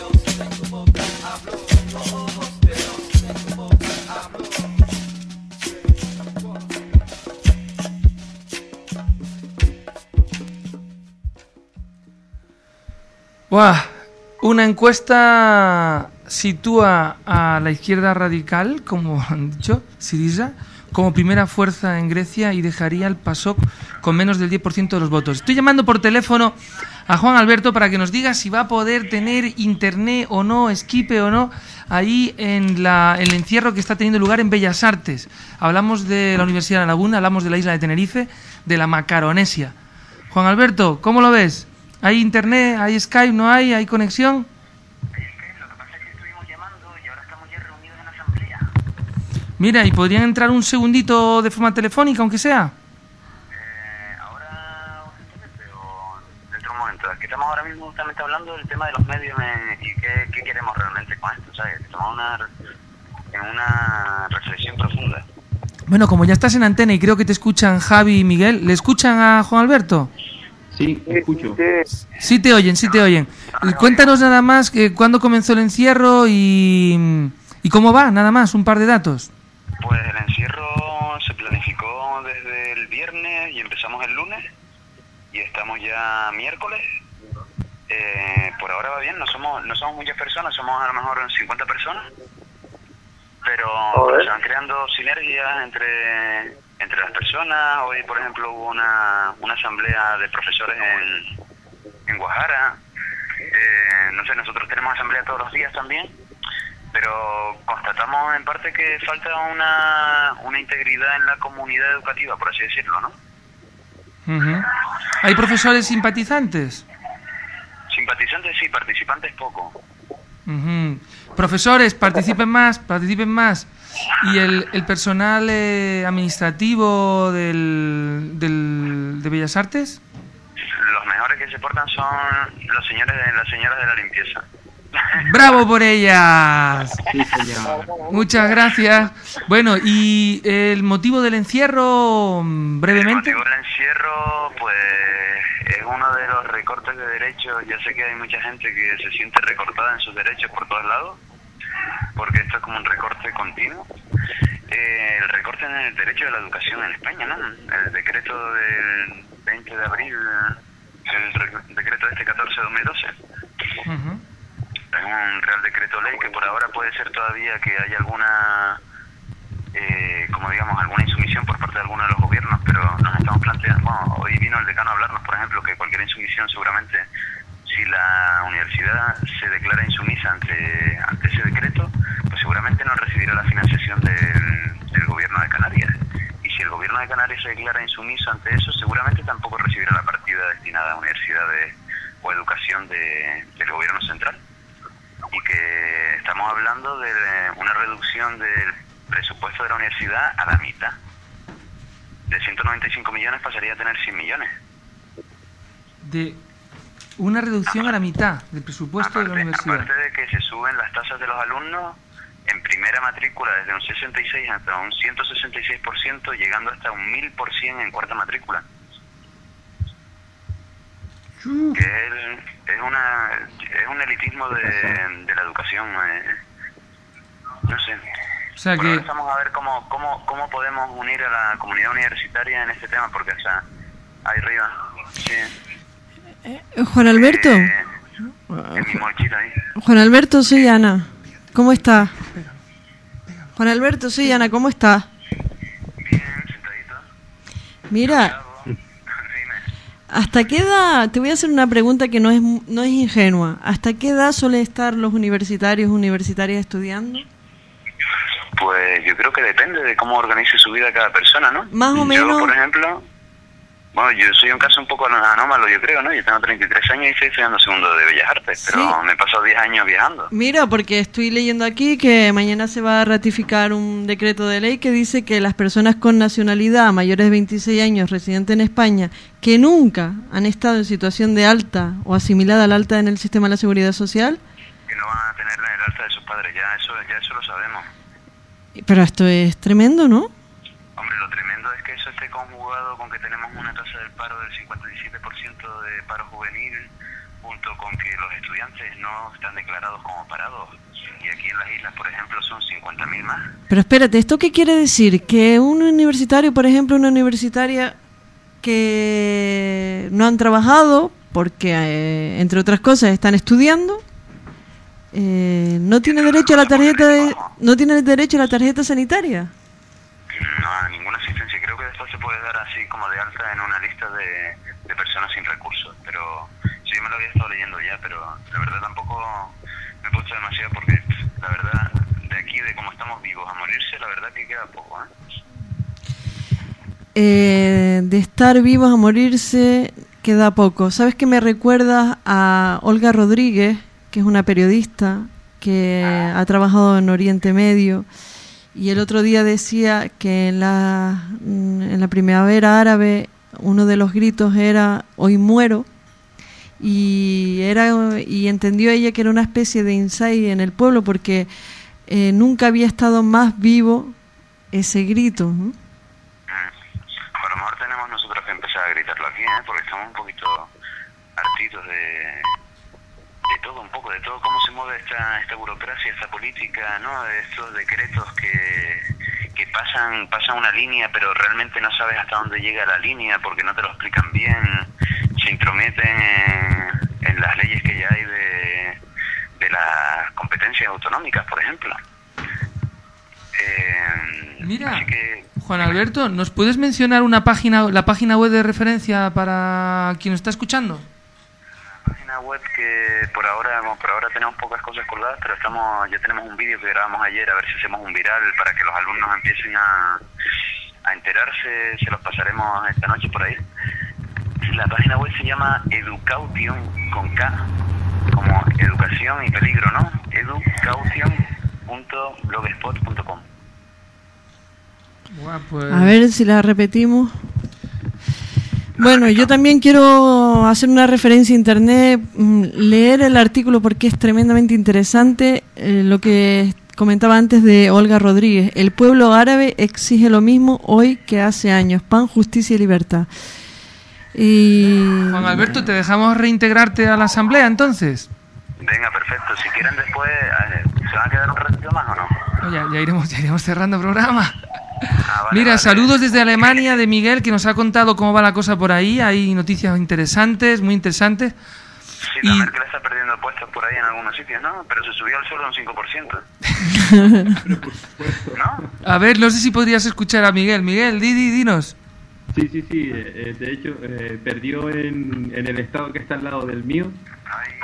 Speaker 1: Buah, Una encuesta sitúa a la izquierda radical, como han dicho, Siriza, como primera fuerza en Grecia y dejaría el PASOK con menos del 10% de los votos. Estoy llamando por teléfono a Juan Alberto para que nos diga si va a poder tener internet o no, esquipe o no, ahí en la, el encierro que está teniendo lugar en Bellas Artes. Hablamos de la Universidad de Laguna, hablamos de la isla de Tenerife, de la Macaronesia. Juan Alberto, ¿cómo lo ves? ¿Hay internet? ¿Hay Skype? ¿No hay? ¿Hay conexión? Mira, ¿y podrían entrar un segundito de forma telefónica, aunque sea?
Speaker 24: Dentro de un momento, es que estamos ahora mismo justamente hablando del tema de los medios eh, y qué, qué queremos realmente con esto, ¿sabes? Estamos una, en una reflexión profunda.
Speaker 1: Bueno, como ya estás en antena y creo que te escuchan Javi y Miguel, ¿le escuchan a Juan Alberto?
Speaker 19: Sí, escucho.
Speaker 1: Sí te oyen, sí te oyen. Y Cuéntanos nada más que cuándo comenzó el encierro y, y cómo va, nada más, un par de datos.
Speaker 24: Pues el encierro se planificó desde el viernes y empezamos el lunes y estamos ya miércoles. Eh, por ahora va bien, no somos no somos muchas personas, somos a lo mejor 50 personas, pero se van creando sinergias entre entre las personas. Hoy, por ejemplo, hubo una, una asamblea de profesores en, en Guajara. Eh, no sé, nosotros tenemos asamblea todos los días también, pero constatamos en parte que falta una, una integridad en la comunidad educativa, por así decirlo, ¿no?
Speaker 1: Ujú. ¿Hay profesores simpatizantes?
Speaker 24: Simpatizantes sí, participantes poco.
Speaker 1: Ujú. Profesores, participen más, participen más. ¿Y el, el personal eh, administrativo del, del- de Bellas Artes?
Speaker 24: Los mejores que se portan son los señores las señoras de la limpieza.
Speaker 1: ¡Bravo por ellas!
Speaker 19: Sí, señor.
Speaker 1: Muchas gracias. Bueno, ¿y el motivo del encierro, mm, brevemente?
Speaker 24: El motivo del encierro, pues, es uno de los recortes de derechos. Ya sé que hay mucha gente que se siente recortada en sus derechos por todos lados, porque esto es como un recorte continuo. Eh, el recorte en el derecho de la educación en España, ¿no? El decreto del 20 de abril, el re- decreto este 14 de 2012. Es un real decreto ley que por ahora puede ser todavía que haya alguna, eh, como digamos, alguna insumisión por parte de alguno de los gobiernos, pero nos estamos planteando, bueno, hoy vino el decano a hablarnos, por ejemplo, que cualquier insumisión seguramente, si la universidad se declara insumisa ante, ante ese decreto, pues seguramente no recibirá la financiación del, del gobierno de Canarias. Y si el gobierno de Canarias se declara insumiso ante eso, seguramente tampoco recibirá la partida destinada a universidades o educación de- del gobierno central. Y que estamos hablando de una reducción del presupuesto de la universidad a la mitad. De 195 millones pasaría a tener 100 millones.
Speaker 1: De una reducción a la mitad del presupuesto de la universidad.
Speaker 24: Aparte de que se suben las tasas de los alumnos en primera matrícula desde un 66 hasta un 166%, llegando hasta un 1000% en cuarta matrícula. Que es, es, una, es un elitismo de, de la educación. eh, no sé.
Speaker 1: O sea que-
Speaker 24: ahora estamos a ver cómo, cómo, cómo podemos unir a la comunidad universitaria en este tema, porque, o sea, ahí arriba, sí,
Speaker 2: Eh, Juan Alberto.
Speaker 24: en mi mochila ahí.
Speaker 2: Juan Alberto, soy Ana. ¿Cómo está? Juan Alberto, soy Ana. ¿Cómo está? Mira, ¿hasta qué edad? Te voy a hacer una pregunta que no es no es ingenua. ¿Hasta qué edad suelen estar los universitarios universitarias estudiando?
Speaker 24: Pues yo creo que depende de cómo organice su vida cada persona, ¿no?
Speaker 2: Más o
Speaker 24: Yo,
Speaker 2: menos-
Speaker 24: por ejemplo, bueno, yo soy un caso un poco anómalo, yo creo, ¿no? Yo tengo 33 años y estoy estudiando segundo de Bellas Artes, pero
Speaker 2: Sí.
Speaker 24: me he pasado 10 años viajando.
Speaker 2: Mira, porque estoy leyendo aquí que mañana se va a ratificar un decreto de ley que dice que las personas con nacionalidad mayores de 26 años residentes en España que nunca han estado en situación de alta o asimilada al alta en el sistema de la seguridad social,
Speaker 24: Que no van a tener el alta de sus padres, ya eso, ya eso lo sabemos.
Speaker 2: pero esto es tremendo, ¿no?
Speaker 24: Hombre, lo tremendo es que eso esté conjugado con que tenemos una tasa del paro del 57% de paro juvenil, junto con que los estudiantes no están declarados como parados. Y aquí en las islas, por ejemplo, son 50.000 más.
Speaker 2: Pero espérate, ¿esto qué quiere decir? Que un universitario, por ejemplo, una universitaria que no han trabajado porque, eh, entre otras cosas, están estudiando, eh, no tiene derecho a la tarjeta de, no tiene derecho a la tarjeta sanitaria.
Speaker 24: No, ninguna asistencia. Creo que después se puede dar así como de alta en una lista de, de personas sin recursos. Pero sí, yo me lo había estado leyendo ya, pero la verdad tampoco me he puesto demasiado porque la verdad, de aquí, de cómo estamos vivos a morirse, la verdad que queda poco, ¿eh?
Speaker 2: Eh, de estar vivos a morirse queda poco. ¿Sabes que me recuerda a Olga Rodríguez, que es una periodista que ha trabajado en Oriente Medio? Y el otro día decía que en la, mm, en la primavera árabe uno de los gritos era hoy muero y era y entendió ella que era una especie de insight en el pueblo porque eh, nunca había estado más vivo ese grito. ¿no?
Speaker 24: A lo mejor tenemos nosotros que empezar a gritarlo aquí, ¿eh? Porque estamos un poquito hartitos de, de todo, un poco, de todo cómo se mueve esta, esta burocracia, esta política, ¿no? De estos decretos que, que pasan, pasan una línea, pero realmente no sabes hasta dónde llega la línea porque no te lo explican bien, se intrometen en, en las leyes que ya hay de, las competencias autonómicas, por ejemplo. Eh,
Speaker 1: Mira,
Speaker 24: así que
Speaker 1: Juan Alberto, ¿nos puedes mencionar una página, la página web de referencia para quien nos está escuchando?
Speaker 24: página web que por ahora por ahora tenemos pocas cosas colgadas, pero estamos ya tenemos un vídeo que grabamos ayer a ver si hacemos un viral para que los alumnos empiecen a, a enterarse, se los pasaremos esta noche por ahí. La página web se llama Educaution con K, como educación y peligro, ¿no? educaution.blogspot.com.
Speaker 1: pues-
Speaker 2: A ver si la repetimos. Bueno, yo también quiero hacer una referencia a internet, mm, leer el artículo porque es tremendamente interesante eh, lo que comentaba antes de Olga Rodríguez. El pueblo árabe exige lo mismo hoy que hace años, pan, justicia y libertad. Y
Speaker 1: Juan Alberto, ¿te dejamos reintegrarte a la asamblea entonces?
Speaker 24: Venga, perfecto. Si quieren después, eh, ¿se van a quedar un ratito más o no?
Speaker 1: No, ya, ya iremos, ya iremos cerrando programa. Mira, saludos desde Alemania de Miguel, que nos ha contado cómo va la cosa por ahí. Hay noticias interesantes, muy interesantes.
Speaker 24: Sí, la Merkel está perdiendo puestos por ahí en algunos sitios, ¿no? Pero se subió al suelo un 5%.
Speaker 1: A ver, no sé si podrías escuchar a Miguel. Miguel, di, di, dinos.
Speaker 19: Sí, sí, sí. eh, eh, de hecho, eh, perdió en, en el estado que está al lado del mío.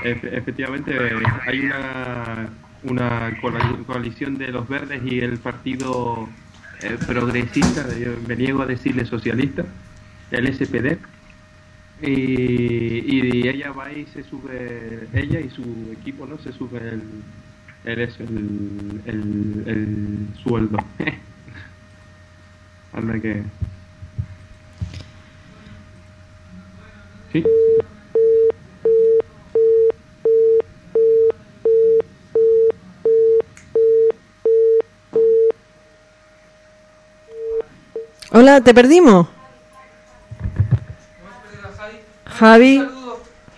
Speaker 19: Efe- efectivamente, eh, hay una, una coali- coalición de los verdes y el partido eh, progresista, me niego a decirle socialista, el SPD. y, y ella va y se sube, ella y su equipo, ¿no? Se sube el, el, el, el, el sueldo. Anda que... Sí.
Speaker 2: Hola, ¿te perdimos? Javi.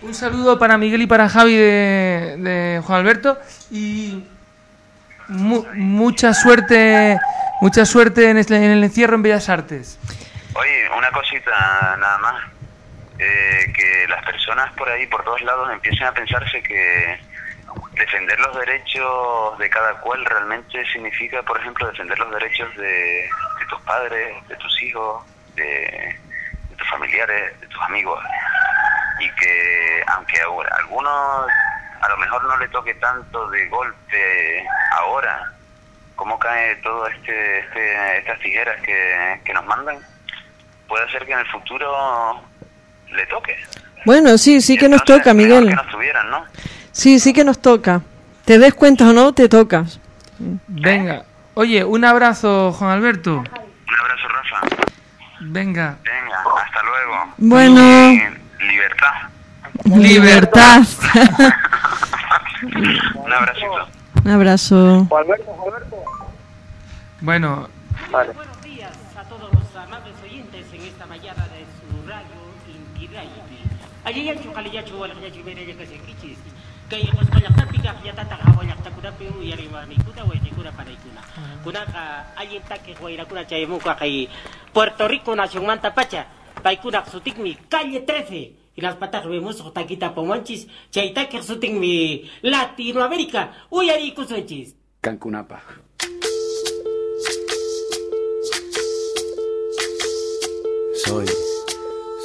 Speaker 1: Un saludo para Miguel y para Javi de, de Juan Alberto y mu- mucha suerte, mucha suerte en el, en el encierro en Bellas Artes.
Speaker 24: Oye, una cosita nada más. Eh, que las personas por ahí, por todos lados, empiecen a pensarse que defender los derechos de cada cual realmente significa, por ejemplo, defender los derechos de, de tus padres, de tus hijos, de, tus familiares, de tus amigos. Y que aunque ahora algunos a lo mejor no le toque tanto de golpe ahora, cómo cae todo este, este estas tijeras que, que nos mandan, puede ser que en el futuro le toque.
Speaker 2: Bueno, sí, sí que nos toca, Miguel.
Speaker 24: que no estuvieran, ¿no?
Speaker 2: Sí, sí que nos toca. Te des cuenta o no, te tocas.
Speaker 1: Venga. Oye, un abrazo, Juan Alberto.
Speaker 24: Un abrazo, Rafa.
Speaker 1: Venga.
Speaker 24: Venga, hasta luego.
Speaker 2: Bueno.
Speaker 24: Y libertad.
Speaker 2: Libertad.
Speaker 24: Un abracito.
Speaker 2: Un abrazo.
Speaker 1: Bueno,
Speaker 25: Buenos días a Radio. Allí ya chukali ya chuwal ya chumere ya kasi kichis. Kaya kos banyak tapi ka ya tata ka banyak ta kuna piu ya rima ni kuna ni kuna para kuna. Kuna ka ayin ta ke huayra kuna chay muka kay Puerto Rico nación manta pacha. Pai kuna sutik mi calle 13. Y las patas vemos taquita pomanchis. Chay ta que sutik mi Latinoamérica. Uy ari kusunchis.
Speaker 26: Cancunapa.
Speaker 27: Soy,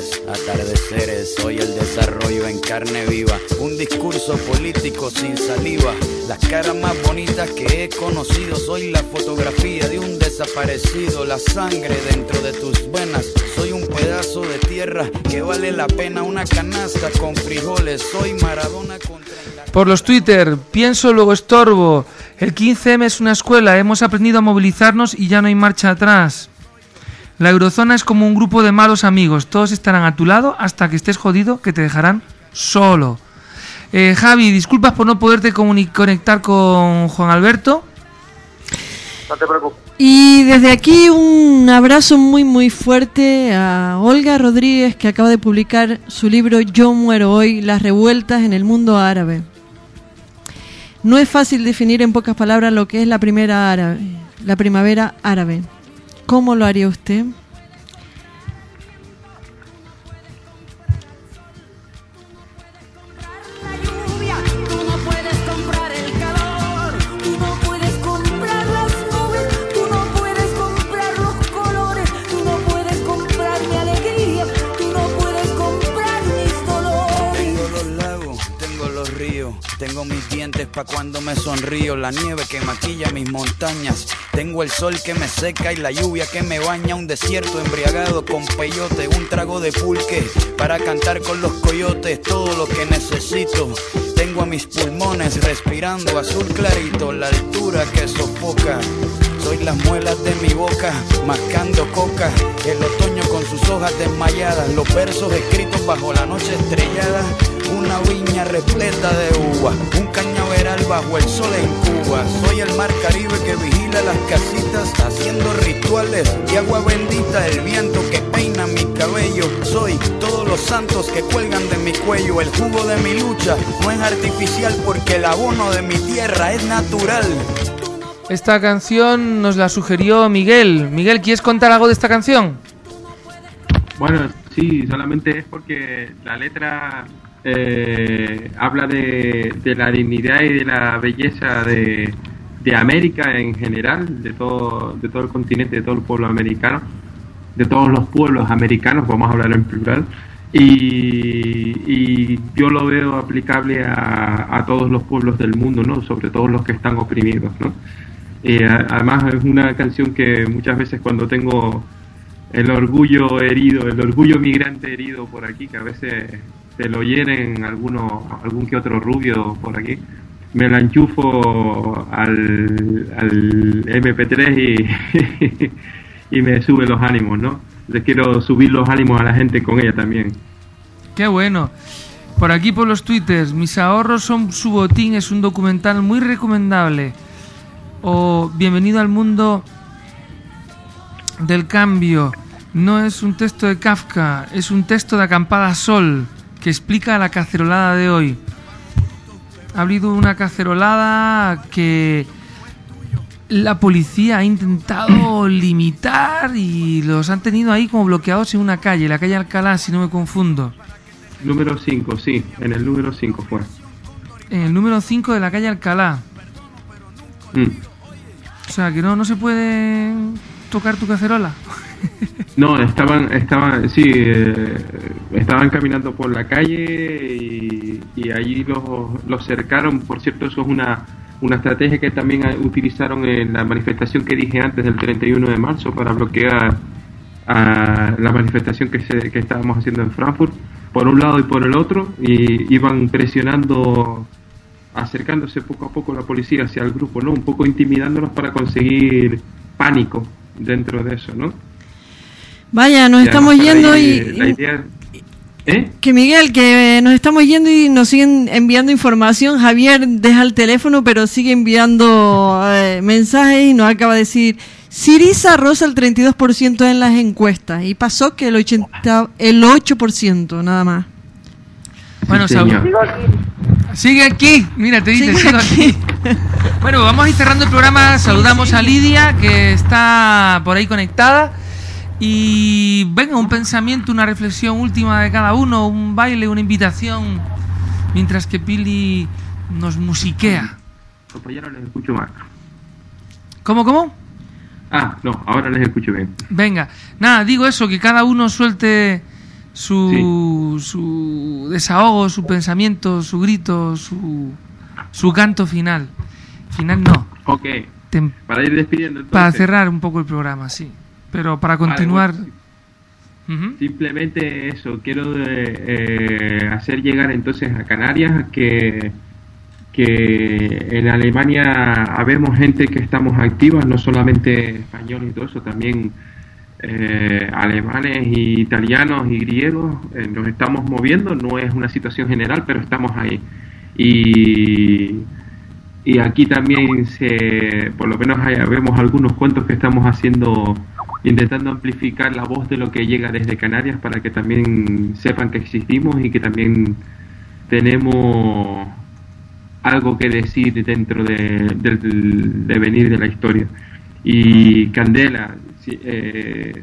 Speaker 27: mejores atardeceres. Soy el desarrollo en carne viva, un discurso político sin saliva. Las caras más bonitas que he conocido, soy la fotografía de un desaparecido, la sangre dentro de tus venas. Soy un pedazo de tierra que vale la pena una canasta con frijoles. Soy Maradona con
Speaker 1: por los Twitter, pienso luego estorbo. El 15M es una escuela, hemos aprendido a movilizarnos y ya no hay marcha atrás. La eurozona es como un grupo de malos amigos, todos estarán a tu lado hasta que estés jodido que te dejarán solo. Eh, Javi, disculpas por no poderte conectar con Juan Alberto.
Speaker 21: No te preocupes.
Speaker 2: Y desde aquí un abrazo muy muy fuerte a Olga Rodríguez que acaba de publicar su libro Yo muero hoy, las revueltas en el mundo árabe. No es fácil definir en pocas palabras lo que es la primera árabe, la primavera árabe. ¿Cómo lo haría usted?
Speaker 27: Tengo mis dientes pa' cuando me sonrío, la nieve que maquilla mis montañas, tengo el sol que me seca y la lluvia que me baña, un desierto embriagado con peyote, un trago de pulque para cantar con los coyotes, todo lo que necesito. Tengo a mis pulmones respirando azul clarito, la altura que sofoca. Soy las muelas de mi boca, mascando coca. El otoño con sus hojas desmayadas, los versos escritos bajo la noche estrellada. Una viña repleta de uva, un cañaveral bajo el sol en Cuba. Soy el mar Caribe que vigila las casitas, haciendo rituales y agua bendita. El viento que peina mi cabello. Soy todos los santos que cuelgan de mi cuello. El jugo de mi lucha no es artificial porque el abono de mi tierra es natural.
Speaker 1: Esta canción nos la sugirió Miguel. Miguel, ¿quieres contar algo de esta canción?
Speaker 19: Bueno, sí, solamente es porque la letra eh, habla de, la dignidad y de la belleza de, de América en general, de todo, de todo el continente, de todo el pueblo americano, de todos los pueblos americanos, vamos a hablar en plural, y, y yo lo veo aplicable a, a todos los pueblos del mundo, ¿no? sobre todo los que están oprimidos. ¿no? Eh, además es una canción que muchas veces cuando tengo el orgullo herido, el orgullo migrante herido por aquí, que a veces se lo hieren alguno, algún que otro rubio por aquí, me la enchufo al, al MP3 y, y me sube los ánimos, ¿no? Les quiero subir los ánimos a la gente con ella también.
Speaker 1: Qué bueno. Por aquí por los twitters, mis ahorros son su botín, es un documental muy recomendable. O Bienvenido al mundo del cambio. No es un texto de Kafka, es un texto de Acampada Sol que explica la cacerolada de hoy. Ha habido una cacerolada que la policía ha intentado limitar y los han tenido ahí como bloqueados en una calle, la calle Alcalá, si no me confundo.
Speaker 19: Número 5, sí, en el número 5 fue.
Speaker 1: En el número 5 de la calle Alcalá.
Speaker 19: Mm.
Speaker 1: O sea, que no, no se puede tocar tu cacerola.
Speaker 19: No, estaban, estaban, sí, eh, estaban caminando por la calle y, y allí los, los cercaron. Por cierto, eso es una, una estrategia que también utilizaron en la manifestación que dije antes del 31 de marzo para bloquear a la manifestación que, se, que estábamos haciendo en Frankfurt, por un lado y por el otro, y iban presionando, acercándose poco a poco la policía hacia el grupo, ¿no? Un poco intimidándolos para conseguir pánico dentro de eso, ¿no?
Speaker 2: Vaya, nos
Speaker 19: Y
Speaker 2: estamos yendo
Speaker 19: ahí,
Speaker 2: y...
Speaker 19: eh, La idea, ¿Eh?
Speaker 2: Que Miguel, que nos estamos yendo y nos siguen enviando información. Javier deja el teléfono, pero sigue enviando eh, mensajes y nos acaba de decir, Siriza roza el 32% en las encuestas y pasó que el, 80, el 8% nada más.
Speaker 1: Bueno,
Speaker 19: Sí,
Speaker 1: Saúl. Sigue aquí, mira, te dice, sigo aquí. bueno, vamos a ir cerrando el programa. Saludamos a Lidia, que está por ahí conectada. Y venga, un pensamiento, una reflexión última de cada uno, un baile, una invitación, mientras que Pili nos musiquea.
Speaker 19: Compañero, les escucho mal.
Speaker 1: ¿Cómo, cómo?
Speaker 19: Ah, no, ahora les escucho bien.
Speaker 1: Venga, nada, digo eso, que cada uno suelte su, su desahogo, su pensamiento, su grito, su, su canto final. Final no,
Speaker 19: Ok,
Speaker 1: tem-
Speaker 19: para ir despidiendo entonces.
Speaker 1: para cerrar un poco el programa, sí. Pero para
Speaker 19: Vale,
Speaker 1: continuar...
Speaker 19: Simplemente eso, quiero eh, eh, hacer llegar entonces a Canarias que, que en Alemania habemos gente que estamos activas, no solamente españoles y todo eso, también eh, alemanes y italianos y griegos, eh, nos estamos moviendo, no es una situación general, pero estamos ahí. Y, y aquí también se, por lo menos vemos algunos cuentos que estamos haciendo, intentando amplificar la voz de lo que llega desde Canarias para que también sepan que existimos y que también tenemos algo que decir dentro de- del devenir de la historia. Y Candela, eh,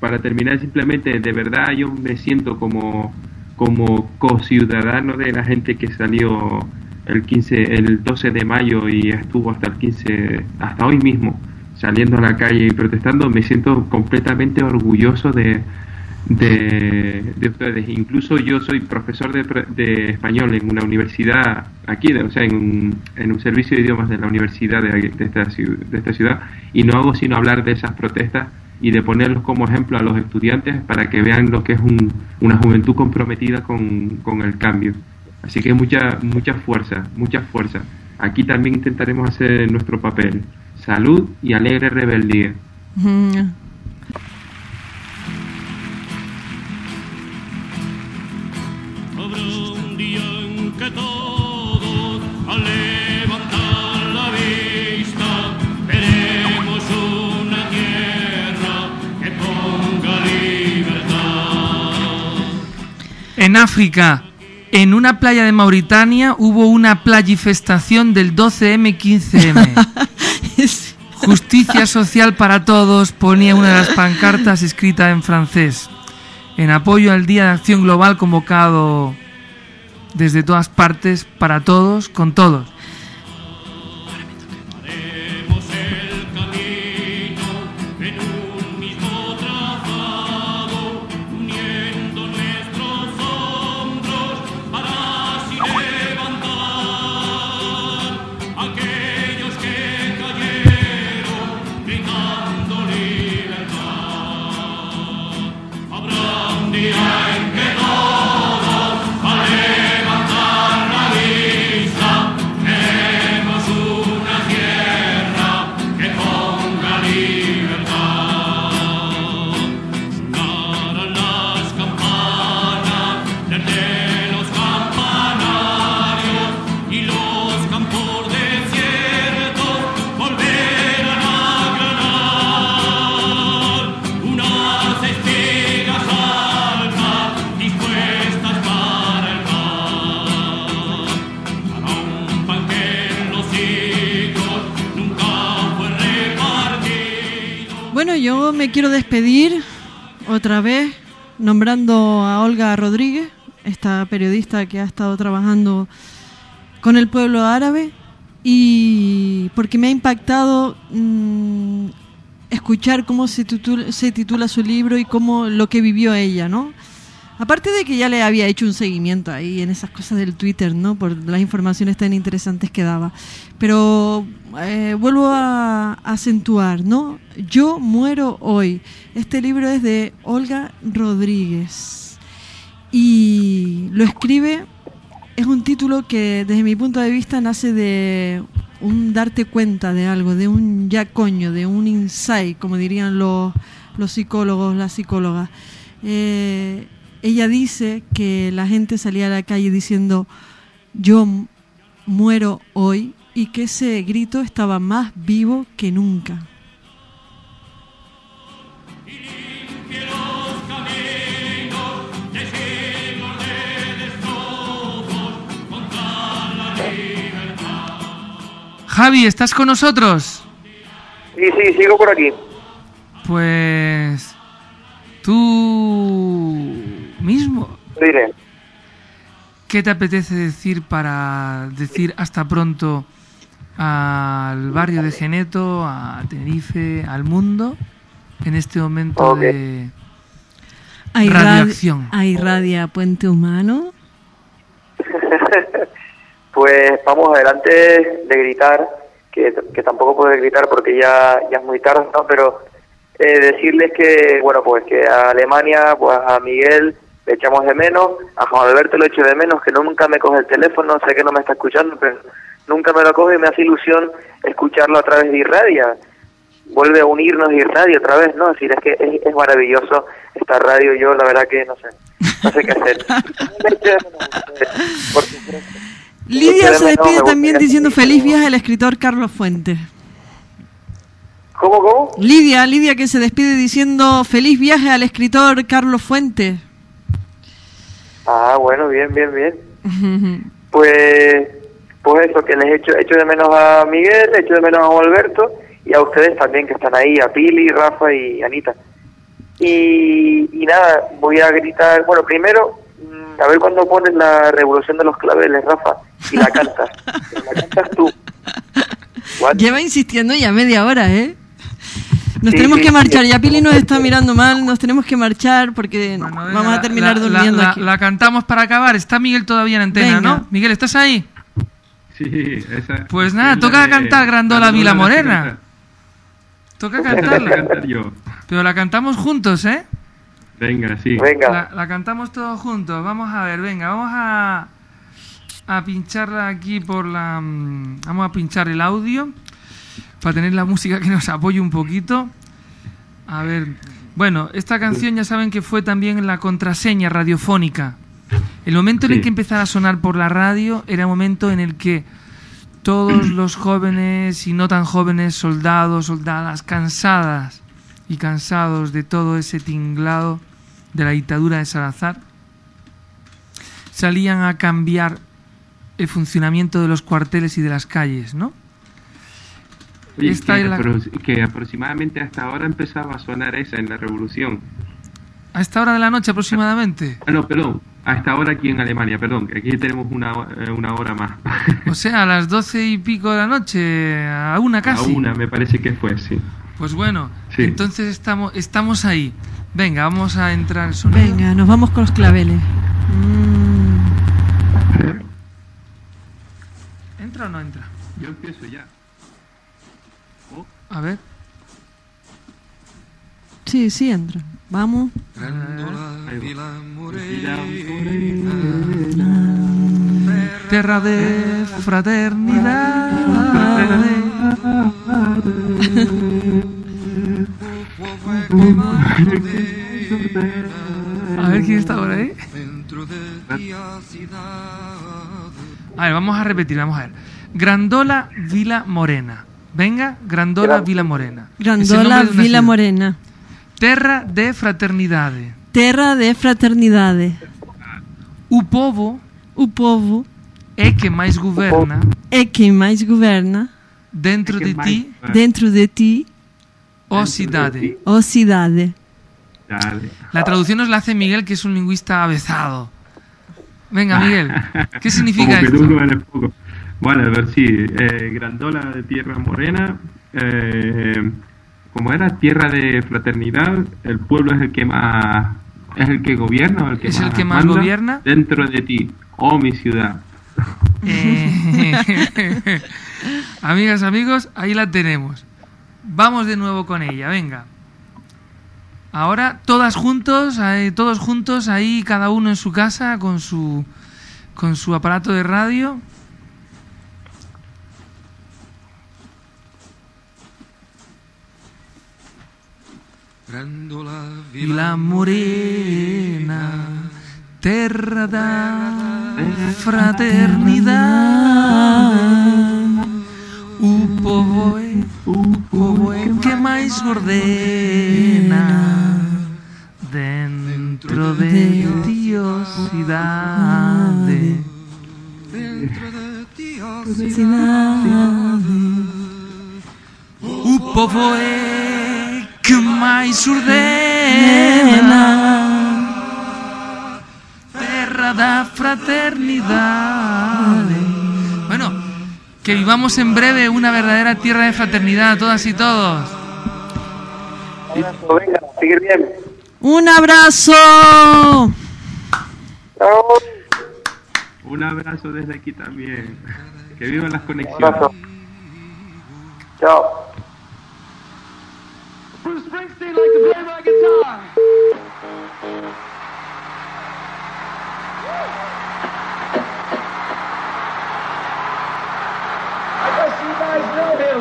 Speaker 19: para terminar simplemente, de verdad yo me siento como, como co-ciudadano de la gente que salió el 15, el 12 de mayo y estuvo hasta el 15, hasta hoy mismo, saliendo a la calle y protestando, me siento completamente orgulloso de, de, de ustedes. Incluso yo soy profesor de, de español en una universidad aquí, o sea, en un, en un servicio de idiomas de la universidad de, de esta, de esta ciudad, y no hago sino hablar de esas protestas y de ponerlos como ejemplo a los estudiantes para que vean lo que es un- una juventud comprometida con, con el cambio. Así que mucha, mucha fuerza, mucha fuerza. Aquí también intentaremos hacer nuestro papel. Salud y alegre rebeldía.
Speaker 2: Mm.
Speaker 16: Que todos al levantar la vista veremos una tierra que ponga libertad.
Speaker 1: En África, en una playa de Mauritania, hubo una playifestación del 12M-15M. Justicia social para todos, ponía una de las pancartas escrita en francés, en apoyo al Día de Acción Global convocado desde todas partes, para todos, con todos.
Speaker 2: Despedir otra vez nombrando a Olga Rodríguez, esta periodista que ha estado trabajando con el pueblo árabe y porque me ha impactado mm, escuchar cómo se titula, se titula su libro y cómo lo que vivió ella, ¿no? Aparte de que ya le había hecho un seguimiento ahí en esas cosas del Twitter, ¿no? Por las informaciones tan interesantes que daba. Pero eh, vuelvo a acentuar, ¿no? Yo muero hoy. Este libro es de Olga Rodríguez. Y lo escribe, es un título que desde mi punto de vista nace de un darte cuenta de algo, de un ya coño, de un insight, como dirían los, los psicólogos, las psicólogas. Eh, ella dice que la gente salía a la calle diciendo yo muero hoy y que ese grito estaba más vivo que nunca.
Speaker 1: Javi, ¿estás con nosotros?
Speaker 21: Sí, sí, sigo por aquí.
Speaker 1: Pues tú mismo.
Speaker 21: Diré.
Speaker 1: ¿Qué te apetece decir para decir hasta pronto al barrio de Geneto, a Tenerife, al mundo en este momento de
Speaker 2: Hay
Speaker 1: radioacción?
Speaker 2: Hay radia Puente Humano.
Speaker 21: Pues vamos adelante de gritar, que, que tampoco puedo gritar porque ya, ya es muy tarde, ¿no? Pero eh, decirles que, bueno, pues que a Alemania, pues a Miguel le echamos de menos, a Juan Alberto lo echo de menos, que nunca me coge el teléfono, sé que no me está escuchando, pero nunca me lo coge y me hace ilusión escucharlo a través de Irradia. Vuelve a unirnos Irradia otra vez, ¿no? Es decir, es que es, es maravilloso esta radio, yo la verdad que no sé, no sé qué hacer.
Speaker 2: Lidia se despide también diciendo feliz viaje al escritor Carlos Fuentes.
Speaker 21: ¿Cómo, cómo?
Speaker 2: Lidia, Lidia que se despide diciendo feliz viaje al escritor Carlos Fuentes.
Speaker 21: Ah, bueno, bien, bien, bien. Pues, pues eso, que les echo, echo de menos a Miguel, echo de menos a Juan Alberto y a ustedes también que están ahí, a Pili, Rafa y Anita. Y, y nada, voy a gritar, bueno, primero, mm, a ver cuándo pones la revolución de los claveles, Rafa, y la cantas. la cantas tú.
Speaker 2: Lleva insistiendo ya media hora, ¿eh? Nos
Speaker 21: Sí,
Speaker 2: tenemos
Speaker 21: sí,
Speaker 2: que marchar.
Speaker 21: sí.
Speaker 2: Ya Pili nos está mirando mal. Nos tenemos que marchar porque vamos a terminar
Speaker 1: La-
Speaker 2: durmiendo
Speaker 1: la-
Speaker 2: aquí.
Speaker 1: la cantamos para acabar. Está Miguel todavía en antena,
Speaker 2: Venga.
Speaker 1: ¿no? Miguel, ¿estás ahí?
Speaker 19: Sí, esa.
Speaker 1: Pues nada,
Speaker 19: es
Speaker 1: toca
Speaker 19: de-
Speaker 1: cantar Grandola Vila Morena. Toca cantarla.
Speaker 19: cantar yo.
Speaker 1: Pero la cantamos juntos, ¿eh?
Speaker 19: Venga, sí.
Speaker 1: La, la cantamos todos juntos. Vamos a ver, venga, vamos a, a pincharla aquí por la... mm, Vamos a pinchar el audio para tener la música que nos apoye un poquito. A ver, bueno, esta canción ya saben que fue también la contraseña radiofónica. El momento en el que empezara a sonar por la radio era un momento en el que todos los jóvenes y no tan jóvenes soldados, soldadas, cansadas y cansados de todo ese tinglado de la dictadura de Salazar, salían a cambiar el funcionamiento de los cuarteles y de las calles, ¿no? Esta
Speaker 19: que,
Speaker 1: es la-
Speaker 19: apro- que aproximadamente hasta ahora empezaba a sonar esa en la revolución.
Speaker 1: A esta hora de la noche aproximadamente.
Speaker 19: Ah, no, perdón. A esta hora aquí en Alemania, perdón, que aquí tenemos una, eh, una hora más.
Speaker 1: O sea, a las doce y pico de la noche, a una casi.
Speaker 19: A una me parece que fue, sí.
Speaker 1: Pues bueno,
Speaker 19: Sí.
Speaker 1: entonces estamos, estamos ahí. Venga, vamos a entrar el sonido.
Speaker 2: Venga, nos vamos con los claveles. Mm,
Speaker 1: ¿Entra o no entra?
Speaker 19: Yo empiezo ya.
Speaker 1: A ver.
Speaker 2: sí, sí, entra. Vamos.
Speaker 1: Terra de fraternidad. A ver quién está por ahí. A ver, vamos a repetir, vamos a ver. Grandola Vila Morena. Venga, Grandola
Speaker 21: Gran-
Speaker 1: Vila Morena.
Speaker 2: Grandola Vila
Speaker 1: ciudad.
Speaker 2: Morena.
Speaker 1: Terra de Fraternidade.
Speaker 2: Terra de fraternidade.
Speaker 1: O povo
Speaker 2: O povo
Speaker 1: é que mais governa
Speaker 2: é quem mais governa
Speaker 1: dentro
Speaker 19: É
Speaker 1: de ti
Speaker 2: dentro de ti
Speaker 1: Osidade.
Speaker 2: Osidade.
Speaker 19: Dale.
Speaker 1: La traducción nos la hace Miguel, que es un lingüista avezado. Venga, Miguel, ¿qué significa
Speaker 19: Como que
Speaker 1: esto?
Speaker 19: Vale a ver, sí, eh, Grandola de Tierra Morena, eh, como era tierra de fraternidad, el pueblo es el que más, es el que gobierna, el que
Speaker 1: ¿Es
Speaker 19: más
Speaker 1: el que más
Speaker 19: manda
Speaker 1: gobierna?
Speaker 19: dentro de ti, oh mi ciudad.
Speaker 1: Eh, Amigas, amigos, ahí la tenemos. Vamos de nuevo con ella, venga. Ahora todas juntos, todos juntos ahí, cada uno en su casa con su con su aparato de radio. Vila Morena, terra da fraternidade. O povo é, o povo é que mais ordena dentro de ti, ó cidade. O povo é ordena terra da fraternidade. Bueno, que vivamos en breve una verdadera tierra de fraternidad, todas y todos.
Speaker 21: Venga, seguir bien.
Speaker 2: Un abrazo.
Speaker 19: Un abrazo desde aquí también. Que vivan las conexiones.
Speaker 21: Chao.
Speaker 16: Bruce Springsteen like to play my guitar. I guess you guys know him.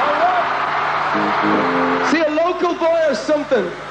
Speaker 16: All right. See a local boy or something. All right.